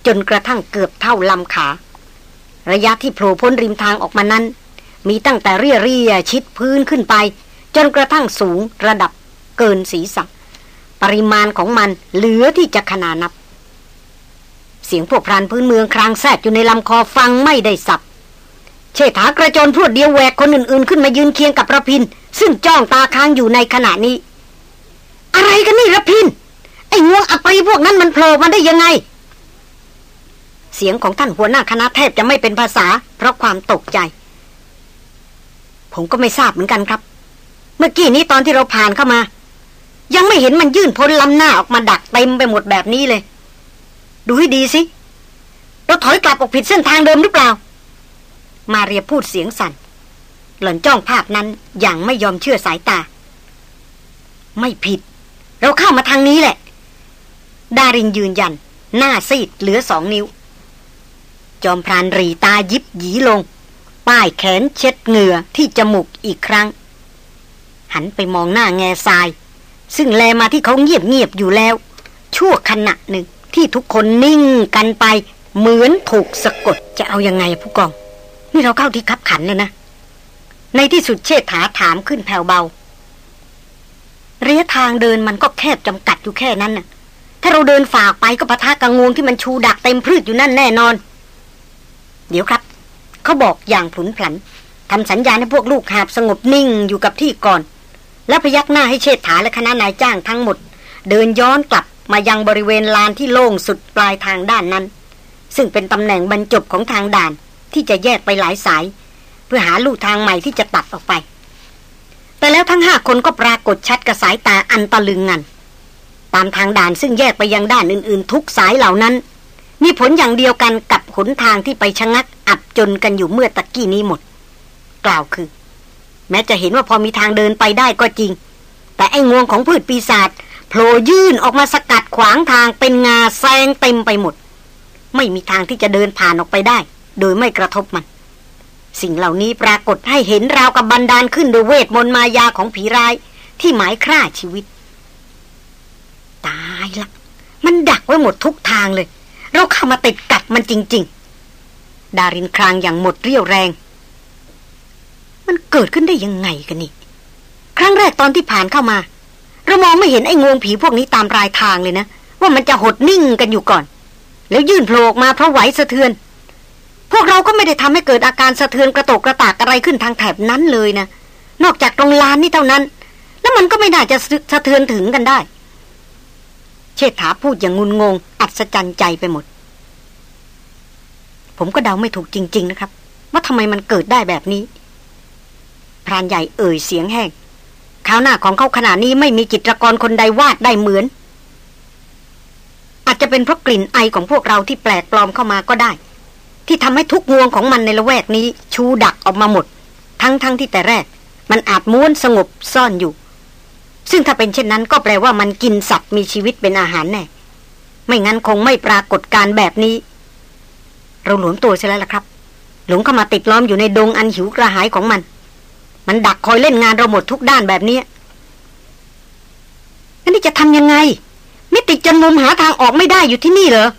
จนกระทั่งเกือบเท่าลำขา ระยะที่โผล่พ้นริมทางออกมานั้น มีตั้งแต่เรียเรียชิดพื้นขึ้นไป จนกระทั่งสูงระดับเกินศีรษะปริมาณของมันเหลือที่จะขนานับ เสียงพวกพรานพื้นเมืองครางแซดอยู่ในลำคอฟังไม่ได้สับ เชษฐากระโจนพรวดเดียวแหวกคนอื่นๆ ขึ้นมายืนเคียงกับระพิน ซึ่งจ้องตาค้างอยู่ในขณะนี้ อะไรกันนี่ระพิน ไอ้งวงอัปรีพวกนั้นมันโผล่มาได้ยังไง เสียงของท่านหัวหน้าคณะแทบจะไม่เป็นภาษา เพราะความตกใจ ผมก็ไม่ทราบเหมือนกันครับ เมื่อกี้นี้ตอนที่เราผ่านเข้ามา ยังไม่เห็นมันยื่นพ้นลำหน้าออกมาดักเต็มไปหมดแบบนี้เลย ดูให้ดีสิเราถอยกลับออกผิดเส้นทางเดิมหรือเปล่า มาเรียพูดเสียงสัน่น หล่อนจ้องภาพนั้นอย่างไม่ยอมเชื่อสายตา ไม่ผิด เราเข้ามาทางนี้แหละ ดารินยืนยัน หน้าซีดเหลือสองนิ้ว จอมพรานรีตายิบหยีลง ป้ายแขนเช็ดเหงื่อที่จมูกอีกครั้ง หันไปมองหน้าแง่ทราย ซึ่งแลมาที่เขาเงียบเงียบอยู่แล้ว ชั่วขณะหนึ่งที่ทุกคนนิ่งกันไป เหมือนถูกสะกดจะเอายังไงผู้กอง นี่เราเข้าที่คับขันแล้วนะ ในที่สุดเชษฐาถามขึ้นแผ่วเบาระยะทางเดินมันก็แคบจำกัดอยู่แค่นั้นน่ะ ถ้าเราเดินฝากไปก็ปะทะกังงูที่มันชูดักเต็มพืชอยู่นั่นแน่นอน เดี๋ยวครับ เขาบอกอย่างผุนผันทำสัญญาณให้พวกลูกหาบสงบนิ่งอยู่กับที่ก่อน แล้วพยักหน้าให้เชษฐาและคณะนายจ้างทั้งหมด เดินย้อนกลับมายังบริเวณลานที่โล่งสุดปลายทางด้านนั้น ซึ่งเป็นตำแหน่งบรรจบของทางด่านที่จะแยกไปหลายสาย เพื่อหาลู่ทางใหม่ที่จะตัดออกไป แต่แล้วทั้งห้าคนก็ปรากฏชัดกับสายตาอันตะลึงงันตามทางด่านซึ่งแยกไปยังด้านอื่นๆ ทุกสายเหล่านั้น มีผลอย่างเดียวกันกับ หนทางที่ไปชะงักอับจนกันอยู่เมื่อตะกี้นี้หมด กล่าวคือ แม้จะเห็นว่าพอมีทางเดินไปได้ก็จริง แต่ไอ้งวงของพืชปีศาจโผล่ยื่นออกมาสกัดขวางทางเป็นงาแซงเต็มไปหมด ไม่มีทางที่จะเดินผ่านออกไปได้ โดยไม่กระทบมัน สิ่งเหล่านี้ปรากฏให้เห็นราวกับบันดาลขึ้นโดยเวทมนต์มายาของผีร้ายที่หมายฆ่าชีวิต ตายละมันดักไว้หมดทุกทางเลย เราเข้ามาติดกับมันจริง ๆ ดารินครางอย่างหมดเรี่ยวแรง มันเกิดขึ้นได้ยังไงกันนี่ ครั้งแรกตอนที่ผ่านเข้ามา เรามองไม่เห็นไอ้งวงผีพวกนี้ตามรายทางเลยนะ ว่ามันจะหดนิ่งกันอยู่ก่อน แล้วยื่นโผล่ออกมาเพราะไหวสะเทือน พวกเราก็ไม่ได้ทำให้เกิดอาการสะเทือนกระตกกระตากอะไรขึ้นทางแถบนั้นเลยนะนอกจากตรงลานนี่เท่านั้น แล้วมันก็ไม่น่าจะสะเทือนถึงกันได้ เชษฐาพูดอย่างงุนงง อัศจรรย์ใจไปหมด ผมก็เดาไม่ถูกจริง ๆ นะครับ ว่าทำไมมันเกิดได้แบบนี้ พรานใหญ่เอ่ยเสียงแห้งข้าวหน้าของเขาขณะนี้ไม่มีจิตรกรคนใดวาดได้เหมือน อาจจะเป็นเพราะกลิ่นไอของพวกเราที่แปลกปลอมเข้ามาก็ได้ ที่ทำให้ทุกงวงของมันในละแวกนี้ ชูดักออกมาหมด ทั้งๆทที่แต่แรก มันอาจม้วนสงบซ่อนอยู่ ซึ่งถ้าเป็นเช่นนั้นก็แปลว่ามันกินสัตว์มีชีวิตเป็นอาหารแน่ ไม่งั้นคงไม่ปรากฏการแบบนี้ เราหลวมตัวใช่แล้วล่ะครับ หลงเข้ามาติดล้อมอยู่ในดงอันหิวกระหายของมัน มันดักคอยเล่นงานเราหมดทุกด้านแบบนี้อันนี้จะทำยังไง ไม่ติดจนมุมหาทางออกไม่ได้อยู่ที่นี่เหรอ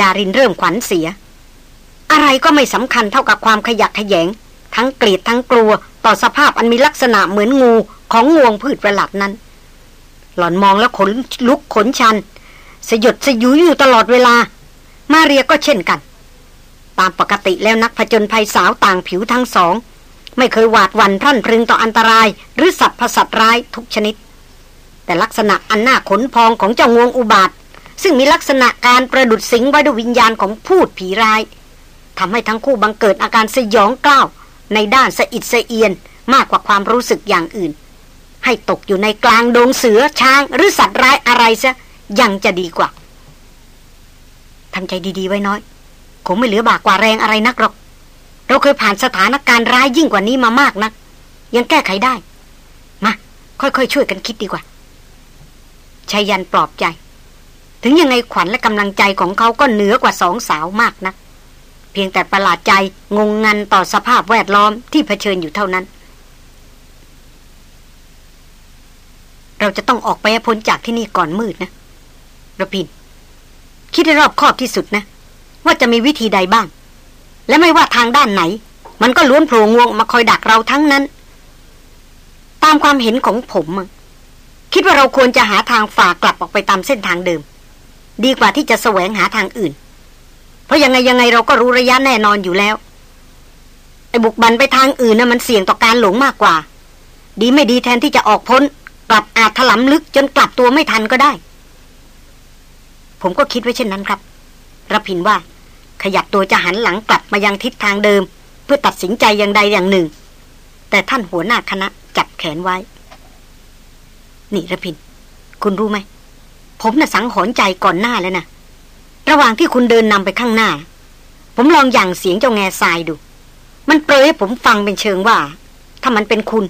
ดารินเริ่มขวัญเสีย อะไรก็ไม่สำคัญเท่ากับความขยักขยง ทั้งเกลียดทั้งกลัว ต่อสภาพอันมีลักษณะเหมือนงู ของงวงพืชประหลาดนั้น หล่อนมองแล้วขนลุกขนชัน สยดสยุยอยู่ตลอดเวลา มาเรียก็เช่นกัน ตามปกติแล้วนักผจญภัยสาวต่างผิวทั้งสอง ไม่เคยหวาดวันพรั่นพรึงต่ออันตราย หรือสัตว์ผสัตร้ายทุกชนิด แต่ลักษณะอันน่าขนพองของเจ้างวงอุบาท ซึ่งมีลักษณะการประดุดสิงไว้ด้วยวิญญาณของพูดผีร้ายทำให้ทั้งคู่บังเกิดอาการสยองกล้าวในด้านสะอิดสะเอียนมากกว่าความรู้สึกอย่างอื่น ให้ตกอยู่ในกลางดงเสือช้างหรือสัตว์ร้ายอะไรซะยังจะดีกว่าทำใจดีๆไว้น้อยคงไม่เหลือบากกว่าแรงอะไรนักหรอก เราเคยผ่านสถานการณ์ร้ายยิ่งกว่านี้มามากนะัก ยังแก้ไขได้ มา ค่อยๆ ช่วยกันคิดดีกว่าชายันปลอบใจ ถึงยังไงขวัญและกำลังใจของเขาก็เหนือกว่าสองสาวมากนะเพียงแต่ประหลาดใจงงงันต่อสภาพแวดล้อมที่เผชิญอยู่เท่านั้น เราจะต้องออกไปพ้นจากที่นี่ก่อนมืดนะระพิน คิดให้รอบคอบที่สุดนะ ว่าจะมีวิธีใดบ้าง และไม่ว่าทางด้านไหน มันก็ล้วนโผล่งวงมาคอยดักเราทั้งนั้น ตามความเห็นของผมคิดว่าเราควรจะหาทางฝ่ากลับออกไปตามเส้นทางเดิม ดีกว่าที่จะแสวงหาทางอื่น เพราะยังไงยังไงเราก็รู้ระยะแน่นอนอยู่แล้วไอ้บุกบันไปทางอื่นนะ่ะมันเสี่ยงต่อการหลงมากกว่า ดีไม่ดีแทนที่จะออกพ้น กลับอาจถลำลึกจนกลับตัวไม่ทันก็ได้ ผมก็คิดไว้เช่นนั้นครับรพินว่า ขยับตัวจะหันหลังกลับมายังทิศทางเดิม เพื่อตัดสินใจอย่างใดอย่างหนึ่ง แต่ท่านหัวหน้าคณะจับแขนไว้ นี่ระพิน คุณรู้ไหม ผมน่ะสังหรณ์ใจก่อนหน้าแล้วนะระหว่างที่คุณเดินนำไปข้างหน้า ผมลองอย่างเสียงเจ้าแง่ทรายดู มันเปรยให้ผมฟังเป็นเชิงว่า ถ้ามันเป็นคุณ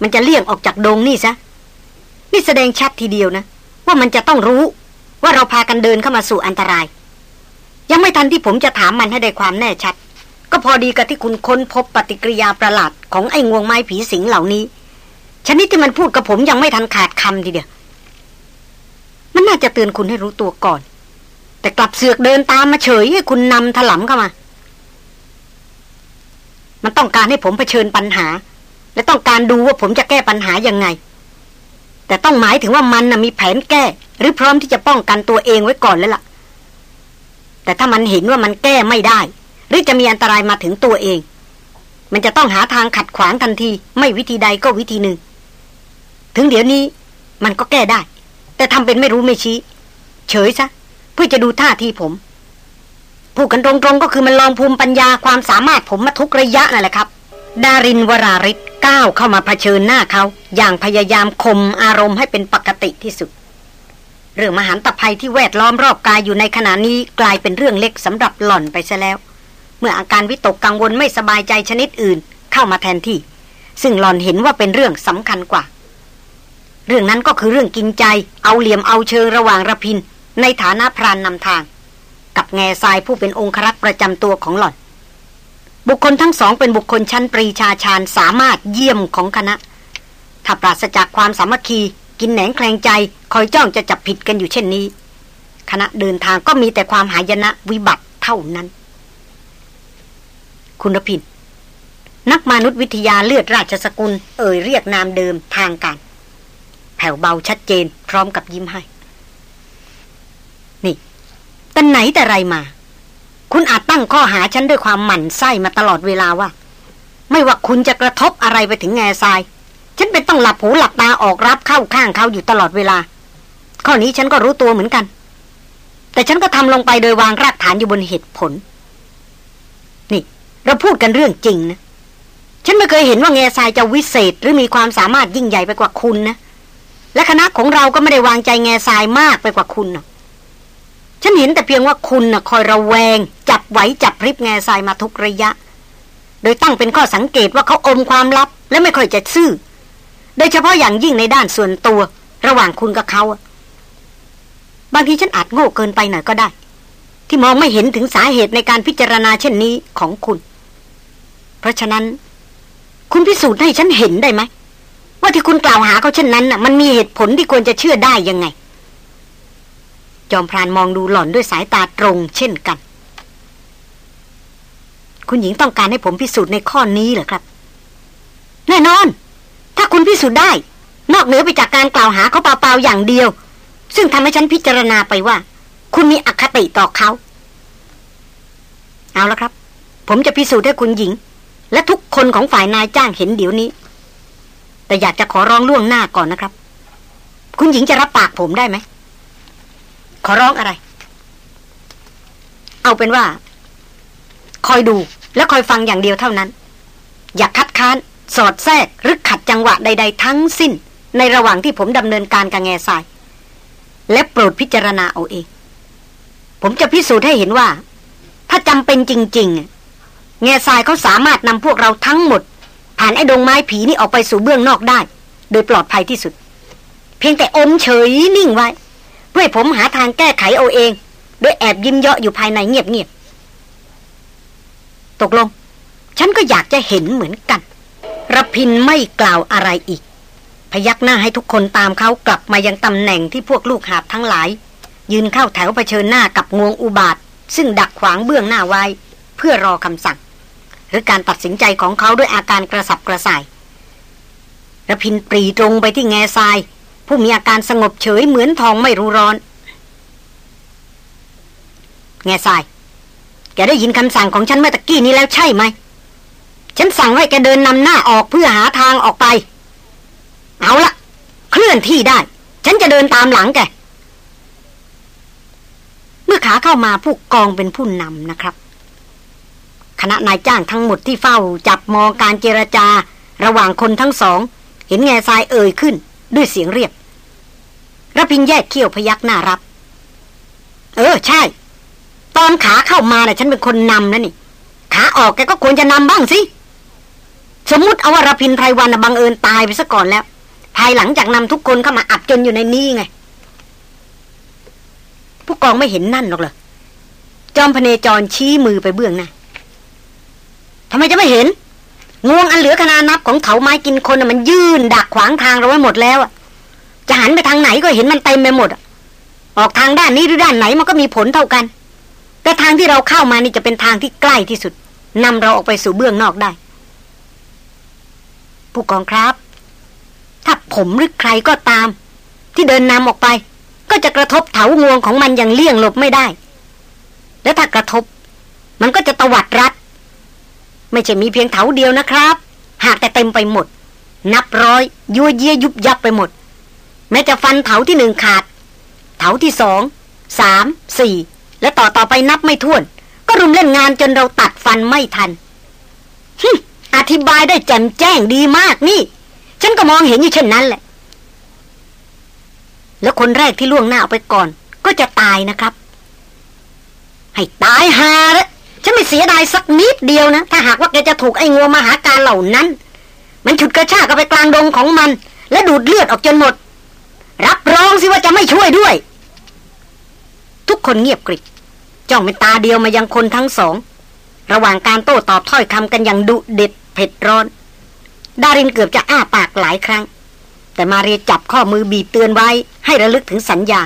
มันจะเลี่ยงออกจากโดงนี่ซะ นี่แสดงชัดทีเดียวนะ ว่ามันจะต้องรู้ว่าเราพากันเดินเข้ามาสู่อันตราย ยังไม่ทันที่ผมจะถามมันให้ได้ความแน่ชัด ก็พอดีกับที่คุณค้นพบปฏิกิริยาประหลาดของไอ้งวงไม้ผีสิงเหล่านี้ ชนิดที่มันพูดกับผมยังไม่ทันขาดคำทีเดียวมันน่าจะเตือนคุณให้รู้ตัวก่อน แต่กลับเสือกเดินตามมาเฉยให้คุณนำถลำเข้ามา มันต้องการให้ผมเผชิญปัญหา และต้องการดูว่าผมจะแก้ปัญหายังไง แต่ต้องหมายถึงว่ามันนะมีแผนแก้ หรือพร้อมที่จะป้องกันตัวเองไว้ก่อนแล้วล่ะ แต่ถ้ามันเห็นว่ามันแก้ไม่ได้ หรือจะมีอันตรายมาถึงตัวเอง มันจะต้องหาทางขัดขวางทันที ไม่วิธีใดก็วิธีหนึ่ง ถึงเดี๋ยวนี้มันก็แก้ได้ แต่ทำเป็นไม่รู้ไม่ชี้ เฉยซะ เพื่อจะดูท่าทีผมพูดกันตรงๆก็คือมันลองภูมิปัญญาความสามารถผมมาทุกระยะนั่นแหละครับ ดารินวราริศก้าวเข้ามาเผชิญหน้าเขาอย่างพยายามข่มอารมณ์ให้เป็นปกติที่สุด เรื่องมหันตภัยที่แวดล้อมรอบกายอยู่ในขณะนี้กลายเป็นเรื่องเล็กสำหรับหล่อนไปซะแล้ว เมื่ออาการวิตกกังวลไม่สบายใจชนิดอื่น เข้ามาแทนที่ ซึ่งหล่อนเห็นว่าเป็นเรื่องสำคัญกว่า เรื่องนั้นก็คือเรื่องกินใจ เอาเหลี่ยมเอาเชิงระหว่างระพิน ในฐานะพรานนำทาง กับแง่ทรายผู้เป็นองครักษ์ประจำตัวของหล่อน บุคคลทั้งสองเป็นบุคคลชั้นปรีชาชาญสามารถเยี่ยมของคณะ ถ้าปราศจากความสามัคคี กินแหนงแคลงใจ คอยจ้องจะจับผิดกันอยู่เช่นนี้ คณะเดินทางก็มีแต่ความหายนะวิบัติเท่านั้น คุณพินนักมนุษยวิทยาเลือดราชสกุล เอ่ยเรียกนามเดิมทางการ แผผ่วเบาชัดเจน พร้อมกับยิ้มให้ นี่แต่ไหนแต่ไรมา คุณอาจตั้งข้อหาฉันด้วยความหมั่นไส้มาตลอดเวลาว่า ไม่ว่าคุณจะกระทบอะไรไปถึงแง่ทราย ฉันเป็นต้องหลับหูหลับตาออกรับเข้าข้างเขาอยู่ตลอดเวลา ข้อนี้ฉันก็รู้ตัวเหมือนกัน แต่ฉันก็ทำลงไปโดยวางรากฐานอยู่บนเหตุผล นี่ เราพูดกันเรื่องจริงนะ ฉันไม่เคยเห็นว่าแง่ทรายจะวิเศษหรือมีความสามารถยิ่งใหญ่ไปกว่าคุณนะและคณะของเราก็ไม่ได้วางใจแง่ทรายมากไปกว่าคุณนะฉันเห็นแต่เพียงว่าคุณนะ่ะคอยระแวง ไหวจับพริบแง่ทรายมาทุกระยะ โดยตั้งเป็นข้อสังเกตว่าเขาอมความลับ และไม่ค่อยจะซื่อ โดยเฉพาะอย่างยิ่งในด้านส่วนตัว ระหว่างคุณกับเขาบางทีฉันอาจโง่เกินไปหน่อยก็ได้ ที่มองไม่เห็นถึงสาเหตุในการพิจารณาเช่นนี้ของคุณ เพราะฉะนั้น คุณพิสูจน์ให้ฉันเห็นได้ไหมว่าที่คุณกล่าวหาเขาเช่นนั้นน่ะมันมีเหตุผลที่ควรจะเชื่อได้ยังไง จอมพรานมองดูหล่อนด้วยสายตาตรงเช่นกัน คุณหญิงต้องการให้ผมพิสูจน์ในข้อนี้เหรอครับ แน่นอน ถ้าคุณพิสูจน์ได้ นอกเหนือไปจากการกล่าวหาเขาเปล่าๆอย่างเดียว ซึ่งทำให้ฉันพิจารณาไปว่า คุณมีอคติต่อเขา เอาละครับ ผมจะพิสูจน์ให้คุณหญิง และทุกคนของฝ่ายนายจ้างเห็นเดี๋ยวนี้ แต่อยากจะขอร้องล่วงหน้าก่อนนะครับ คุณหญิงจะรับปากผมได้ไหมขอร้องอะไร เอาเป็นว่า คอยดู และคอยฟังอย่างเดียวเท่านั้น อย่าคัดค้าน สอดแทรกหรือขัดจังหวะใด ๆ ทั้งสิ้น ในระหว่างที่ผมดำเนินการกับแง่ทราย และโปรดพิจารณาเอาเอง ผมจะพิสูจน์ให้เห็นว่า ถ้าจำเป็นจริง ๆ แง่ทรายเขาสามารถนำพวกเราทั้งหมด ผ่านไอ้ดงไม้ผีนี่ออกไปสู่เบื้องนอกได้ โดยปลอดภัยที่สุด เพียงแต่อมเฉยนิ่งไว้ เพื่อผมหาทางแก้ไขเอาเอง โดยแอบยิ้มเยาะอยู่ภายในเงียบๆ ตกลง ฉันก็อยากจะเห็นเหมือนกันรพินไม่กล่าวอะไรอีก พยักหน้าให้ทุกคนตามเขากลับมายังตำแหน่งที่พวกลูกหาบทั้งหลาย ยืนเข้าแถวเผชิญหน้ากับงวงอุบาท ซึ่งดักขวางเบื้องหน้าไว้ เพื่อรอคำสั่ง หรือการตัดสินใจของเขาด้วยอาการกระสับกระส่ายระพินปรีตรงไปที่แง่ทราย ผู้มีอาการสงบเฉยเหมือนทองไม่รู้ร้อน แง่ทราย แกได้ยินคำสั่งของฉันเมื่อตะกี้นี้แล้วใช่ไหม ฉันสั่งให้แกเดินนำหน้าออกเพื่อหาทางออกไป เอาละเคลื่อนที่ได้ ฉันจะเดินตามหลังแก เมื่อขาเข้ามาผู้กองเป็นผู้นำนะครับ คณะนายจ้างทั้งหมดที่เฝ้าจับมองการเจรจา ระหว่างคนทั้งสอง เห็นแง่ทรายเอ่ยขึ้น ด้วยเสียงเรียบระพินแยกเขี้ยวพยักหน้ารับ เออ ใช่ ตอนขาเข้ามาน่ะฉันเป็นคนนำนะนี่ ขาออกแกก็ควรจะนำบ้างสิ สมมุติเอาว่ารพินไพรวันบังเอิญตายไปซะก่อนแล้ว ภายหลังจากนำทุกคนเข้ามาอับจนอยู่ในนี้ไง ผู้กองไม่เห็นนั่นหรอกเหรอจอมพเนจรชี้มือไปเบื้องหน้าทำไมจะไม่เห็น งวงอันเหลือขนานับของเขาไม้กินคนมันยื่นดักขวางทางเราไว้หมดแล้วอะจะหันไปทางไหนก็เห็นมันเต็มไปหมดออกทางด้านนี้หรือด้านไหนมันก็มีผลเท่ากัน แต่ทางที่เราเข้ามานี่จะเป็นทางที่ใกล้ที่สุดนำเราออกไปสู่เบื้องนอกได้ ผู้กองครับ ถ้าผมหรือใครก็ตาม ที่เดินนำออกไป ก็จะกระทบเถางวงของมันอย่างเลี่ยงหลบไม่ได้ และถ้ากระทบ มันก็จะตวัดรัด ไม่ใช่มีเพียงเถาเดียวนะครับ หากแต่เต็มไปหมด นับร้อยยัวเยียยุบยับไปหมด แม้จะฟันเถาที่หนึ่งขาด เถาที่สองสามสี่ และต่อต่อไปนับไม่ถ้วน ก็รุมเล่นงานจนเราตัดฟันไม่ทันฮึอธิบายได้แจ่มแจ้งดีมากนี่ ฉันก็มองเห็นอยู่เช่นนั้นแหละ แล้วคนแรกที่ล่วงหน้าไปก่อน ก็จะตายนะครับ ให้ตายหาละฉันไม่เสียดายสักนิดเดียวนะ ถ้าหากว่าแกจะถูกไอ้งัวมหาการเหล่านั้น มันฉุดกระชากไปกลางดงของมัน และดูดเลือดออกจนหมด รับรองสิว่าจะไม่ช่วยด้วย ทุกคนเงียบกริบ จ้องเป็นตาเดียวมายังคนทั้งสอง ระหว่างการโต้ตอบถ้อยคำกันอย่างดุเด็ดเผ็ดร้อน ดารินเกือบจะอ้าปากหลายครั้ง แต่มาเรียจับข้อมือบีบเตือนไว้ให้ระลึกถึงสัญญา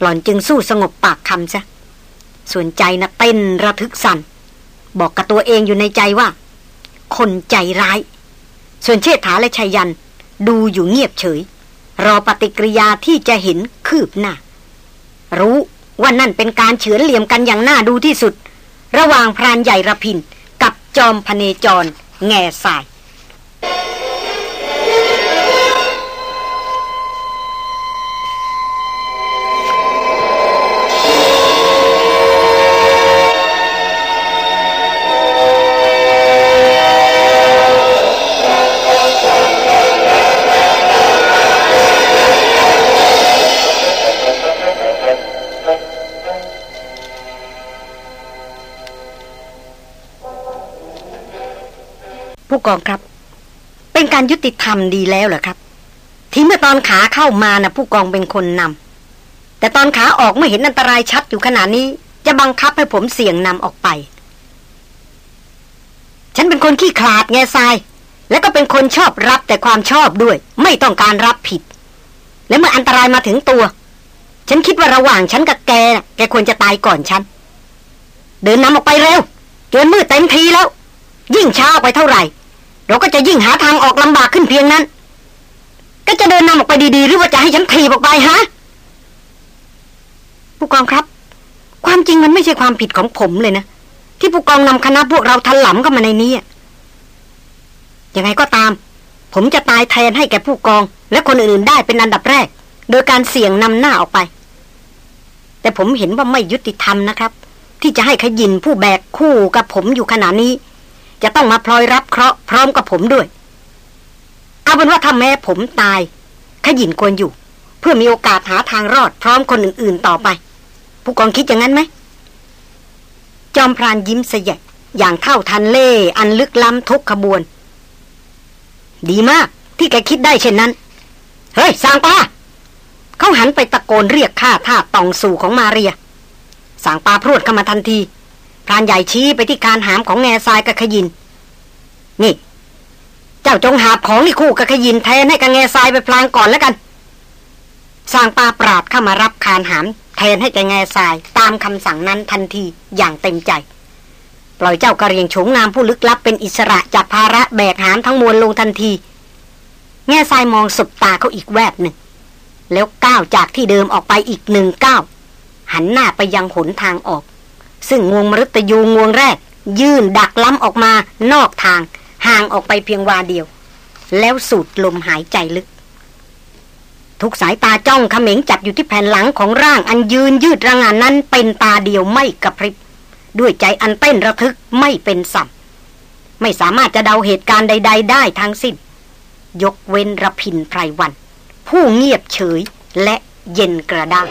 หล่อนจึงสู้สงบปากคำซะส่วนใจนะเต้นระทึกสั่นบอกกับตัวเองอยู่ในใจว่า คนใจร้าย ส่วนเชษฐาและชัยยัน ดูอยู่เงียบเฉย รอปฏิกิริยาที่จะเห็นคืบหน้า รู้ ว่านั่นเป็นการเฉือนเหลี่ยมกันอย่างน่าดูที่สุด ระหว่างพรานใหญ่ระพินกับจอมพเนจร แง่สาย กองครับ เป็นการยุติธรรมดีแล้วเหรอครับ ที่เมื่อตอนขาเข้ามานะ่ะผู้กองเป็นคนนำแต่ตอนขาออกไม่เห็นอันตรายชัดอยู่ขนาดนี้ จะบังคับให้ผมเสี่ยงนำออกไป ฉันเป็นคนขี้ขลาดแง่ทราย และก็เป็นคนชอบรับแต่ความชอบด้วย ไม่ต้องการรับผิด และเมื่ออันตรายมาถึงตัว ฉันคิดว่าระหว่างฉันกับแกแกควรจะตายก่อนฉันเดินนำออกไปเร็วจนมืดเต็มทีแล้ว ยิ่งช้าไปเท่าไหร่ เราก็จะยิ่งหาทางออกลำบากขึ้นเพียงนั้น ก็จะเดินนำออกไปดีๆ หรือว่าจะให้ฉันถีบออกไปฮะผู้กองครับ ความจริงมันไม่ใช่ความผิดของผมเลยนะ ที่ผู้กองนำคณะพวกเราทันหลำเข้ามาในนี้ยังไงก็ตาม ผมจะตายแทนให้แก่ผู้กอง และคนอื่นๆได้เป็นอันดับแรก โดยการเสี่ยงนำหน้าออกไป แต่ผมเห็นว่าไม่ยุติธรรมนะครับ ที่จะให้ขยินผู้แบกคู่กับผมอยู่ขณะนี้ จะต้องมาพลอยรับเคราะห์พร้อมกับผมด้วย เอาเป็นว่าถ้าแม้ผมตายขยินควรอยู่ เพื่อมีโอกาสหาทางรอดพร้อมคนอื่น ๆ ต่อไป ผู้กองคิดอย่างนั้นไหม จอมพรานยิ้มเสยอย่างเท่าทันเล่อันลึกล้ำทุกขบวน ดีมากที่แกคิดได้เช่นนั้น เฮ้ยสางปาเขาหันไปตะโกนเรียกข้าท่าตองสู่ของมาเรียสางปาพรวดเข้ามาทันที พรานใหญ่ชี้ไปที่การหามของแง่ทรายกับขยิน นี่ เจ้าจงหาบของนี่คู่กับขยินแทนให้กับแง่ทรายไปพลางก่อนแล้วกันสร้างปลาปราดเข้ามารับคานหาม แทนให้แกแง่ทรายตามคำสั่งนั้นทันทีอย่างเต็มใจ ปล่อยเจ้ากระเรียงโฉงนามผู้ลึกลับเป็นอิสระจากภาระแบกหามทั้งมวลลงทันที แง่ทรายมองสบตาเขาอีกแวบหนึ่ง แล้วก้าวจากที่เดิมออกไปอีกหนึ่งก้าวหันหน้าไปยังหนทางออก ซึ่งงวงมฤตยูงวงแรก ยื่นดักล้ำออกมานอกทาง ห่างออกไปเพียงวาเดียว แล้วสูดลมหายใจลึก ทุกสายตาจ้องเขม็งจับอยู่ที่แผ่นหลังของร่างอันยืนยืดระงานนั้นเป็นตาเดียวไม่กระพริบ ด้วยใจอันเต้นระทึกไม่เป็นสัมไม่สามารถจะเดาเหตุการณ์ใด ๆ ได้ทั้งสิ้น ยกเว้นระพินไพรวัน ผู้เงียบเฉยและเย็นกระด้าง